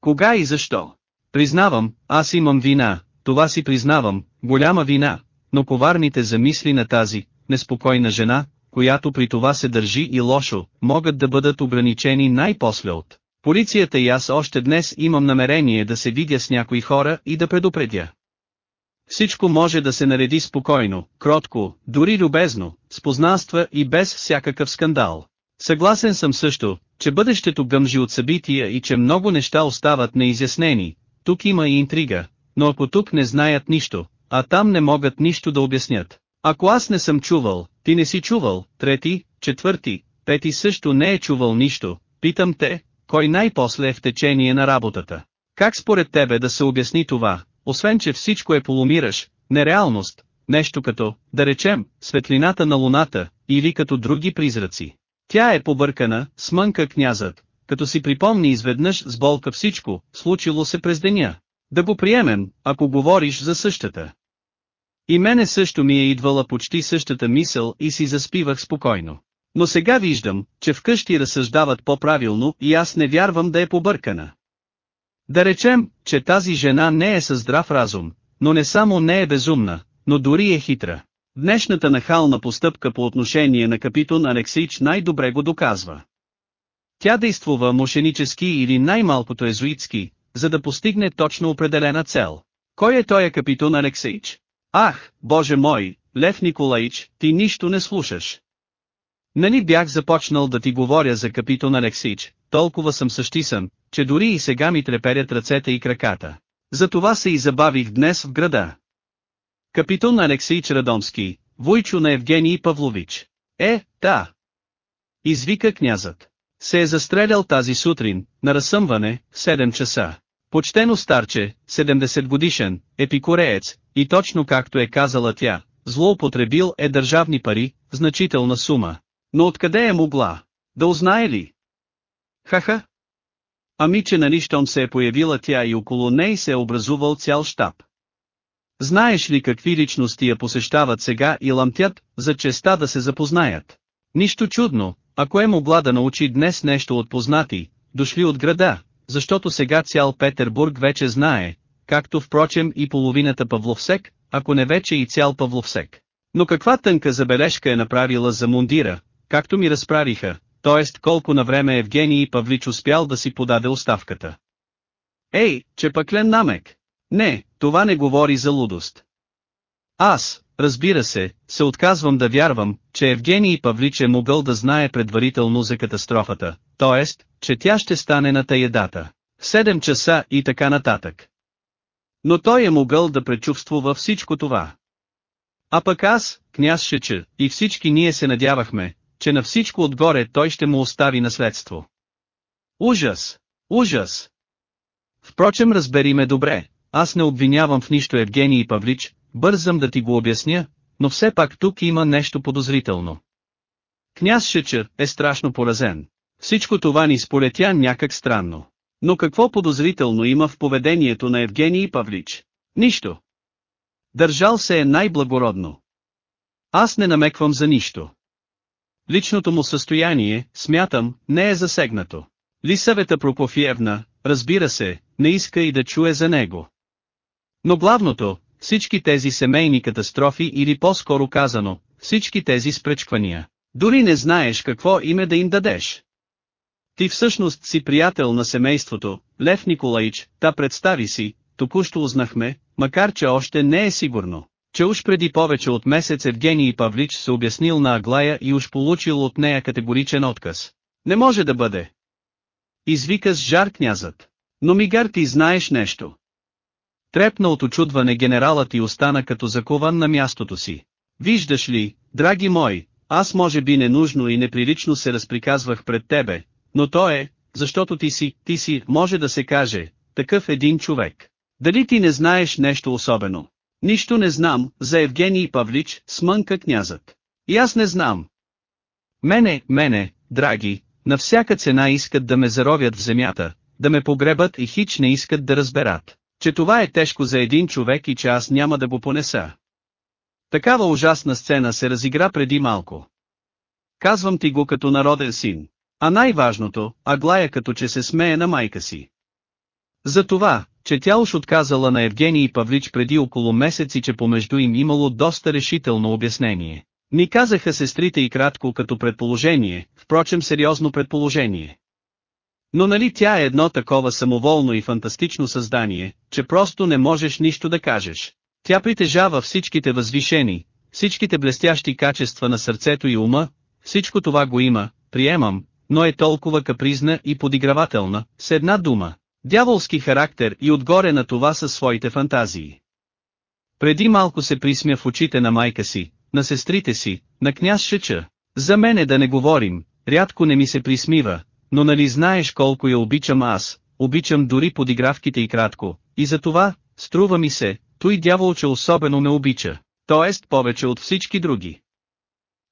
Кога и защо? Признавам, аз имам вина, това си признавам, голяма вина, но коварните замисли на тази, неспокойна жена, която при това се държи и лошо, могат да бъдат ограничени най-после от. Полицията и аз още днес имам намерение да се видя с някои хора и да предупредя. Всичко може да се нареди спокойно, кротко, дори любезно, с познанства и без всякакъв скандал. Съгласен съм също, че бъдещето гъмжи от събития и че много неща остават неизяснени, тук има и интрига, но ако тук не знаят нищо, а там не могат нищо да обяснят. Ако аз не съм чувал, ти не си чувал, трети, четвърти, пети също не е чувал нищо, питам те, кой най-после е в течение на работата. Как според тебе да се обясни това, освен че всичко е полумираш, нереалност, нещо като, да речем, светлината на луната, или като други призраци. Тя е побъркана, смънка князът, като си припомни изведнъж с болка всичко, случило се през деня. Да го приемем, ако говориш за същата. И мене също ми е идвала почти същата мисъл и си заспивах спокойно. Но сега виждам, че вкъщи разсъждават по-правилно и аз не вярвам да е побъркана. Да речем, че тази жена не е със здрав разум, но не само не е безумна, но дори е хитра. Днешната нахална постъпка по отношение на капитон Алексич най-добре го доказва. Тя действува мошенически или най-малкото езуитски, за да постигне точно определена цел. Кой е той капитон Алексеич? Ах, боже мой, Лев Николаич, ти нищо не слушаш. Нали бях започнал да ти говоря за капитон Алексич, толкова съм същисан, че дори и сега ми треперят ръцете и краката. Затова се и забавих днес в града. Капитон Алексеич Радомски, войчо на Евгений Павлович. Е, да. Извика князът. Се е застрелял тази сутрин, на разсъмване, в 7 часа. Почтено старче, 70 годишен, епикуреец, и точно както е казала тя, злоупотребил е държавни пари, значителна сума. Но откъде е могла? Да узнае ли? Ха-ха. Ами че нали щом се е появила тя и около ней се е образувал цял щаб. Знаеш ли какви личности я посещават сега и ламтят, за честа да се запознаят? Нищо чудно, ако е могла да научи днес нещо от познати, дошли от града, защото сега цял Петербург вече знае, както впрочем и половината Павловсек, ако не вече и цял Павловсек. Но каква тънка забележка е направила за мундира, както ми разправиха, т.е. колко на време Евгений Павлич успял да си подаде оставката. Ей, че пъклен намек! Не, това не говори за лудост. Аз, разбира се, се отказвам да вярвам, че Евгений Павлич е могъл да знае предварително за катастрофата, т.е., че тя ще стане на тая дата. 7 часа и така нататък. Но той е могъл да предчувствува всичко това. А пък аз, княз Шеча, и всички ние се надявахме, че на всичко отгоре той ще му остави наследство. Ужас! Ужас! Впрочем разбери ме добре, аз не обвинявам в нищо Евгений Павлич, бързам да ти го обясня, но все пак тук има нещо подозрително. Княз Шечер е страшно поразен. Всичко това ни сполетя някак странно. Но какво подозрително има в поведението на Евгений Павлич? Нищо. Държал се е най-благородно. Аз не намеквам за нищо. Личното му състояние, смятам, не е засегнато. Лисавета Прокофиевна, разбира се, не иска и да чуе за него. Но главното, всички тези семейни катастрофи или по-скоро казано, всички тези спречквания, дори не знаеш какво име да им дадеш. Ти всъщност си приятел на семейството, Лев Николаич, та представи си, току-що узнахме, макар че още не е сигурно, че уж преди повече от месец Евгений Павлич се обяснил на Аглая и уж получил от нея категоричен отказ. Не може да бъде. Извика с жар князът. Но мигар ти знаеш нещо. Трепна от очудване генералът и остана като закован на мястото си. Виждаш ли, драги мой, аз може би ненужно и неприлично се разприказвах пред тебе, но то е, защото ти си, ти си, може да се каже, такъв един човек. Дали ти не знаеш нещо особено? Нищо не знам, за Евгений Павлич, смънка князът. И аз не знам. Мене, мене, драги, на всяка цена искат да ме заровят в земята, да ме погребат и хич не искат да разберат, че това е тежко за един човек и че аз няма да го понеса. Такава ужасна сцена се разигра преди малко. Казвам ти го като народен син. А най-важното, Аглая като че се смее на майка си. За това, че тя уж отказала на Евгений Павлич преди около месец и че помежду им имало доста решително обяснение. Ни казаха сестрите и кратко като предположение, впрочем сериозно предположение. Но нали тя е едно такова самоволно и фантастично създание, че просто не можеш нищо да кажеш. Тя притежава всичките възвишени, всичките блестящи качества на сърцето и ума, всичко това го има, приемам, но е толкова капризна и подигравателна, с една дума. Дяволски характер и отгоре на това са своите фантазии. Преди малко се присмя в очите на майка си, на сестрите си, на княз Шеча. За мене да не говорим, рядко не ми се присмива, но нали знаеш колко я обичам аз, обичам дори подигравките и кратко, и за това, струва ми се, той дяволче особено ме обича, т.е. повече от всички други.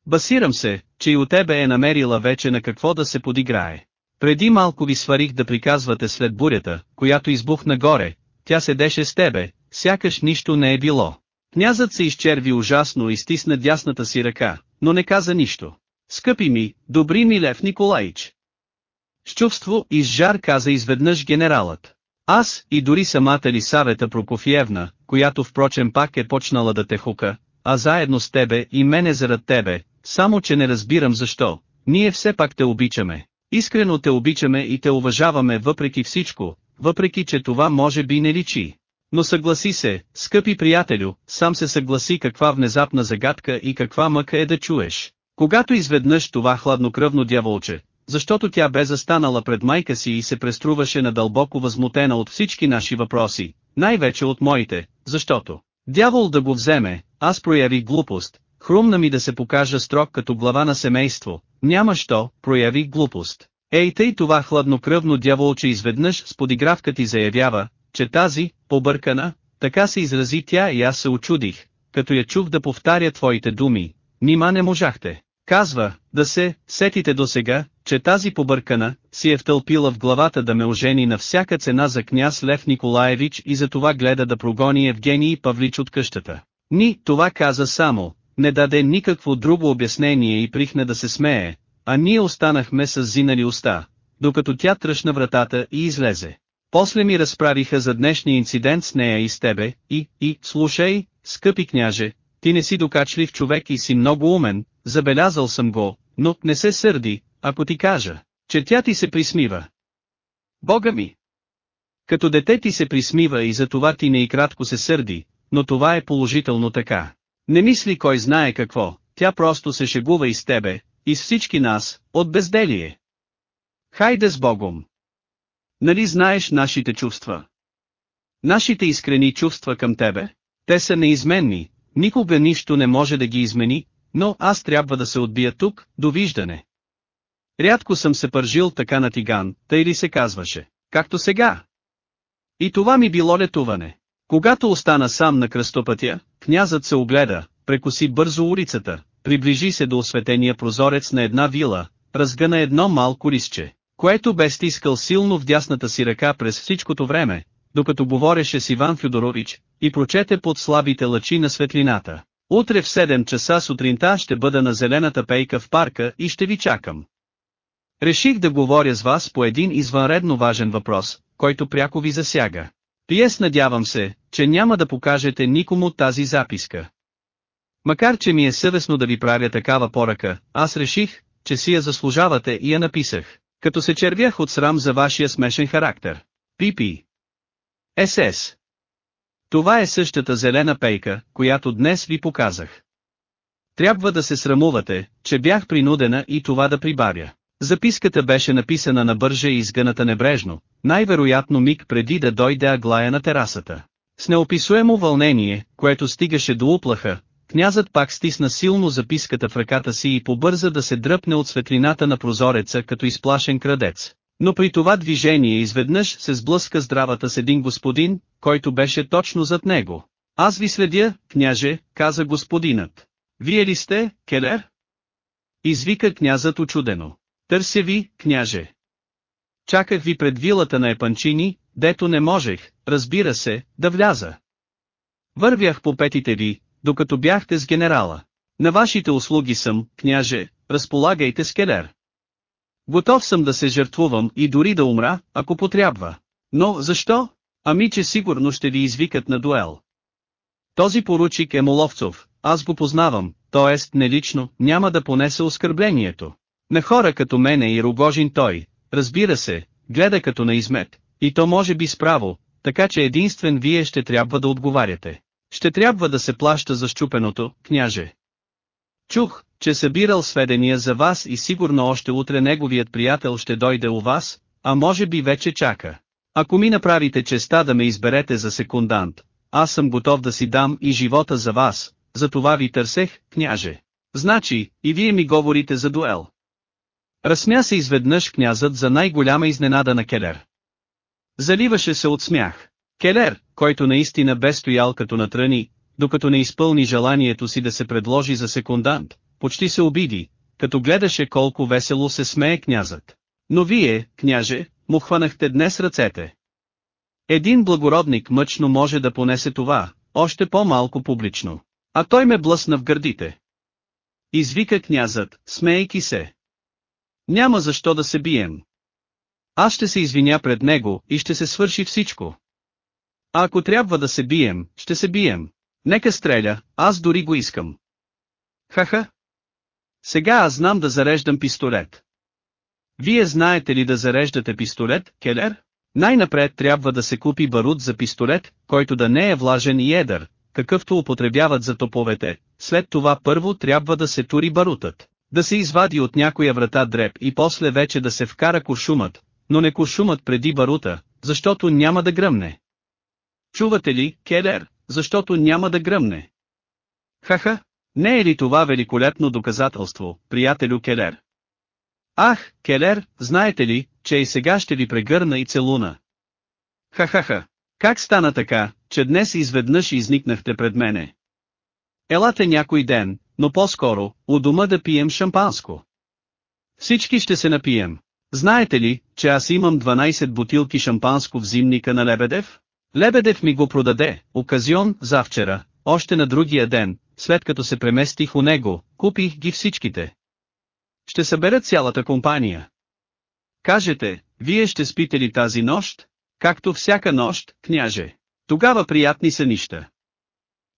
Басирам се, че и от тебе е намерила вече на какво да се подиграе. Преди малко ви сварих да приказвате след бурята, която избухна горе, тя седеше с тебе, сякаш нищо не е било. Князът се изчерви ужасно и стисна дясната си ръка, но не каза нищо. Скъпи ми, добри ми Лев Николаич. С чувство и с жар каза изведнъж генералът. Аз, и дори самата Лисавета Прокофиевна, която впрочем пак е почнала да те хука, а заедно с тебе и мене зарад тебе, само че не разбирам защо, ние все пак те обичаме. Искрено те обичаме и те уважаваме въпреки всичко, въпреки че това може би не личи. Но съгласи се, скъпи приятелю, сам се съгласи каква внезапна загадка и каква мъка е да чуеш. Когато изведнъж това хладнокръвно дяволче, защото тя бе застанала пред майка си и се преструваше надълбоко възмутена от всички наши въпроси, най-вече от моите, защото, дявол да го вземе, аз прояви глупост, хрумна ми да се покажа строг като глава на семейство, няма що, прояви глупост. Ей тъй това хладнокръвно дяволче изведнъж с подигравка ти заявява, че тази, побъркана, така се изрази тя и аз се очудих, като я чух да повтаря твоите думи, нима не можахте. Казва, да се, сетите до сега, че тази побъркана, си е втълпила в главата да ме ожени на всяка цена за княз Лев Николаевич и за това гледа да прогони Евгений Павлич от къщата. Ни, това каза само, не даде никакво друго обяснение и прихна да се смее, а ние останахме с зинали уста, докато тя тръщна вратата и излезе. После ми разправиха за днешния инцидент с нея и с тебе, и, и, слушай, скъпи княже, ти не си докачлив човек и си много умен, забелязал съм го, но не се сърди, ако ти кажа, че тя ти се присмива. Бога ми! Като дете ти се присмива и за това ти не и кратко се сърди, но това е положително така. Не мисли кой знае какво, тя просто се шегува и с тебе, и с всички нас, от безделие. Хайде с Богом! Нали знаеш нашите чувства? Нашите искрени чувства към тебе? Те са неизменни, никога нищо не може да ги измени, но аз трябва да се отбия тук, довиждане. Рядко съм се пържил така на тиган, тъй ли се казваше, както сега. И това ми било летуване. Когато остана сам на кръстопътя, князът се огледа, прекоси бързо улицата, приближи се до осветения прозорец на една вила, разгъна едно малко листче, което бе стискал силно в дясната си ръка през всичкото време, докато говореше с Иван Фюдорович, и прочете под слабите лъчи на светлината. Утре в 7 часа сутринта ще бъда на зелената пейка в парка и ще ви чакам. Реших да говоря с вас по един извънредно важен въпрос, който пряко ви засяга. Пиес надявам се, че няма да покажете никому тази записка. Макар че ми е съвестно да ви правя такава поръка, аз реших, че си я заслужавате и я написах, като се червях от срам за вашия смешен характер. Пипи. СС. Това е същата зелена пейка, която днес ви показах. Трябва да се срамувате, че бях принудена и това да прибавя. Записката беше написана на бърже и изгъната небрежно, най-вероятно миг преди да дойде Аглая на терасата. С неописуемо вълнение, което стигаше до уплаха, князът пак стисна силно записката в ръката си и побърза да се дръпне от светлината на прозореца като изплашен крадец. Но при това движение изведнъж се сблъска здравата с един господин, който беше точно зад него. Аз ви следя, княже, каза господинът. Вие ли сте, Келер? Извика князът очудено. Търся ви, княже. Чаках ви пред вилата на Епанчини, дето не можех, разбира се, да вляза. Вървях по петите ви, докато бяхте с генерала. На вашите услуги съм, княже, разполагайте с келер. Готов съм да се жертвувам и дори да умра, ако потрябва. Но, защо? Ами че сигурно ще ви извикат на дуел. Този поручик е Моловцов, аз го познавам, т.е. не лично, няма да понесе оскърблението. На хора като мене и Рогожин той, разбира се, гледа като на измет, и то може би справо, така че единствен вие ще трябва да отговаряте. Ще трябва да се плаща за щупеното, княже. Чух, че събирал сведения за вас и сигурно още утре неговият приятел ще дойде у вас, а може би вече чака. Ако ми направите честа да ме изберете за секундант, аз съм готов да си дам и живота за вас, за това ви търсех, княже. Значи, и вие ми говорите за дуел. Разсмя се изведнъж князът за най-голяма изненада на Келер. Заливаше се от смях. Келер, който наистина бе стоял като натръни, докато не изпълни желанието си да се предложи за секундант, почти се обиди, като гледаше колко весело се смее князът. Но вие, княже, му хванахте днес ръцете. Един благородник мъчно може да понесе това, още по-малко публично. А той ме блъсна в гърдите. Извика князът, смейки се. Няма защо да се бием. Аз ще се извиня пред него и ще се свърши всичко. А ако трябва да се бием, ще се бием. Нека стреля, аз дори го искам. Хаха. Сега аз знам да зареждам пистолет. Вие знаете ли да зареждате пистолет, Келер? Най-напред трябва да се купи барут за пистолет, който да не е влажен и едър, какъвто употребяват за топовете, след това първо трябва да се тури барутът, да се извади от някоя врата дреб и после вече да се вкара куршумът, но не куршумът преди барута, защото няма да гръмне. Чувате ли, Келер, защото няма да гръмне? Хаха, не е ли това великолепно доказателство, приятелю Келер? Ах, Келер, знаете ли, че и сега ще ви прегърна и целуна. Ха-ха-ха. Как стана така, че днес изведнъж изникнахте пред мене? Елате някой ден, но по-скоро, у дома да пием шампанско. Всички ще се напием. Знаете ли, че аз имам 12 бутилки шампанско в зимника на Лебедев? Лебедев ми го продаде, оказион, завчера, още на другия ден, след като се преместих у него, купих ги всичките. Ще събера цялата компания. Кажете, вие ще спите ли тази нощ? Както всяка нощ, княже. Тогава приятни са нища.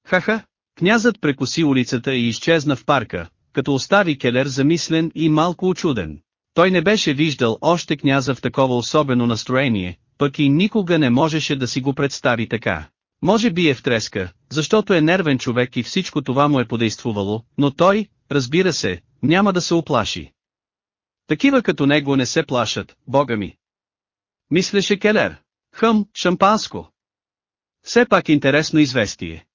Хаха, князът прекоси улицата и изчезна в парка, като остави Келер замислен и малко очуден. Той не беше виждал още княза в такова особено настроение, пък и никога не можеше да си го представи така. Може би е в треска, защото е нервен човек и всичко това му е подействувало, но той, разбира се, няма да се оплаши. Такива като него не се плашат, бога ми. Мислеше Келер. Хъм, шампанско. Все пак интересно известие.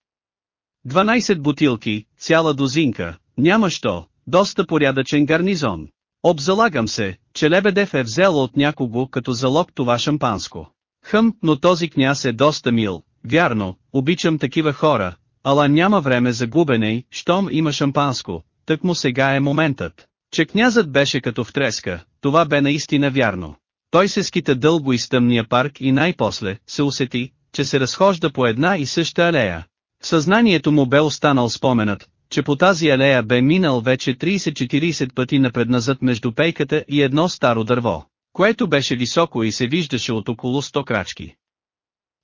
12 бутилки, цяла дозинка, няма що, доста порядъчен гарнизон. Обзалагам се, че Лебедев е взел от някого като залог това шампанско. Хъм, но този княз е доста мил, вярно, обичам такива хора, ала няма време за губене, щом има шампанско, так му сега е моментът. Че князът беше като в треска, това бе наистина вярно. Той се скита дълго из тъмния парк и най-после се усети, че се разхожда по една и съща алея. В съзнанието му бе останал споменът, че по тази алея бе минал вече 30-40 пъти напредназад между пейката и едно старо дърво, което беше високо и се виждаше от около 100 крачки.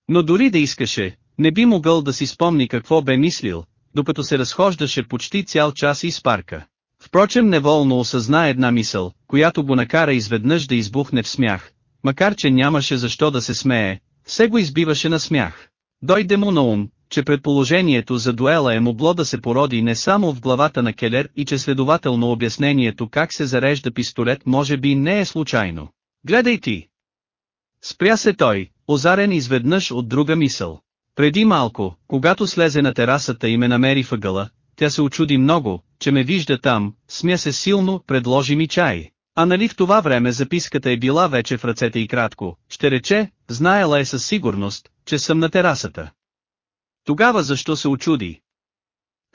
Но дори да искаше, не би могъл да си спомни какво бе мислил, докато се разхождаше почти цял час из парка. Впрочем неволно осъзна една мисъл, която го накара изведнъж да избухне в смях, макар че нямаше защо да се смее, все го избиваше на смях. Дойде му на ум, че предположението за дуела е могло да се породи не само в главата на Келер и че следователно обяснението как се зарежда пистолет може би не е случайно. Гледай ти! Спря се той, озарен изведнъж от друга мисъл. Преди малко, когато слезе на терасата и ме намери въгъла, тя се очуди много, че ме вижда там, смя се силно, предложи ми чай. А нали в това време записката е била вече в ръцете и кратко, ще рече, знаела е със сигурност, че съм на терасата. Тогава защо се очуди?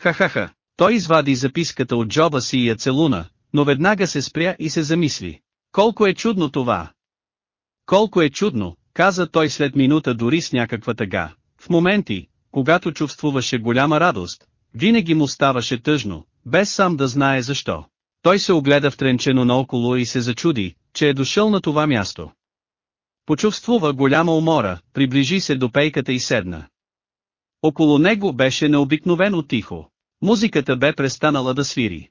Ха-ха-ха, той извади записката от джоба си и я целуна, но веднага се спря и се замисли. Колко е чудно това! Колко е чудно, каза той след минута дори с някаква тъга. В моменти, когато чувствуваше голяма радост, винаги му ставаше тъжно, без сам да знае защо. Той се огледа втренчено наоколо и се зачуди, че е дошъл на това място. Почувствува голяма умора, приближи се до пейката и седна. Около него беше необикновено тихо. Музиката бе престанала да свири.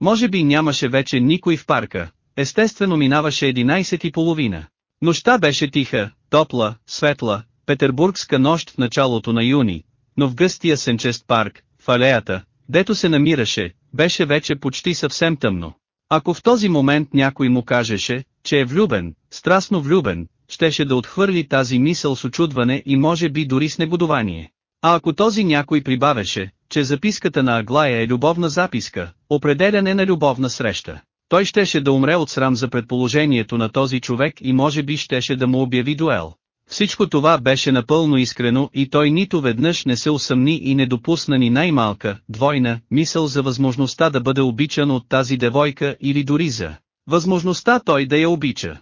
Може би нямаше вече никой в парка, естествено минаваше 11 и половина. Нощта беше тиха, топла, светла, петербургска нощ в началото на юни, но в гъстия сенчест парк, в алеята, дето се намираше, беше вече почти съвсем тъмно. Ако в този момент някой му кажеше, че е влюбен, страстно влюбен, щеше да отхвърли тази мисъл с очудване и може би дори с негодование. А ако този някой прибавеше, че записката на Аглая е любовна записка, определяне на любовна среща, той щеше да умре от срам за предположението на този човек и може би щеше да му обяви дуел. Всичко това беше напълно искрено и той нито веднъж не се усъмни и не допусна ни най-малка, двойна, мисъл за възможността да бъде обичан от тази девойка или дори за възможността той да я обича.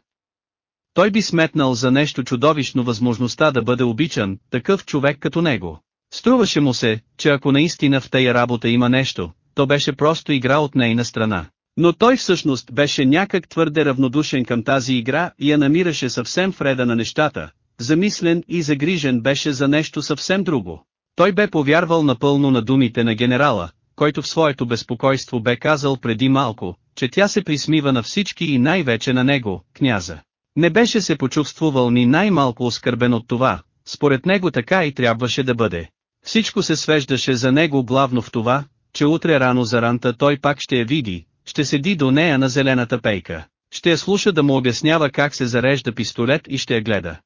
Той би сметнал за нещо чудовищно възможността да бъде обичан, такъв човек като него. Струваше му се, че ако наистина в тая работа има нещо, то беше просто игра от нейна страна. Но той всъщност беше някак твърде равнодушен към тази игра и я намираше съвсем в реда на нещата, замислен и загрижен беше за нещо съвсем друго. Той бе повярвал напълно на думите на генерала, който в своето безпокойство бе казал преди малко, че тя се присмива на всички и най-вече на него, княза. Не беше се почувствувал ни най-малко оскърбен от това, според него така и трябваше да бъде. Всичко се свеждаше за него главно в това, че утре рано за ранта той пак ще я види, ще седи до нея на зелената пейка, ще я слуша да му обяснява как се зарежда пистолет и ще я гледа.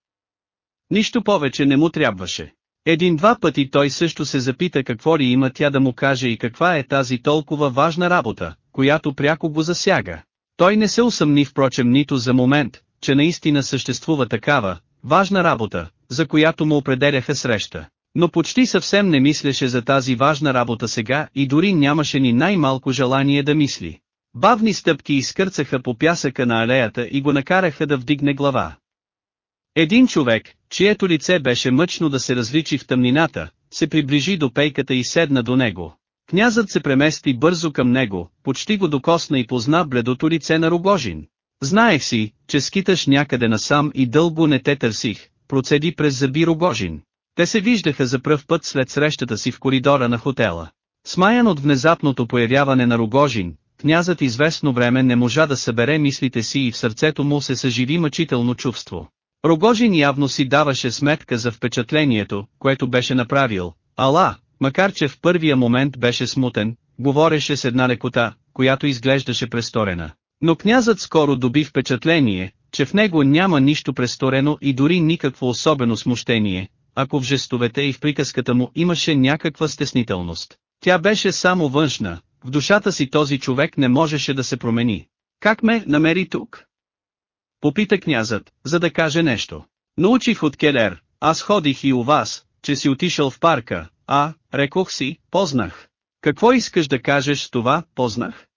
Нищо повече не му трябваше. Един-два пъти той също се запита какво ли има тя да му каже и каква е тази толкова важна работа, която пряко го засяга. Той не се усъмни впрочем нито за момент, че наистина съществува такава, важна работа, за която му определяха среща. Но почти съвсем не мислеше за тази важна работа сега и дори нямаше ни най-малко желание да мисли. Бавни стъпки изкърцаха по пясъка на алеята и го накараха да вдигне глава. Един човек, чието лице беше мъчно да се различи в тъмнината, се приближи до пейката и седна до него. Князът се премести бързо към него, почти го докосна и позна бледото лице на Рогожин. Знаех си, че скиташ някъде насам и дълго не те търсих, процеди през зъби Рогожин. Те се виждаха за пръв път след срещата си в коридора на хотела. Смаян от внезапното появяване на Рогожин, князът известно време не можа да събере мислите си и в сърцето му се съживи мъчително чувство. Рогожин явно си даваше сметка за впечатлението, което беше направил. Ала, макар че в първия момент беше смутен, говореше с една лекота, която изглеждаше престорена. Но князът скоро доби впечатление, че в него няма нищо престорено и дори никакво особено смущение, ако в жестовете и в приказката му имаше някаква стеснителност. Тя беше само външна, в душата си този човек не можеше да се промени. Как ме намери тук? Попита князът, за да каже нещо. Научих от Келер, аз ходих и у вас, че си отишъл в парка, а, рекох си, познах. Какво искаш да кажеш с това, познах?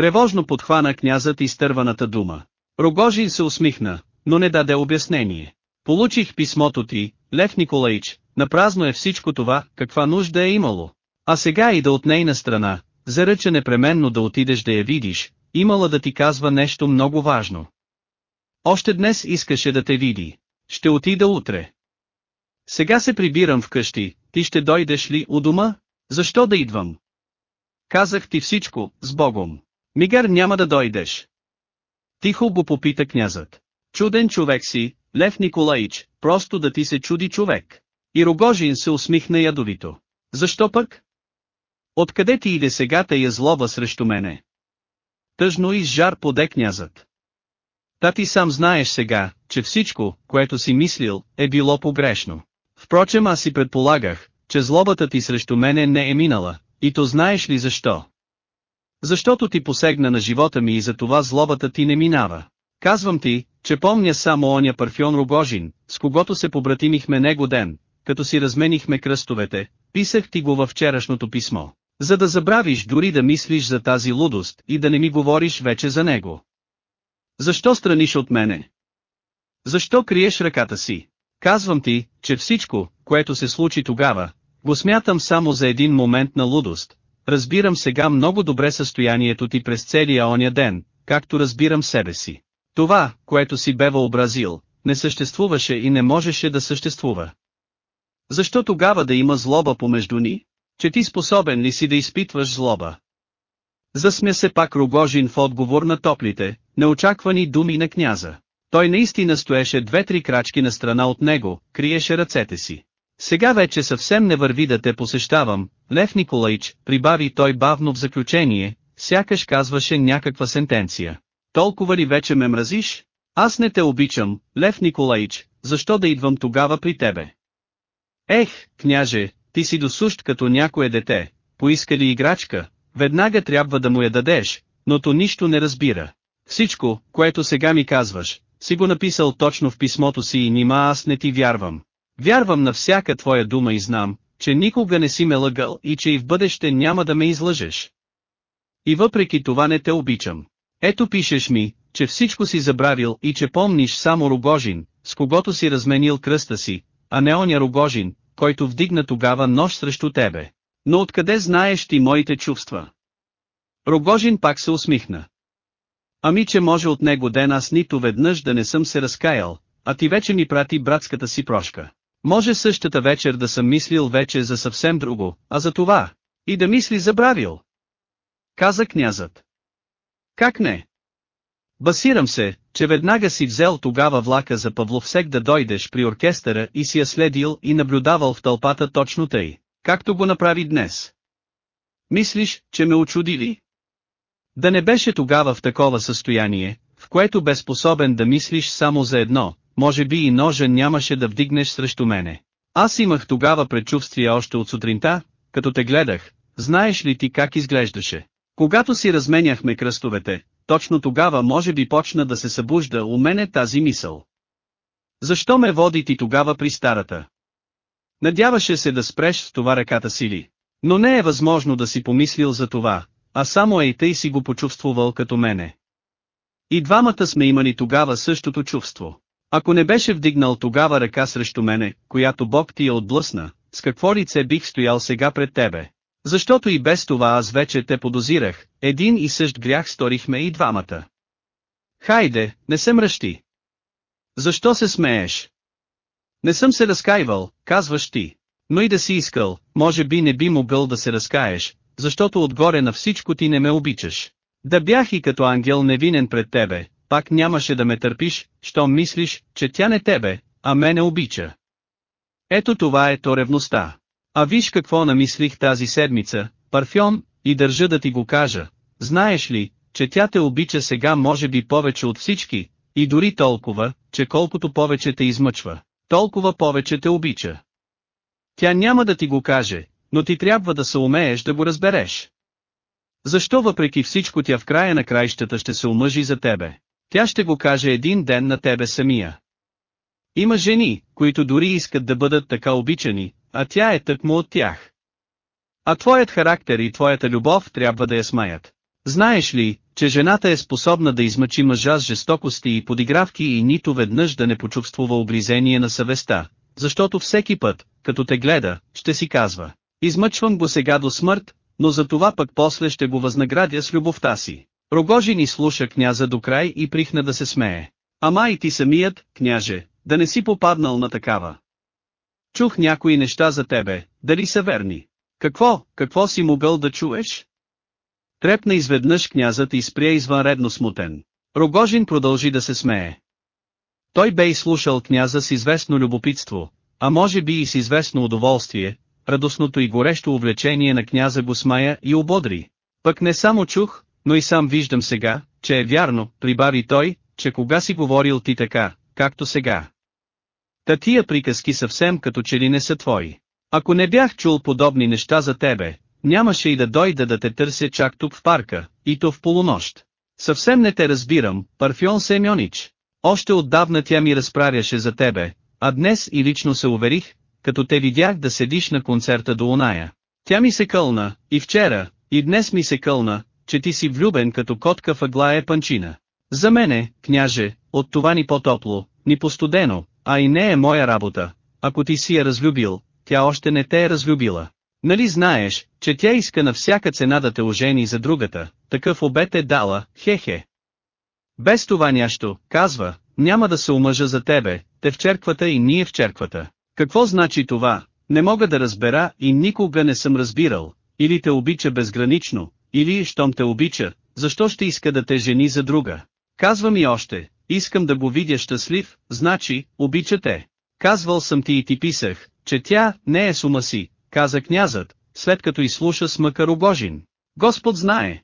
Тревожно подхвана князът изтърваната дума. Рогожин се усмихна, но не даде обяснение. Получих писмото ти, Лев Николаич, напразно е всичко това, каква нужда е имало. А сега и да от нейна страна, заръча непременно да отидеш да я видиш, имала да ти казва нещо много важно. Още днес искаше да те види. Ще отида утре. Сега се прибирам вкъщи, ти ще дойдеш ли у дома? Защо да идвам? Казах ти всичко, с Богом. Мигар няма да дойдеш. Тихо го попита князът. Чуден човек си, Лев Николаич, просто да ти се чуди човек. И Рогожин се усмихна ядовито. Защо пък? Откъде ти иде сега тая злоба срещу мене? Тъжно и с жар поде князът. Та ти сам знаеш сега, че всичко, което си мислил, е било погрешно. Впрочем аз си предполагах, че злобата ти срещу мене не е минала, и то знаеш ли защо? Защото ти посегна на живота ми и за това злобата ти не минава. Казвам ти, че помня само оня парфион Рогожин, с когото се побратимихме него ден, като си разменихме кръстовете, писах ти го във вчерашното писмо, за да забравиш дори да мислиш за тази лудост и да не ми говориш вече за него. Защо страниш от мене? Защо криеш ръката си? Казвам ти, че всичко, което се случи тогава, го смятам само за един момент на лудост. Разбирам сега много добре състоянието ти през целия оня ден, както разбирам себе си. Това, което си бе въобразил, не съществуваше и не можеше да съществува. Защо тогава да има злоба помежду ни? Че ти способен ли си да изпитваш злоба? Засмя се пак Рогожин в отговор на топлите, неочаквани думи на княза. Той наистина стоеше две-три крачки на страна от него, криеше ръцете си. Сега вече съвсем не върви да те посещавам, Лев Николаич, прибави той бавно в заключение, сякаш казваше някаква сентенция. Толкова ли вече ме мразиш? Аз не те обичам, Лев Николаич, защо да идвам тогава при тебе? Ех, княже, ти си досущ като някое дете, поиска ли играчка, веднага трябва да му я дадеш, но то нищо не разбира. Всичко, което сега ми казваш, си го написал точно в писмото си и нима аз не ти вярвам. Вярвам на всяка твоя дума и знам, че никога не си ме лъгал и че и в бъдеще няма да ме излъжеш. И въпреки това не те обичам. Ето пишеш ми, че всичко си забравил и че помниш само Рогожин, с когото си разменил кръста си, а не оня Рогожин, който вдигна тогава нож срещу тебе. Но откъде знаеш ти моите чувства? Рогожин пак се усмихна. Ами че може от него ден аз нито веднъж да не съм се разкаял, а ти вече ми прати братската си прошка. Може същата вечер да съм мислил вече за съвсем друго, а за това, и да мисли забравил. Каза князът. Как не? Басирам се, че веднага си взел тогава влака за Павловсек да дойдеш при оркестъра и си я следил и наблюдавал в тълпата точно тъй, както го направи днес. Мислиш, че ме очуди ли? Да не беше тогава в такова състояние, в което бе способен да мислиш само за едно, може би и ножа нямаше да вдигнеш срещу мене. Аз имах тогава предчувствие още от сутринта, като те гледах, знаеш ли ти как изглеждаше? Когато си разменяхме кръстовете, точно тогава може би почна да се събужда у мене тази мисъл. Защо ме води ти тогава при старата? Надяваше се да спреш с това ръката си ли? Но не е възможно да си помислил за това, а само ей тъй си го почувствувал като мене. И двамата сме имали тогава същото чувство. Ако не беше вдигнал тогава ръка срещу мене, която Бог ти е отблъсна, с какво лице бих стоял сега пред тебе? Защото и без това аз вече те подозирах, един и същ грях сторихме и двамата. Хайде, не се мръщи. Защо се смееш? Не съм се разкаивал, казваш ти. Но и да си искал, може би не би могъл да се разкаеш, защото отгоре на всичко ти не ме обичаш. Да бях и като ангел невинен пред тебе, пак нямаше да ме търпиш, щом мислиш, че тя не тебе, а мене обича. Ето това е то ревността. А виж какво намислих тази седмица, парфьон, и държа да ти го кажа. Знаеш ли, че тя те обича сега може би повече от всички, и дори толкова, че колкото повече те измъчва, толкова повече те обича. Тя няма да ти го каже, но ти трябва да се умееш да го разбереш. Защо въпреки всичко тя в края на краищата ще се омъжи за тебе? Тя ще го каже един ден на тебе самия. Има жени, които дори искат да бъдат така обичани, а тя е тъкмо от тях. А твоят характер и твоята любов трябва да я смаят. Знаеш ли, че жената е способна да измъчи мъжа с жестокости и подигравки и нито веднъж да не почувствува обризение на съвестта, защото всеки път, като те гледа, ще си казва, измъчвам го сега до смърт, но за това пък после ще го възнаградя с любовта си. Рогожи ни слуша княза до край и прихна да се смее. Ама и ти самият, княже, да не си попаднал на такава. Чух някои неща за тебе, дали са верни? Какво, какво си могъл да чуеш? Трепна изведнъж князът и спря извънредно смутен. Рогожин продължи да се смее. Той бе изслушал княза с известно любопитство, а може би и с известно удоволствие, радостното и горещо увлечение на княза го смая и ободри. Пък не само чух, но и сам виждам сега, че е вярно, прибави той, че кога си говорил ти така, както сега. Та тия приказки съвсем като че ли не са твои. Ако не бях чул подобни неща за тебе, нямаше и да дойда да те търся чак тук в парка, и то в полунощ. Съвсем не те разбирам, Парфион Семьонич. Още отдавна тя ми разправяше за тебе, а днес и лично се уверих, като те видях да седиш на концерта до оная. Тя ми се кълна, и вчера, и днес ми се кълна, че ти си влюбен като котка в Аглая Панчина. За мене, княже, от това ни по-топло, ни по-студено, а и не е моя работа. Ако ти си я разлюбил, тя още не те е разлюбила. Нали знаеш, че тя иска на всяка цена да те ожени за другата, такъв обет е дала, хе-хе. Без това нящо, казва, няма да се омъжа за тебе, те в черквата и ние в черквата. Какво значи това? Не мога да разбера и никога не съм разбирал, или те обича безгранично, или, щом те обича, защо ще иска да те жени за друга? Казва ми още, искам да го видя щастлив, значи, обича те. Казвал съм ти и ти писах, че тя не е с ума си, каза князът, след като изслуша смъка Рогожин. Господ знае.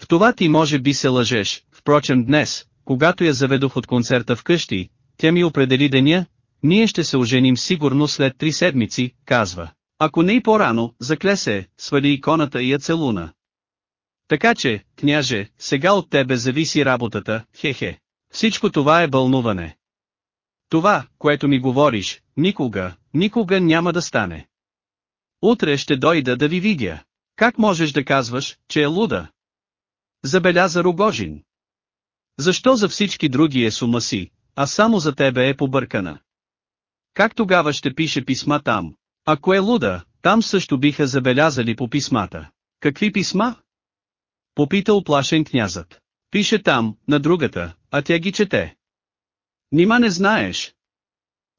В това ти може би се лъжеш, впрочем днес, когато я заведох от концерта вкъщи, тя ми определи деня, ние ще се оженим сигурно след три седмици, казва. Ако не и по-рано, закле се, свали иконата и я целуна. Така че, княже, сега от тебе зависи работата, хе-хе. Всичко това е бълнуване. Това, което ми говориш, никога, никога няма да стане. Утре ще дойда да ви видя. Как можеш да казваш, че е луда? Забеляза Рогожин. Защо за всички други е сума си, а само за тебе е побъркана? Как тогава ще пише писма там? Ако е луда, там също биха забелязали по писмата. Какви писма? Попита оплашен князът. Пише там, на другата, а тя ги чете. Нима не знаеш.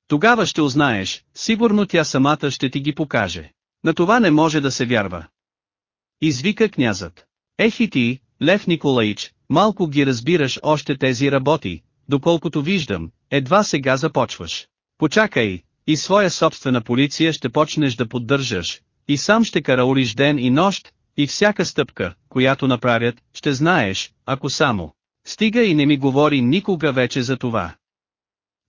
Тогава ще узнаеш, сигурно тя самата ще ти ги покаже. На това не може да се вярва. Извика князът. Ех и ти, Лев Николаич, малко ги разбираш още тези работи, доколкото виждам, едва сега започваш. Почакай, и своя собствена полиция ще почнеш да поддържаш, и сам ще караулиш ден и нощ, и всяка стъпка, която направят, ще знаеш, ако само. Стига и не ми говори никога вече за това.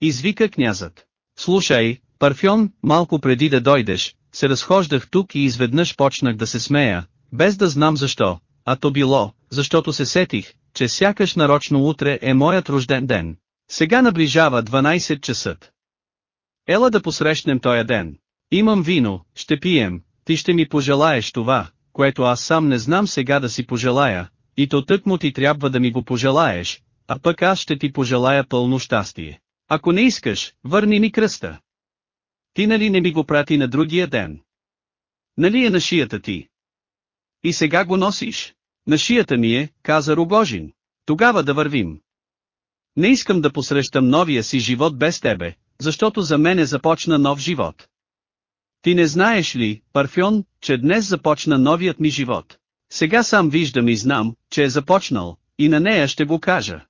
Извика князът. Слушай, Парфьон, малко преди да дойдеш, се разхождах тук и изведнъж почнах да се смея, без да знам защо, а то било, защото се сетих, че сякаш нарочно утре е моят рожден ден. Сега наближава 12 часа. Ела да посрещнем тоя ден. Имам вино, ще пием, ти ще ми пожелаеш това, което аз сам не знам сега да си пожелая, и то тък му ти трябва да ми го пожелаеш, а пък аз ще ти пожелая пълно щастие. Ако не искаш, върни ми кръста. Ти нали не ми го прати на другия ден? Нали е на шията ти? И сега го носиш. На шията ми е, каза Рогожин. Тогава да вървим. Не искам да посрещам новия си живот без тебе, защото за мене започна нов живот. Ти не знаеш ли, Парфьон, че днес започна новият ми живот? Сега сам виждам и знам, че е започнал, и на нея ще го кажа.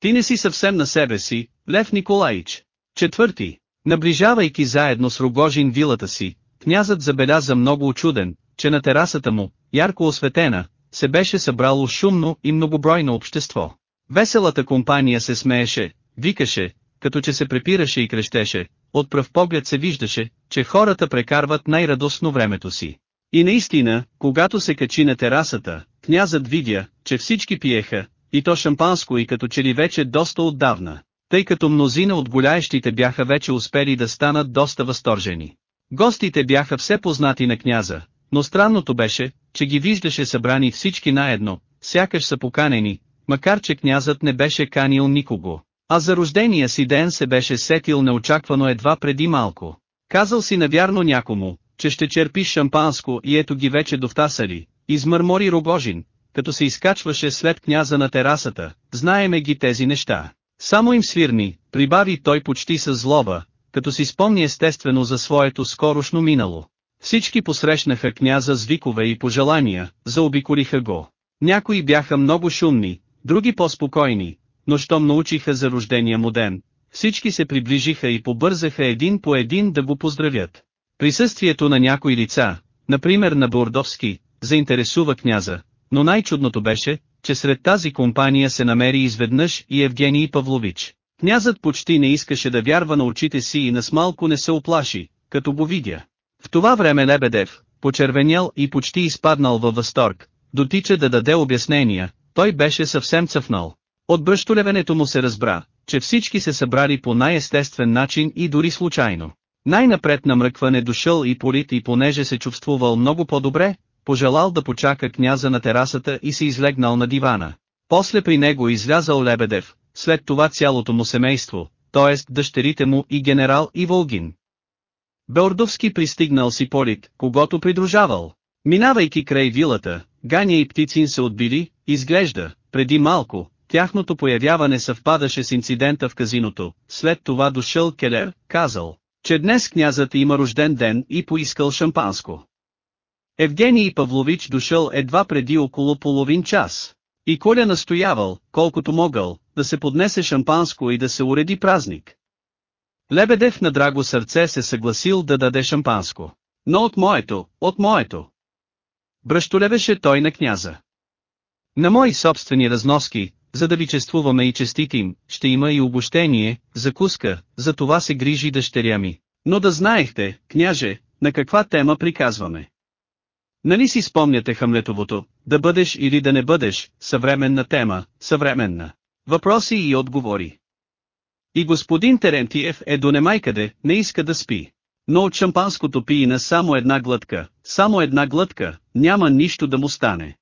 Ти не си съвсем на себе си, Лев Николаич. Четвърти, наближавайки заедно с Рогожин вилата си, князът забеляза много очуден, че на терасата му, ярко осветена, се беше събрало шумно и многобройно общество. Веселата компания се смееше, викаше, като че се препираше и крещеше, от пръв поглед се виждаше, че хората прекарват най-радостно времето си. И наистина, когато се качи на терасата, князът видя, че всички пиеха, и то шампанско и като че ли вече доста отдавна, тъй като мнозина от голяещите бяха вече успели да станат доста възторжени. Гостите бяха все познати на княза, но странното беше, че ги виждаше събрани всички наедно, сякаш са поканени, макар че князът не беше канил никого. А за рождения си ден се беше сетил неочаквано едва преди малко. Казал си навярно някому, че ще черпиш шампанско и ето ги вече довтасали, измърмори Рогожин, като се изкачваше след княза на терасата, знаеме ги тези неща. Само им свирни, прибави той почти с злоба, като си спомни естествено за своето скорошно минало. Всички посрещнаха княза с викове и пожелания, заобиколиха го. Някои бяха много шумни, други по-спокойни, но щом научиха за рождения му ден, всички се приближиха и побързаха един по един да го поздравят. Присъствието на някои лица, например на Бордовски, заинтересува княза, но най-чудното беше, че сред тази компания се намери изведнъж и Евгений Павлович. Князът почти не искаше да вярва на очите си и на смалко не се оплаши, като го видя. В това време Лебедев, почервенял и почти изпаднал във възторг, дотича да даде обяснения, той беше съвсем цъфнал. От бръщолевенето му се разбра, че всички се събрали по най-естествен начин и дори случайно. Най-напред на мръкване дошъл и Полит и понеже се чувствувал много по-добре, пожелал да почака княза на терасата и се излегнал на дивана. После при него излязал Лебедев, след това цялото му семейство, т.е. дъщерите му и генерал и Волгин. Беордовски пристигнал си Полит, когато придружавал. Минавайки край вилата, Ганя и Птицин се отбили, изглежда, преди малко, тяхното появяване съвпадаше с инцидента в казиното, след това дошъл Келер, казал, че днес князът има рожден ден и поискал шампанско. Евгений Павлович дошъл едва преди около половин час. И Коля настоявал, колкото могъл, да се поднесе шампанско и да се уреди празник. Лебедев на драго сърце се съгласил да даде шампанско. Но от моето, от моето. Бръщолевеше той на княза. На мои собствени разноски, за да ви чествуваме и честитим, ще има и обощение, закуска, за това се грижи дъщеря ми. Но да знаехте, княже, на каква тема приказваме. Нали си спомняте Хамлетовото, да бъдеш или да не бъдеш, съвременна тема, съвременна. Въпроси и отговори. И господин Терентиев е до немайкъде, не иска да спи. Но от шампанското пиина само една глътка, само една глътка, няма нищо да му стане.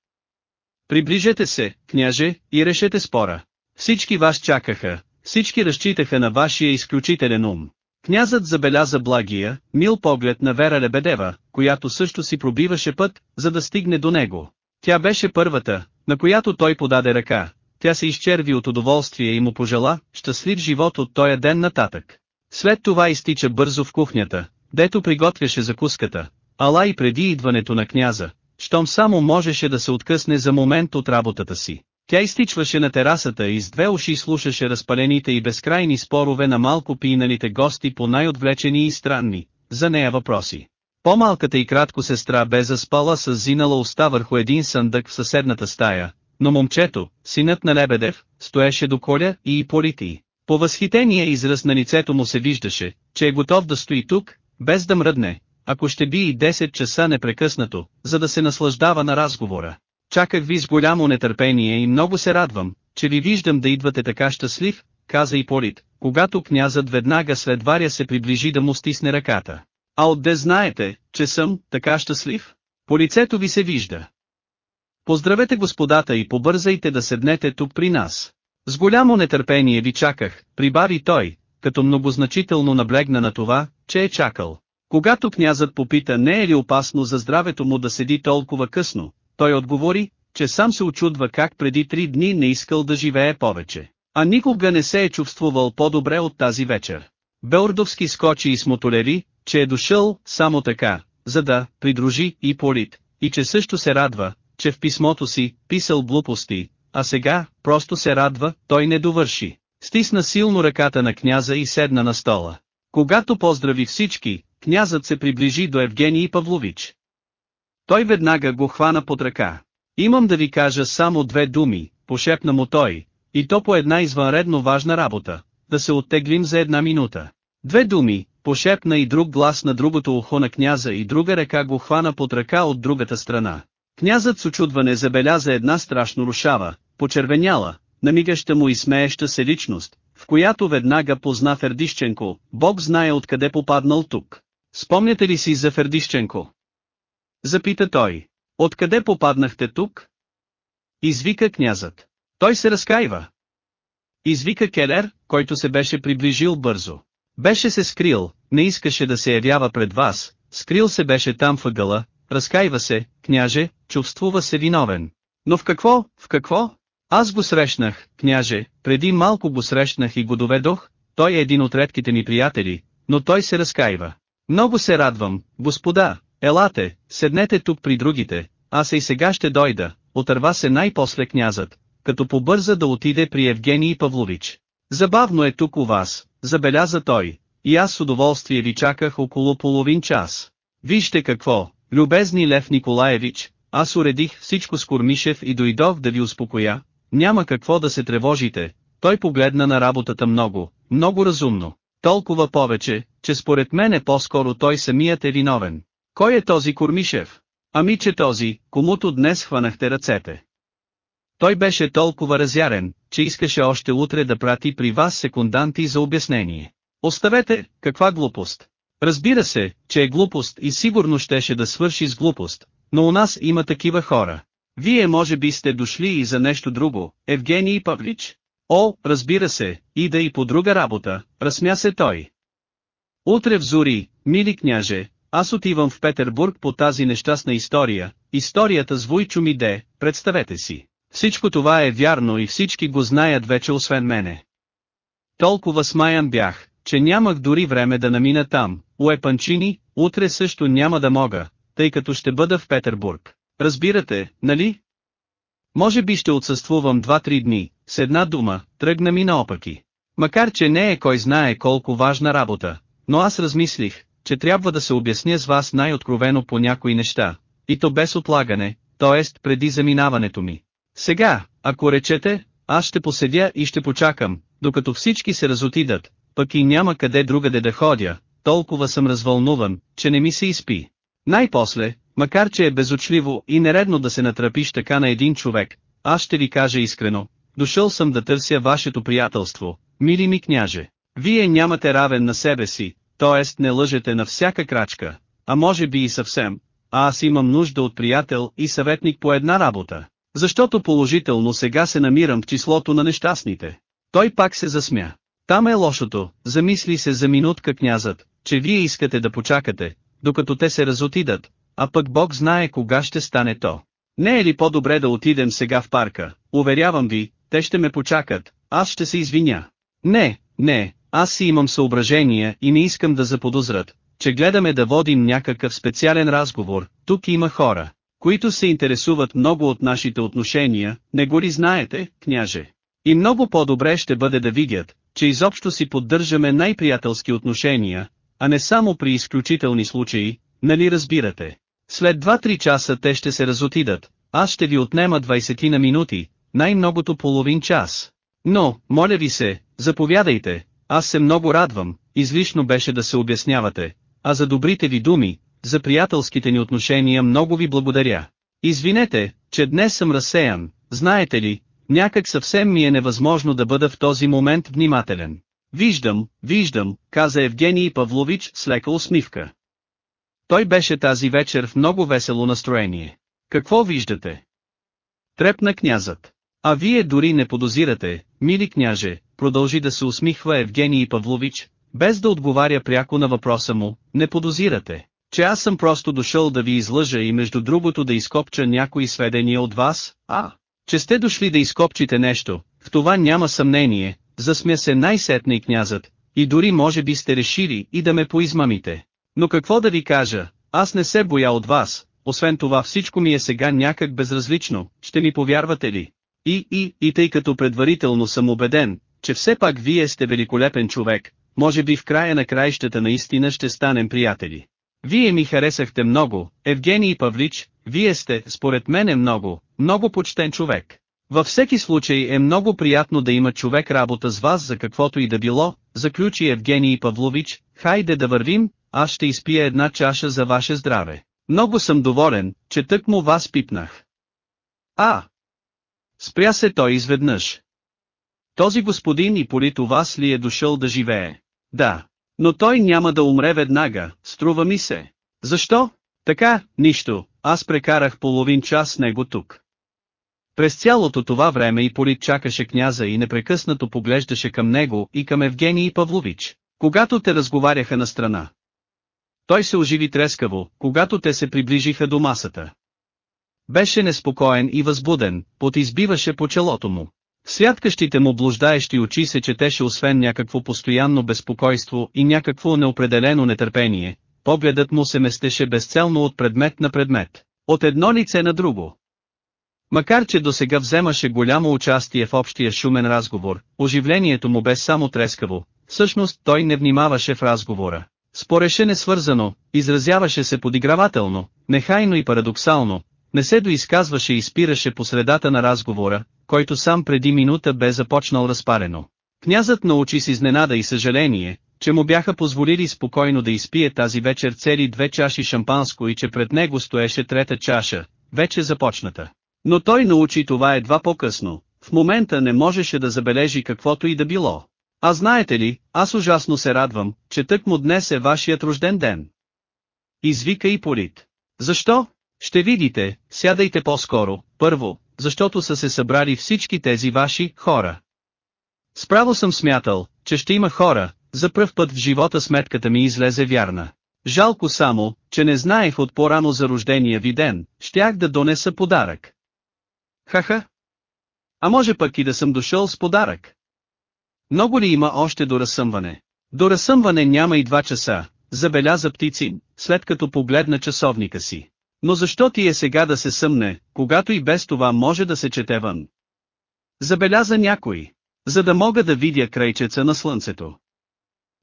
Приближете се, княже, и решете спора. Всички вас чакаха, всички разчитаха на вашия изключителен ум. Князът забеляза благия, мил поглед на Вера Лебедева, която също си пробиваше път, за да стигне до него. Тя беше първата, на която той подаде ръка. Тя се изчерви от удоволствие и му пожела, щастлив живот от тоя ден нататък. След това изтича бързо в кухнята, дето приготвяше закуската, ала и преди идването на княза, щом само можеше да се откъсне за момент от работата си. Тя изтичваше на терасата и с две уши слушаше разпалените и безкрайни спорове на малко пийналите гости по най-отвлечени и странни, за нея въпроси. По-малката и кратко сестра бе заспала с зинала уста върху един съндък в съседната стая, но момчето, синът на Лебедев, стоеше до коля и Иполити. По възхитения израз на лицето му се виждаше, че е готов да стои тук, без да мръдне, ако ще би и 10 часа непрекъснато, за да се наслаждава на разговора. Чаках ви с голямо нетърпение и много се радвам, че ви виждам да идвате така щастлив, каза Иполит, когато князът веднага след Варя се приближи да му стисне ръката. А отде знаете, че съм така щастлив? По лицето ви се вижда. Поздравете господата и побързайте да седнете тук при нас. С голямо нетърпение ви чаках, прибави той, като многозначително наблегна на това, че е чакал. Когато князът попита не е ли опасно за здравето му да седи толкова късно, той отговори, че сам се очудва как преди три дни не искал да живее повече, а никога не се е чувствувал по-добре от тази вечер. Беордовски скочи и смотолери, че е дошъл, само така, за да придружи и Полит, и че също се радва, че в писмото си писал глупости, а сега просто се радва, той не довърши. Стисна силно ръката на княза и седна на стола. Когато поздрави всички, князът се приближи до Евгений Павлович. Той веднага го хвана под ръка. Имам да ви кажа само две думи, пошепна му той, и то по една извънредно важна работа, да се оттеглим за една минута. Две думи, пошепна и друг глас на другото ухо на княза и друга ръка го хвана под ръка от другата страна. Князът с очудване забеляза една страшно рушава, почервеняла, намигаща му и смееща се личност, в която веднага позна Фердищенко, Бог знае откъде попаднал тук. Спомняте ли си за Фердищенко? Запита той. Откъде попаднахте тук? Извика князът. Той се разкаива. Извика Келер, който се беше приближил бързо. Беше се скрил, не искаше да се явява пред вас, скрил се беше там въгъла, разкаива се, княже, чувствува се виновен. Но в какво, в какво? Аз го срещнах, княже, преди малко го срещнах и го доведох, той е един от редките ми приятели, но той се разкаива. Много се радвам, господа, елате, седнете тук при другите, аз и сега ще дойда, отърва се най-после князът, като побърза да отиде при Евгений Павлович. Забавно е тук у вас, забеляза той, и аз с удоволствие ви чаках около половин час. Вижте какво, любезни Лев Николаевич, аз уредих всичко с Кормишев и дойдох да ви успокоя, няма какво да се тревожите, той погледна на работата много, много разумно, толкова повече, че според мен е по-скоро той самият е виновен. Кой е този Кормишев? Ами че този, комуто днес хванахте ръцете. Той беше толкова разярен, че искаше още утре да прати при вас секунданти за обяснение. Оставете, каква глупост. Разбира се, че е глупост и сигурно щеше да свърши с глупост, но у нас има такива хора. Вие може би сте дошли и за нещо друго, Евгений Павлич? О, разбира се, и да и по друга работа, разсмя се той. Утре в Зури, мили княже, аз отивам в Петербург по тази нещастна история, историята с Войчо Миде, представете си. Всичко това е вярно и всички го знаят вече освен мене. Толкова смаян бях, че нямах дори време да намина там, Уепанчини, утре също няма да мога, тъй като ще бъда в Петербург. Разбирате, нали? Може би ще отсъствувам 2-3 дни, с една дума, тръгна ми наопаки. Макар че не е кой знае колко важна работа, но аз размислих, че трябва да се обясня с вас най-откровено по някои неща, и то без отлагане, т.е. преди заминаването ми. Сега, ако речете, аз ще поседя и ще почакам, докато всички се разотидат, пък и няма къде другаде да ходя, толкова съм развълнуван, че не ми се изпи. Най-после, макар че е безочливо и нередно да се натрапиш така на един човек, аз ще ви кажа искрено, дошъл съм да търся вашето приятелство, мили ми княже. Вие нямате равен на себе си, т.е. не лъжете на всяка крачка, а може би и съвсем, а аз имам нужда от приятел и съветник по една работа. Защото положително сега се намирам в числото на нещастните. Той пак се засмя. Там е лошото, замисли се за минутка князът, че вие искате да почакате, докато те се разотидат, а пък Бог знае кога ще стане то. Не е ли по-добре да отидем сега в парка, уверявам ви, те ще ме почакат, аз ще се извиня. Не, не, аз си имам съображения и не искам да заподозрат, че гледаме да водим някакъв специален разговор, тук има хора, които се интересуват много от нашите отношения, не го ли знаете, княже? И много по-добре ще бъде да видят, че изобщо си поддържаме най-приятелски отношения, а не само при изключителни случаи, нали разбирате? След 2-3 часа те ще се разотидат, аз ще ви отнема 20 на минути, най-многото половин час. Но, моля ви се, заповядайте, аз се много радвам, излишно беше да се обяснявате, а за добрите ви думи, за приятелските ни отношения много ви благодаря. Извинете, че днес съм разсеян, знаете ли, някак съвсем ми е невъзможно да бъда в този момент внимателен. Виждам, виждам, каза Евгений Павлович с лека усмивка. Той беше тази вечер в много весело настроение. Какво виждате? Трепна князът. А вие дори не подозирате, мили княже, продължи да се усмихва Евгений Павлович, без да отговаря пряко на въпроса му, не подозирате, че аз съм просто дошъл да ви излъжа и между другото да изкопча някои сведения от вас, а, че сте дошли да изкопчите нещо, в това няма съмнение, засмя се най-сетне и князът, и дори може би сте решили и да ме поизмамите. Но какво да ви кажа, аз не се боя от вас, освен това всичко ми е сега някак безразлично, ще ми повярвате ли? И, и, и тъй като предварително съм убеден, че все пак вие сте великолепен човек, може би в края на краищата наистина ще станем приятели. Вие ми харесахте много, Евгений Павлич, вие сте, според мене много, много почтен човек. Във всеки случай е много приятно да има човек работа с вас за каквото и да било, заключи Евгений Павлович, хайде да вървим, аз ще изпия една чаша за ваше здраве. Много съм доволен, че тък му вас пипнах. А! Спря се той изведнъж. Този господин и полит у вас ли е дошъл да живее? Да. Но той няма да умре веднага, струва ми се. Защо? Така, нищо, аз прекарах половин час с него тук. През цялото това време и Полит чакаше княза и непрекъснато поглеждаше към него и към Евгений Павлович, когато те разговаряха на страна. Той се оживи трескаво, когато те се приближиха до масата. Беше неспокоен и възбуден, пот избиваше по челото му. Святкащите му блуждаещи очи се четеше освен някакво постоянно безпокойство и някакво неопределено нетърпение, погледът му се местеше безцелно от предмет на предмет, от едно лице на друго. Макар че до сега вземаше голямо участие в общия шумен разговор, оживлението му бе само трескаво, всъщност той не внимаваше в разговора. Спореше несвързано, изразяваше се подигравателно, нехайно и парадоксално, не се доизказваше и спираше по средата на разговора, който сам преди минута бе започнал разпарено. Князът научи с изненада и съжаление, че му бяха позволили спокойно да изпие тази вечер цели две чаши шампанско и че пред него стоеше трета чаша, вече започната. Но той научи това едва по-късно, в момента не можеше да забележи каквото и да било. А знаете ли, аз ужасно се радвам, че тък му днес е вашият рожден ден. Извика и Полит. Защо? Ще видите, сядайте по-скоро, първо, защото са се събрали всички тези ваши хора. Справо съм смятал, че ще има хора, за пръв път в живота сметката ми излезе вярна. Жалко само, че не знаех от по-рано за рождения ви ден, щях да донеса подарък. Ха-ха. А може пък и да съм дошъл с подарък. Много ли има още до разсъмване? До разсъмване няма и два часа, забеляза птици, след като погледна часовника си. Но защо ти е сега да се съмне, когато и без това може да се чете вън? Забеляза някой, за да мога да видя крайчеца на слънцето.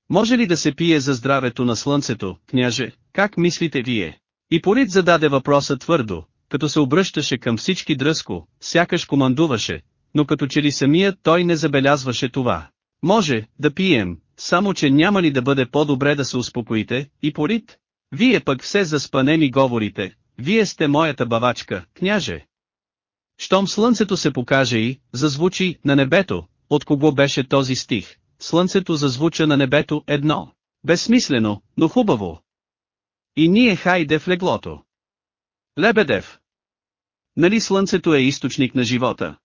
Може ли да се пие за здравето на слънцето, княже, как мислите вие? И Полит зададе въпроса твърдо, като се обръщаше към всички дръско, сякаш командуваше, но като че ли самият той не забелязваше това. Може, да пием, само че няма ли да бъде по-добре да се успокоите, и Полит? Вие пък все заспане ми говорите, вие сте моята бавачка, княже. Щом слънцето се покаже и, зазвучи, на небето, от кого беше този стих, слънцето зазвуча на небето едно. Безсмислено, но хубаво. И ние хайде в леглото. Лебедев. Нали слънцето е източник на живота?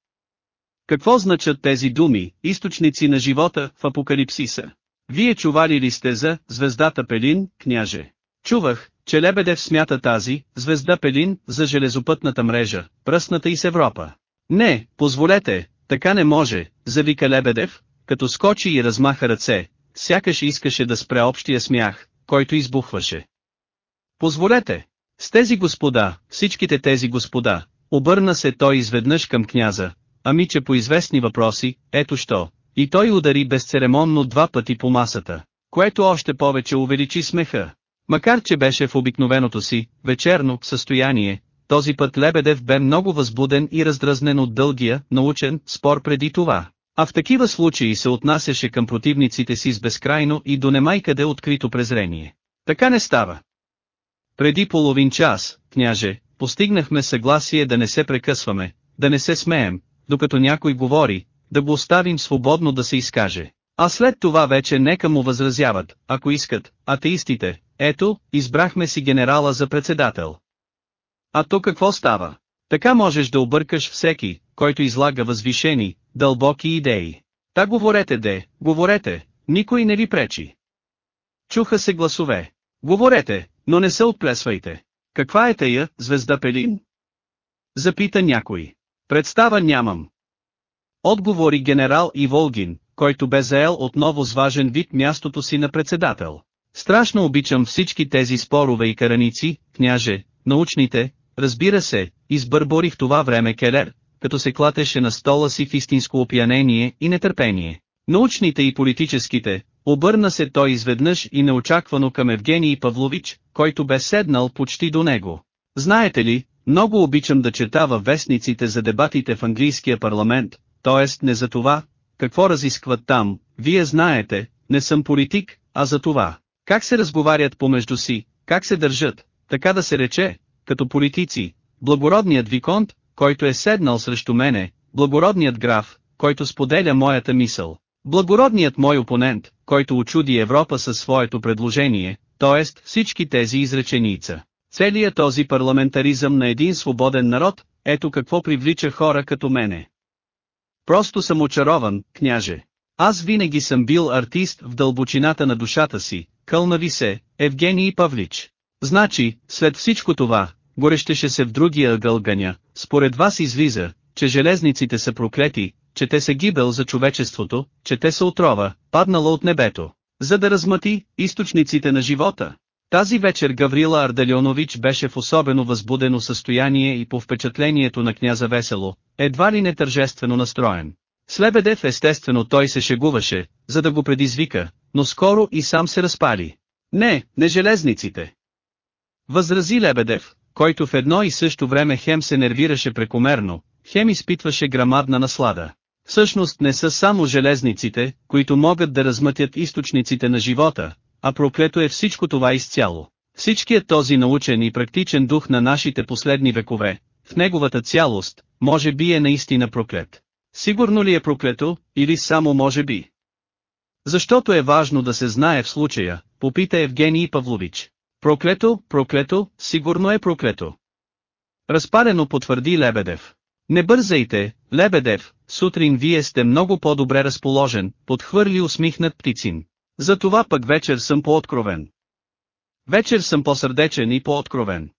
Какво значат тези думи, източници на живота, в Апокалипсиса? Вие чували ли сте за звездата Пелин, княже? Чувах, че Лебедев смята тази звезда Пелин за железопътната мрежа, пръсната и с Европа. Не, позволете, така не може, завика Лебедев, като скочи и размаха ръце, сякаш искаше да спре общия смях, който избухваше. Позволете, с тези господа, всичките тези господа, обърна се той изведнъж към княза, ами че по известни въпроси, ето що, и той удари безцеремонно два пъти по масата, което още повече увеличи смеха. Макар че беше в обикновеното си, вечерно, състояние, този път Лебедев бе много възбуден и раздразнен от дългия, научен, спор преди това. А в такива случаи се отнасяше към противниците си с безкрайно и до немайкъде открито презрение. Така не става. Преди половин час, княже, постигнахме съгласие да не се прекъсваме, да не се смеем, докато някой говори, да го оставим свободно да се изкаже. А след това вече нека му възразяват, ако искат, атеистите, ето, избрахме си генерала за председател. А то какво става? Така можеш да объркаш всеки, който излага възвишени, дълбоки идеи. Та говорете де, говорете, никой не ви пречи. Чуха се гласове. Говорете, но не се отплесвайте. Каква е тая, звезда Пелин? Запита някой. Представа нямам. Отговори генерал Иволгин, който бе заел отново с важен вид мястото си на председател. Страшно обичам всички тези спорове и караници, княже, научните, разбира се, избърбори в това време Келер, като се клатеше на стола си в истинско опиянение и нетърпение. Научните и политическите, обърна се той изведнъж и неочаквано към Евгений Павлович, който бе седнал почти до него. Знаете ли, много обичам да чета във вестниците за дебатите в английския парламент, т.е. не за това, какво разискват там, вие знаете, не съм политик, а за това, как се разговарят помежду си, как се държат, така да се рече, като политици, благородният виконт, който е седнал срещу мене, благородният граф, който споделя моята мисъл, благородният мой опонент, който очуди Европа със своето предложение, т.е. всички тези изреченица. Целият този парламентаризъм на един свободен народ, ето какво привлича хора като мене. Просто съм очарован, княже. Аз винаги съм бил артист в дълбочината на душата си, кълнави се, Евгений Павлич. Значи, след всичко това, горещеше се в другия ъгъл според вас излиза, че железниците са проклети, че те са гибел за човечеството, че те са отрова, паднала от небето, за да размъти източниците на живота. Тази вечер Гаврила Арделионович беше в особено възбудено състояние и по впечатлението на княза Весело, едва ли не тържествено настроен. С естествено той се шегуваше, за да го предизвика, но скоро и сам се разпали. Не, не железниците. Възрази Лебедев, който в едно и също време хем се нервираше прекомерно, хем изпитваше грамадна наслада. Всъщност не са само железниците, които могат да размътят източниците на живота, а проклето е всичко това изцяло. Всичкият този научен и практичен дух на нашите последни векове, в неговата цялост, може би е наистина проклет. Сигурно ли е проклето, или само може би? Защото е важно да се знае в случая, попита Евгений Павлович. Проклето, проклето, сигурно е проклето. Разпалено потвърди Лебедев. Не бързайте, Лебедев, сутрин вие сте много по-добре разположен, подхвърли усмихнат птицин. Затова пък вечер съм по-откровен. Вечер съм по-сърдечен и по-откровен.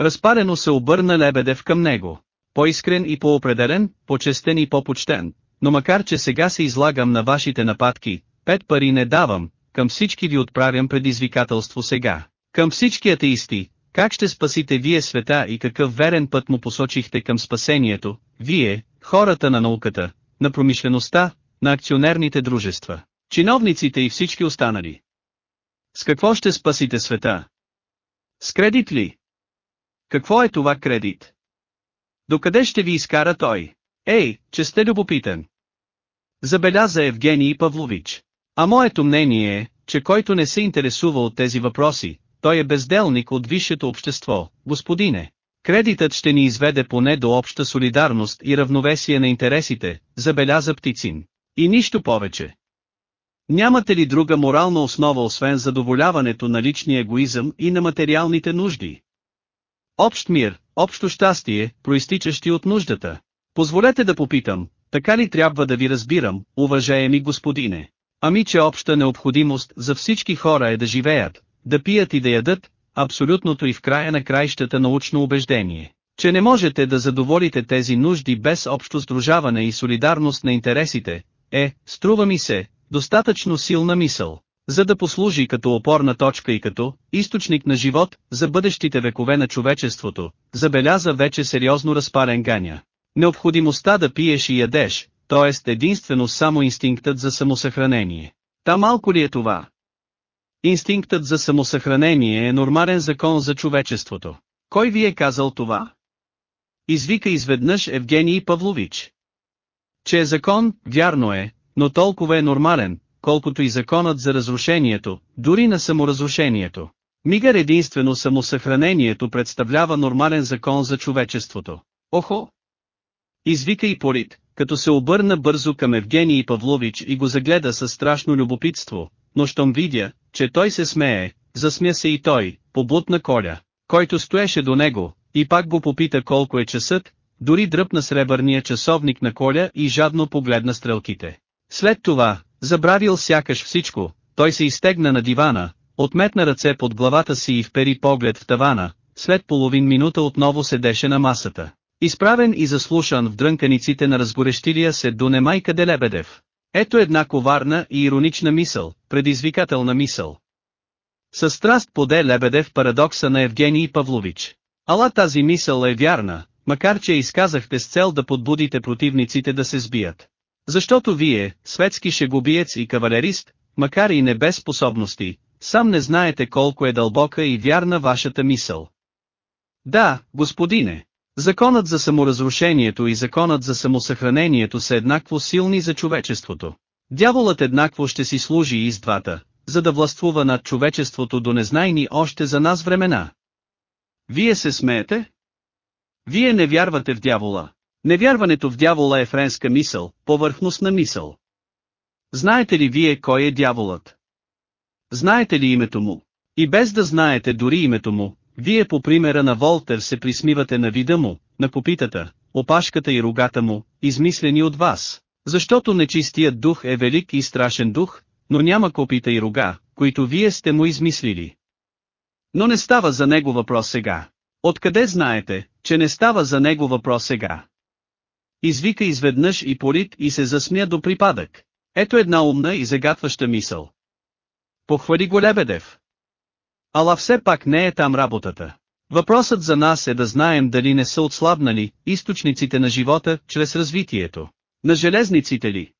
Разпарено се обърна Лебедев към него. По-искрен и по-определен, по-честен и по-почтен. Но макар че сега се излагам на вашите нападки, пет пари не давам, към всички ви отправям предизвикателство сега. Към всички атеисти, как ще спасите вие света и какъв верен път му посочихте към спасението, вие, хората на науката, на промишлеността, на акционерните дружества, чиновниците и всички останали. С какво ще спасите света? С кредит ли? Какво е това кредит? Докъде ще ви изкара той? Ей, че сте любопитен. Забеляза Евгений Павлович. А моето мнение е, че който не се интересува от тези въпроси, той е безделник от висшето общество, господине. Кредитът ще ни изведе поне до обща солидарност и равновесие на интересите, забеляза Птицин. И нищо повече. Нямате ли друга морална основа освен задоволяването на личния егоизъм и на материалните нужди? Общ мир, общо щастие, проистичащи от нуждата. Позволете да попитам, така ли трябва да ви разбирам, уважаеми господине? Ами че обща необходимост за всички хора е да живеят, да пият и да ядат, абсолютното и в края на краищата научно убеждение, че не можете да задоволите тези нужди без общо сдружаване и солидарност на интересите, е, струва ми се, достатъчно силна мисъл, за да послужи като опорна точка и като източник на живот за бъдещите векове на човечеството, забеляза вече сериозно разпарен ганя. Необходимостта да пиеш и ядеш, т.е. единствено само инстинктът за самосъхранение. Та малко ли е това? Инстинктът за самосъхранение е нормален закон за човечеството. Кой ви е казал това? Извика изведнъж Евгений Павлович. Че е закон, вярно е, но толкова е нормален, колкото и законът за разрушението, дори на саморазрушението. Мигър единствено самосъхранението представлява нормален закон за човечеството. Охо! Извика и Полит, като се обърна бързо към Евгений Павлович и го загледа със страшно любопитство, но щом видя, че той се смее, засмя се и той, побутна Коля, който стоеше до него, и пак го попита колко е часът, дори дръпна сребърния часовник на Коля и жадно погледна стрелките. След това, забравил сякаш всичко, той се изтегна на дивана, отметна ръце под главата си и впери поглед в тавана, след половин минута отново седеше на масата. Изправен и заслушан в дрънканиците на разгорещилия се до Немайка Делебедев. Ето една коварна и иронична мисъл, предизвикателна мисъл. Със страст поде Лебедев парадокса на Евгений Павлович. Ала тази мисъл е вярна, макар че изказахте с цел да подбудите противниците да се сбият. Защото вие, светски шегобиец и кавалерист, макар и не без способности, сам не знаете колко е дълбока и вярна вашата мисъл. Да, господине, Законът за саморазрушението и законът за самосъхранението са еднакво силни за човечеството. Дяволът еднакво ще си служи и с двата, за да властвува над човечеството до незнайни още за нас времена. Вие се смеете? Вие не вярвате в дявола. Невярването в дявола е френска мисъл, повърхностна мисъл. Знаете ли вие кой е дяволът? Знаете ли името му? И без да знаете дори името му, вие по примера на Волтер се присмивате на вида му, на копитата, опашката и рогата му, измислени от вас. Защото нечистият дух е велик и страшен дух, но няма копита и рога, които вие сте му измислили. Но не става за него въпрос сега. Откъде знаете, че не става за него въпрос сега? Извика изведнъж и полит и се засмя до припадък. Ето една умна и загатваща мисъл. Похвали го Лебедев. Ала все пак не е там работата. Въпросът за нас е да знаем дали не са отслабнали източниците на живота чрез развитието. На железниците ли?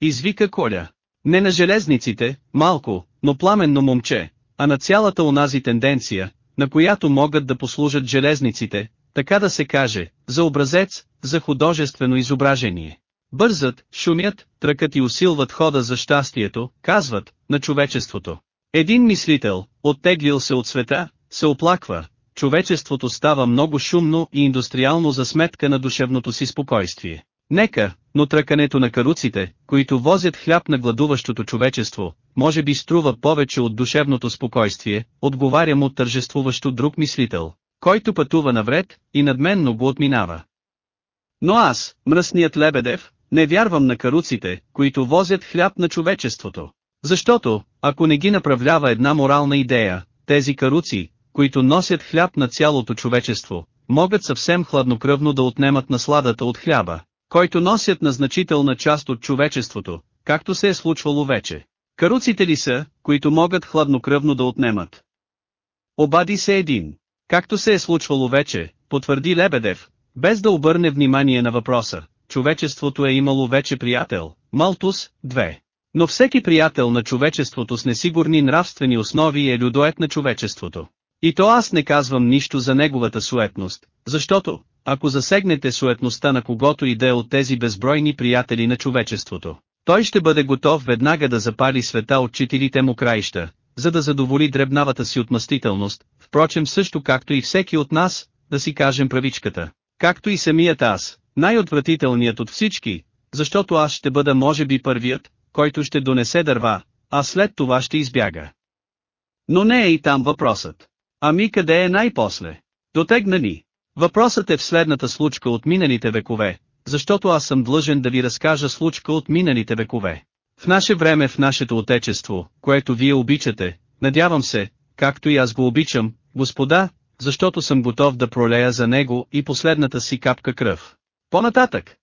Извика Коля. Не на железниците, малко, но пламенно момче, а на цялата онази тенденция, на която могат да послужат железниците, така да се каже, за образец, за художествено изображение. Бързат, шумят, тръкат и усилват хода за щастието, казват, на човечеството. Един мислител, оттеглил се от света, се оплаква, човечеството става много шумно и индустриално за сметка на душевното си спокойствие. Нека, но тръкането на каруците, които возят хляб на гладуващото човечество, може би струва повече от душевното спокойствие, отговаря му тържествуващо друг мислител, който пътува навред и надменно го отминава. Но аз, мръсният Лебедев, не вярвам на каруците, които возят хляб на човечеството. Защото, ако не ги направлява една морална идея, тези каруци, които носят хляб на цялото човечество, могат съвсем хладнокръвно да отнемат насладата от хляба, който носят на значителна част от човечеството, както се е случвало вече. Каруците ли са, които могат хладнокръвно да отнемат? Обади се един. Както се е случвало вече, потвърди Лебедев, без да обърне внимание на въпроса, човечеството е имало вече приятел, Малтус, 2. Но всеки приятел на човечеството с несигурни нравствени основи е людоед на човечеството. И то аз не казвам нищо за неговата суетност, защото, ако засегнете суетността на когото и да е от тези безбройни приятели на човечеството, той ще бъде готов веднага да запали света от четирите му краища, за да задоволи дребнавата си отмъстителност, впрочем също както и всеки от нас, да си кажем правичката, както и самият аз, най-отвратителният от всички, защото аз ще бъда може би първият, който ще донесе дърва, а след това ще избяга. Но не е и там въпросът. Ами къде е най-после? Дотегна ни. Въпросът е в следната случка от миналите векове, защото аз съм длъжен да ви разкажа случка от миналите векове. В наше време в нашето отечество, което вие обичате, надявам се, както и аз го обичам, господа, защото съм готов да пролея за него и последната си капка кръв. По-нататък!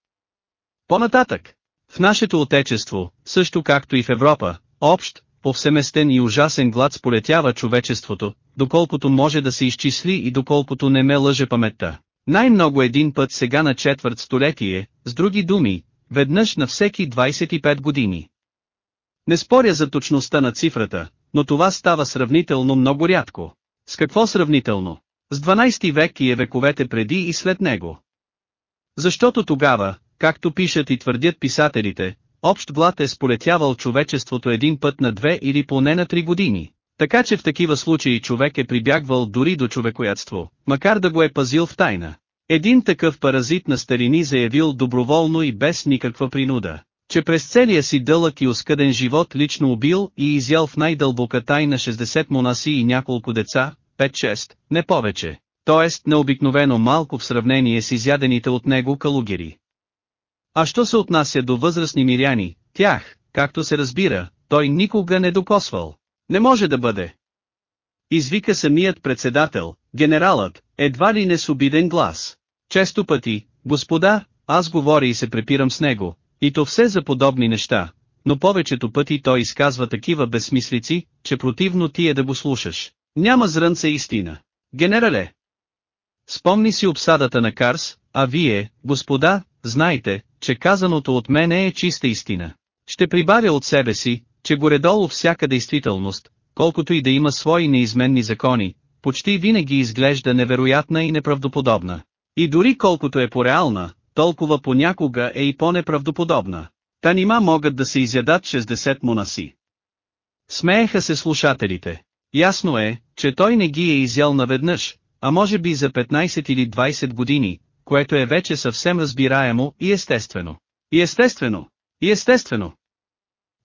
По-нататък! В нашето отечество, също както и в Европа, общ, повсеместен и ужасен глад сполетява човечеството, доколкото може да се изчисли и доколкото не ме лъже паметта. Най-много един път сега на четвърт столетие, с други думи, веднъж на всеки 25 години. Не споря за точността на цифрата, но това става сравнително много рядко. С какво сравнително? С 12 век и е вековете преди и след него. Защото тогава, както пишат и твърдят писателите, общ глад е сполетявал човечеството един път на две или поне на три години. Така че в такива случаи човек е прибягвал дори до човекоядство, макар да го е пазил в тайна. Един такъв паразит на старини заявил доброволно и без никаква принуда, че през целия си дълъг и оскъден живот лично убил и изял в най-дълбока тайна 60 монаси и няколко деца, 5-6, не повече, т.е. необикновено малко в сравнение с изядените от него калугери. А що се отнася до възрастни миряни, тях, както се разбира, той никога не докосвал. Не може да бъде. Извика самият председател, генералът, едва ли не с обиден глас. Често пъти, господа, аз говоря и се препирам с него, и то все за подобни неща, но повечето пъти той изказва такива безсмислици, че противно ти е да го слушаш. Няма зрънце истина. Генерале! Спомни си обсадата на Карс, а вие, господа, знайте, че казаното от мене е чиста истина. Ще прибавя от себе си, че горе-долу всяка действителност, колкото и да има свои неизменни закони, почти винаги изглежда невероятна и неправдоподобна. И дори колкото е по-реална, толкова понякога е и по-неправдоподобна. Та нима могат да се изядат 60 монаси. Смееха се слушателите. Ясно е, че той не ги е изял наведнъж, а може би за 15 или 20 години, което е вече съвсем разбираемо и естествено. И естествено, и естествено.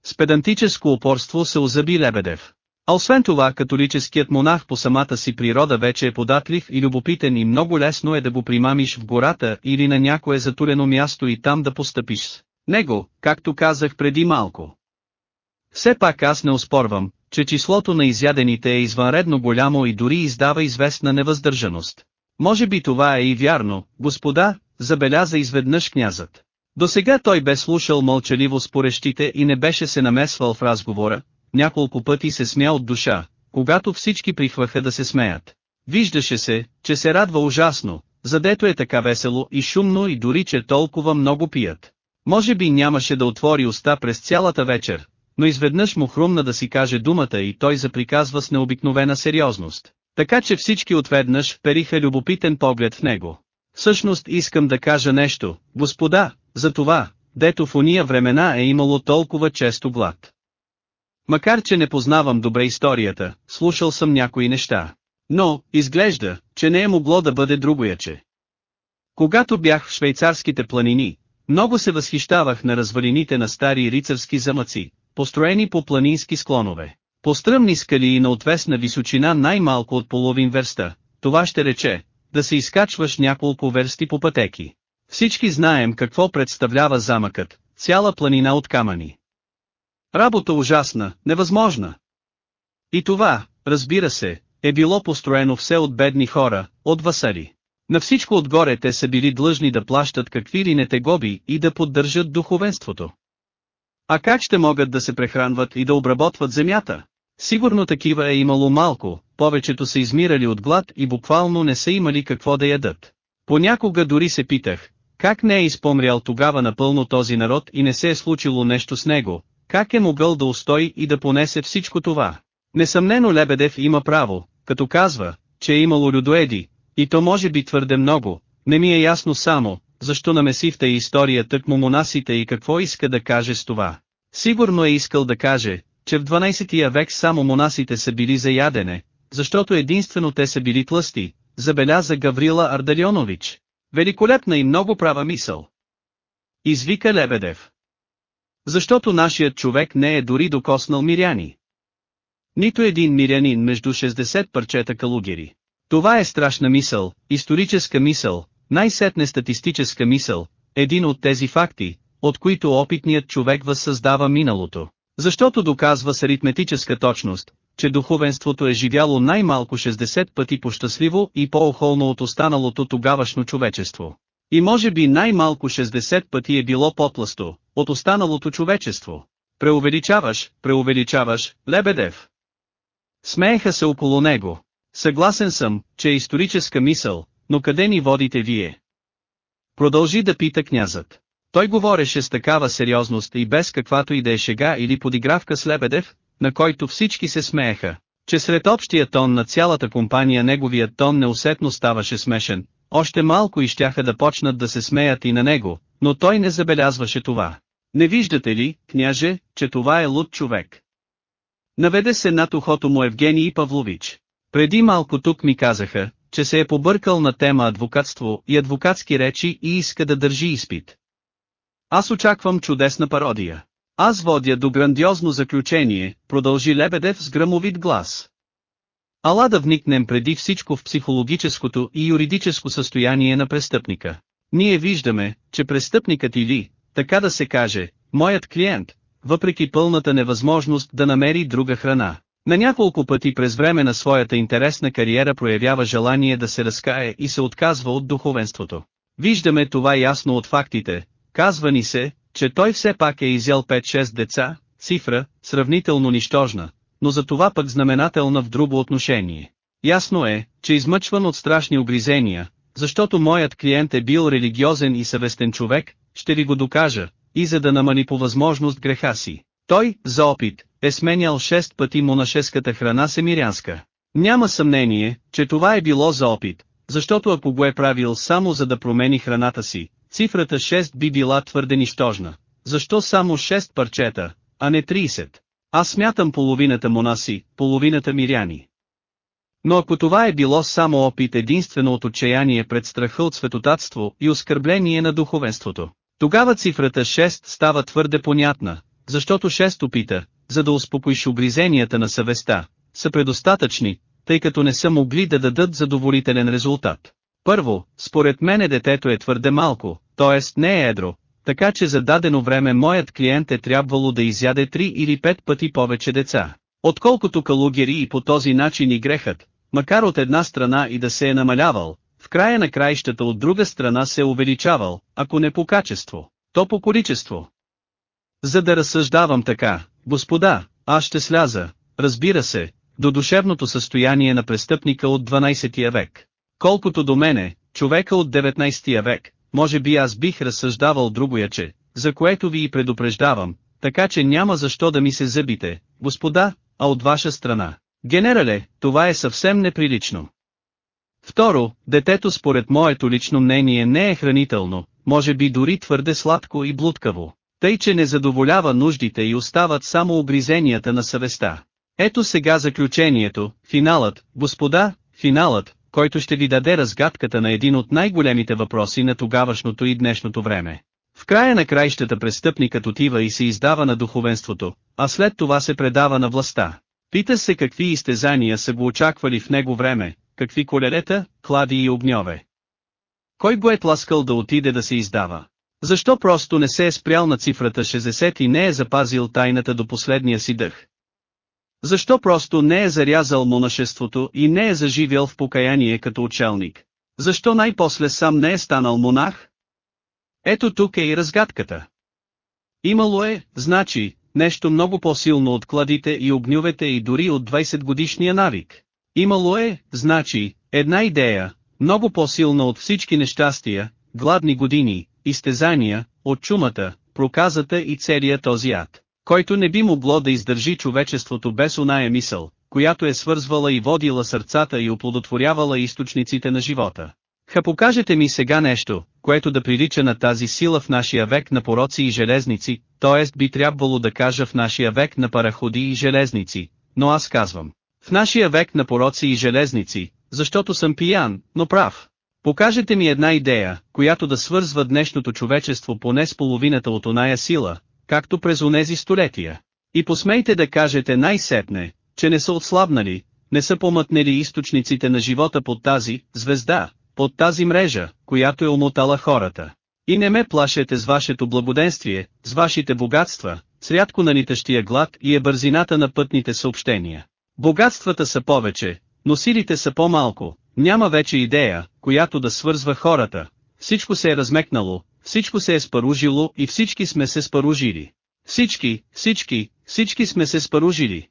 С педантическо упорство се озаби Лебедев. А освен това католическият монах по самата си природа вече е податлив и любопитен и много лесно е да го примамиш в гората или на някое затурено място и там да постъпиш с него, както казах преди малко. Все пак аз не оспорвам, че числото на изядените е извънредно голямо и дори издава известна невъздържаност. Може би това е и вярно, господа, забеляза изведнъж князът. До сега той бе слушал мълчаливо спорещите и не беше се намесвал в разговора, няколко пъти се смя от душа, когато всички прихваха да се смеят. Виждаше се, че се радва ужасно, задето е така весело и шумно и дори че толкова много пият. Може би нямаше да отвори уста през цялата вечер, но изведнъж му хрумна да си каже думата и той заприказва с необикновена сериозност. Така че всички отведнъж периха любопитен поглед в него. Всъщност искам да кажа нещо, господа, за това, дето в уния времена е имало толкова често глад. Макар че не познавам добре историята, слушал съм някои неща. Но, изглежда, че не е могло да бъде другояче. Когато бях в швейцарските планини, много се възхищавах на развалините на стари рицарски замъци, построени по планински склонове. По стръмни скали и на отвесна височина най-малко от половин верста, това ще рече, да се изкачваш няколко версти по пътеки. Всички знаем какво представлява замъкът, цяла планина от камъни. Работа ужасна, невъзможна. И това, разбира се, е било построено все от бедни хора, от васари. На всичко отгоре те са били длъжни да плащат какви ли не тегоби и да поддържат духовенството. А как ще могат да се прехранват и да обработват земята? Сигурно такива е имало малко, повечето са измирали от глад и буквално не са имали какво да ядат. Понякога дори се питах, как не е изпомрял тогава напълно този народ и не се е случило нещо с него, как е могъл да устои и да понесе всичко това. Несъмнено Лебедев има право, като казва, че е имало людоеди, и то може би твърде много, не ми е ясно само, защо намеси в тая история тъкмо монасите и какво иска да каже с това. Сигурно е искал да каже, че в 12 век само монасите са били за ядене, защото единствено те са били тлъсти, забеляза Гаврила Ардарионович. Великолепна и много права мисъл. Извика Лебедев. Защото нашият човек не е дори докоснал миряни. Нито един мирянин между 60 парчета калугери. Това е страшна мисъл, историческа мисъл, най-сетне статистическа мисъл, един от тези факти, от които опитният човек възсъздава миналото. Защото доказва с аритметическа точност, че духовенството е живяло най-малко 60 пъти по-щастливо и по-охолно от останалото тогавашно човечество. И може би най-малко 60 пъти е било потласто, от останалото човечество. Преувеличаваш, преувеличаваш, Лебедев. Смееха се около него. Съгласен съм, че е историческа мисъл, но къде ни водите вие? Продължи да пита князът. Той говореше с такава сериозност и без каквато и да е шега или подигравка с Лебедев, на който всички се смееха, че сред общия тон на цялата компания неговият тон неусетно ставаше смешен, още малко и щяха да почнат да се смеят и на него, но той не забелязваше това. Не виждате ли, княже, че това е луд човек? Наведе се над ухото му Евгений Павлович. Преди малко тук ми казаха, че се е побъркал на тема адвокатство и адвокатски речи и иска да държи изпит. Аз очаквам чудесна пародия. Аз водя до грандиозно заключение, продължи Лебедев с грамовит глас. Ала да вникнем преди всичко в психологическото и юридическо състояние на престъпника. Ние виждаме, че престъпникът или, така да се каже, моят клиент, въпреки пълната невъзможност да намери друга храна, на няколко пъти през време на своята интересна кариера проявява желание да се разкае и се отказва от духовенството. Виждаме това ясно от фактите, казва ни се, че той все пак е изял 5-6 деца, цифра, сравнително нищожна, но за това пък знаменателна в друго отношение. Ясно е, че измъчван от страшни обризения, защото моят клиент е бил религиозен и съвестен човек, ще ви го докажа, и за да намани по възможност греха си. Той, за опит, е сменял 6 пъти монашеската храна семирянска. Няма съмнение, че това е било за опит, защото ако го е правил само за да промени храната си, цифрата 6 би била твърде нищожна. Защо само 6 парчета, а не 30? Аз смятам половината монаси, половината миряни. Но ако това е било само опит единствено от отчаяние пред страха от светотатство и оскърбление на духовенството, тогава цифрата 6 става твърде понятна, защото 6 опита, за да успокоиш обризенията на съвестта, са предостатъчни, тъй като не са могли да дадат задоволителен резултат. Първо, според мене детето е твърде малко, т.е. не е едро, така че за дадено време моят клиент е трябвало да изяде 3 или 5 пъти повече деца. Отколкото калугери и по този начин и грехът, макар от една страна и да се е намалявал, в края на краищата от друга страна се е увеличавал, ако не по качество, то по количество. За да разсъждавам така, господа, аз ще сляза, разбира се, до душевното състояние на престъпника от 12 век. Колкото до мене, човека от 19 век, може би аз бих разсъждавал другояче, за което ви и предупреждавам, така че няма защо да ми се зъбите, господа, а от ваша страна. Генерале, това е съвсем неприлично. Второ, детето според моето лично мнение не е хранително, може би дори твърде сладко и блудкаво, тъй че не задоволява нуждите и остават само обризенията на съвестта. Ето сега заключението, финалът, господа, финалът, който ще ви даде разгадката на един от най-големите въпроси на тогавашното и днешното време. В края на краищата престъпникът отива и се издава на духовенството, а след това се предава на властта. Пита се какви изтезания са го очаквали в него време, какви колелета, клади и огньове. Кой го е тласкал да отиде да се издава? Защо просто не се е спрял на цифрата 60 и не е запазил тайната до последния си дъх? Защо просто не е зарязал монашеството и не е заживял в покаяние като учелник? Защо най-после сам не е станал монах? Ето тук е и разгадката. Имало е, значи, нещо много по-силно от кладите и огнювете и дори от 20 годишния навик. Имало е, значи, една идея, много по-силна от всички нещастия, гладни години, изтезания, от чумата, проказата и целия този ад който не би могло да издържи човечеството без оная мисъл, която е свързвала и водила сърцата и оплодотворявала източниците на живота. Ха покажете ми сега нещо, което да прилича на тази сила в нашия век на пороци и железници, т.е. би трябвало да кажа в нашия век на параходи и железници, но аз казвам. В нашия век на пороци и железници, защото съм пиян, но прав. Покажете ми една идея, която да свързва днешното човечество поне с половината от оная сила, както през онези столетия. И посмейте да кажете най-сетне, че не са отслабнали, не са помътнели източниците на живота под тази звезда, под тази мрежа, която е умотала хората. И не ме плашете с вашето благоденствие, с вашите богатства, с рядко нанитащия глад и е бързината на пътните съобщения. Богатствата са повече, но силите са по-малко, няма вече идея, която да свързва хората. Всичко се е размекнало, всичко се е спаружило и всички сме се спаружили. Всички, всички, всички сме се спаружили.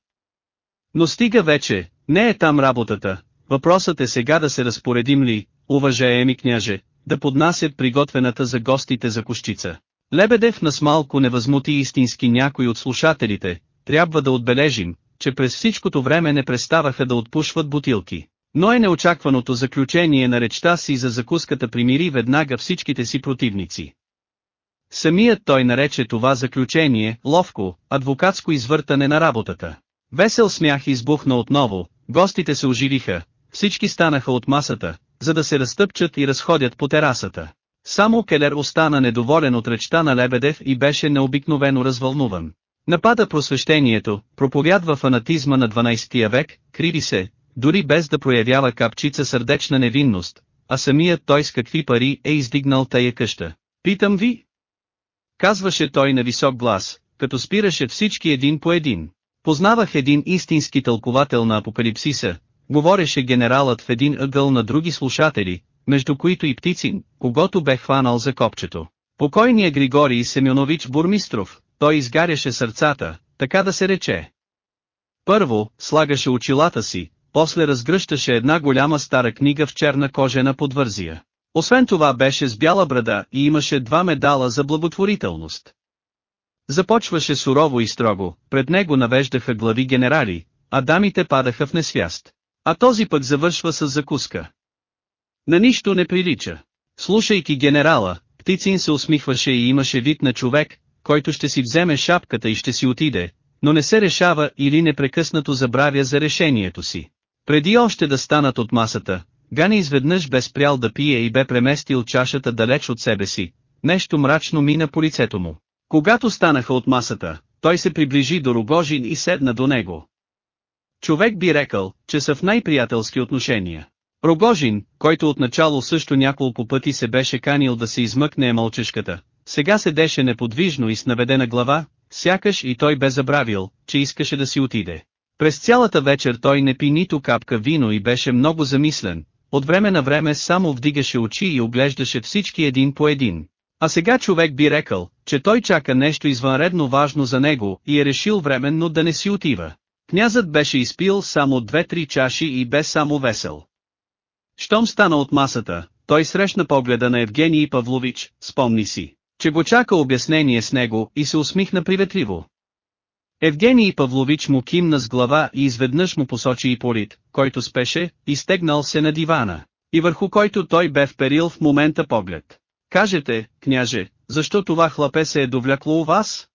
Но стига вече, не е там работата, въпросът е сега да се разпоредим ли, уважаеми княже, да поднасят приготвената за гостите за кощица. Лебедев нас малко не възмути истински някой от слушателите, трябва да отбележим, че през всичкото време не преставаха да отпушват бутилки. Но е неочакваното заключение на речта си за закуската примири веднага всичките си противници. Самият той нарече това заключение ловко, адвокатско извъртане на работата. Весел смях избухна отново, гостите се оживиха, всички станаха от масата, за да се разтъпчат и разходят по терасата. Само Келер остана недоволен от речта на Лебедев и беше необикновено развълнуван. Напада просвещението, проповядва фанатизма на 12 век, криви се, дори без да проявява капчица сърдечна невинност, а самият той с какви пари е издигнал тая къща. Питам ви? Казваше той на висок глас, като спираше всички един по един. Познавах един истински тълковател на апокалипсиса, говореше генералът в един ъгъл на други слушатели, между които и Птицин, когато бе хванал за копчето. Покойният Григорий Семенович Бурмистров, той изгаряше сърцата, така да се рече. Първо, слагаше очилата си, после разгръщаше една голяма стара книга в черна кожена подвързия. Освен това беше с бяла брада и имаше два медала за благотворителност. Започваше сурово и строго, пред него навеждаха глави генерали, а дамите падаха в несвяст. А този пък завършва с закуска. На нищо не прилича. Слушайки генерала, Птицин се усмихваше и имаше вид на човек, който ще си вземе шапката и ще си отиде, но не се решава или непрекъснато забравя за решението си. Преди още да станат от масата, Гани изведнъж бе спрял да пие и бе преместил чашата далеч от себе си, нещо мрачно мина по лицето му. Когато станаха от масата, той се приближи до Рогожин и седна до него. Човек би рекал, че са в най-приятелски отношения. Рогожин, който отначало също няколко пъти се беше канил да се измъкне мълчешката, сега седеше неподвижно и с наведена глава, сякаш и той бе забравил, че искаше да си отиде. През цялата вечер той не пи нито капка вино и беше много замислен, от време на време само вдигаше очи и оглеждаше всички един по един. А сега човек би рекал, че той чака нещо извънредно важно за него и е решил временно да не си отива. Князът беше изпил само две-три чаши и бе само весел. Щом стана от масата, той срещна погледа на Евгений Павлович, спомни си, че го чака обяснение с него и се усмихна приветливо. Евгений Павлович му кимна с глава и изведнъж му посочи и Полит, който спеше, изтегнал се на дивана, и върху който той бе вперил в момента поглед. Кажете, княже, защо това хлапе се е довлякло у вас?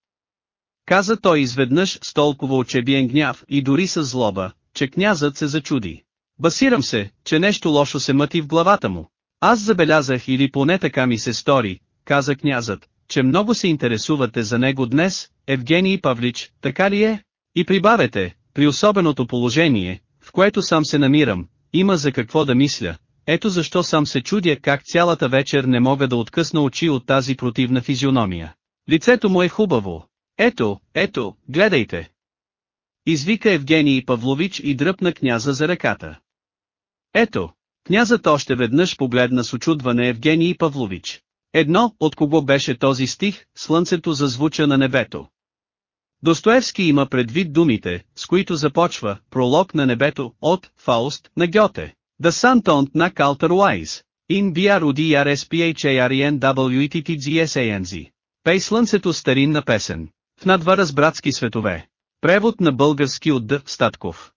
Каза той изведнъж с толкова очебиен гняв и дори с злоба, че князът се зачуди. Басирам се, че нещо лошо се мъти в главата му. Аз забелязах или поне така ми се стори, каза князът, че много се интересувате за него днес, Евгений Павлич, така ли е? И прибавете, при особеното положение, в което сам се намирам, има за какво да мисля, ето защо сам се чудя как цялата вечер не мога да откъсна очи от тази противна физиономия. Лицето му е хубаво. Ето, ето, гледайте. Извика Евгений Павлович и дръпна княза за ръката. Ето, князът още веднъж погледна с очудване Евгений Павлович. Едно, от кого беше този стих, слънцето зазвуча на небето. Достоевски има предвид думите, с които започва пролог на небето от Фауст на Гьоте. The sun don't knock alter wise. In BRUDRSPHARENWETTGSANZ. Пей слънцето старинна песен. В надвараз братски светове. Превод на български от Д. Статков.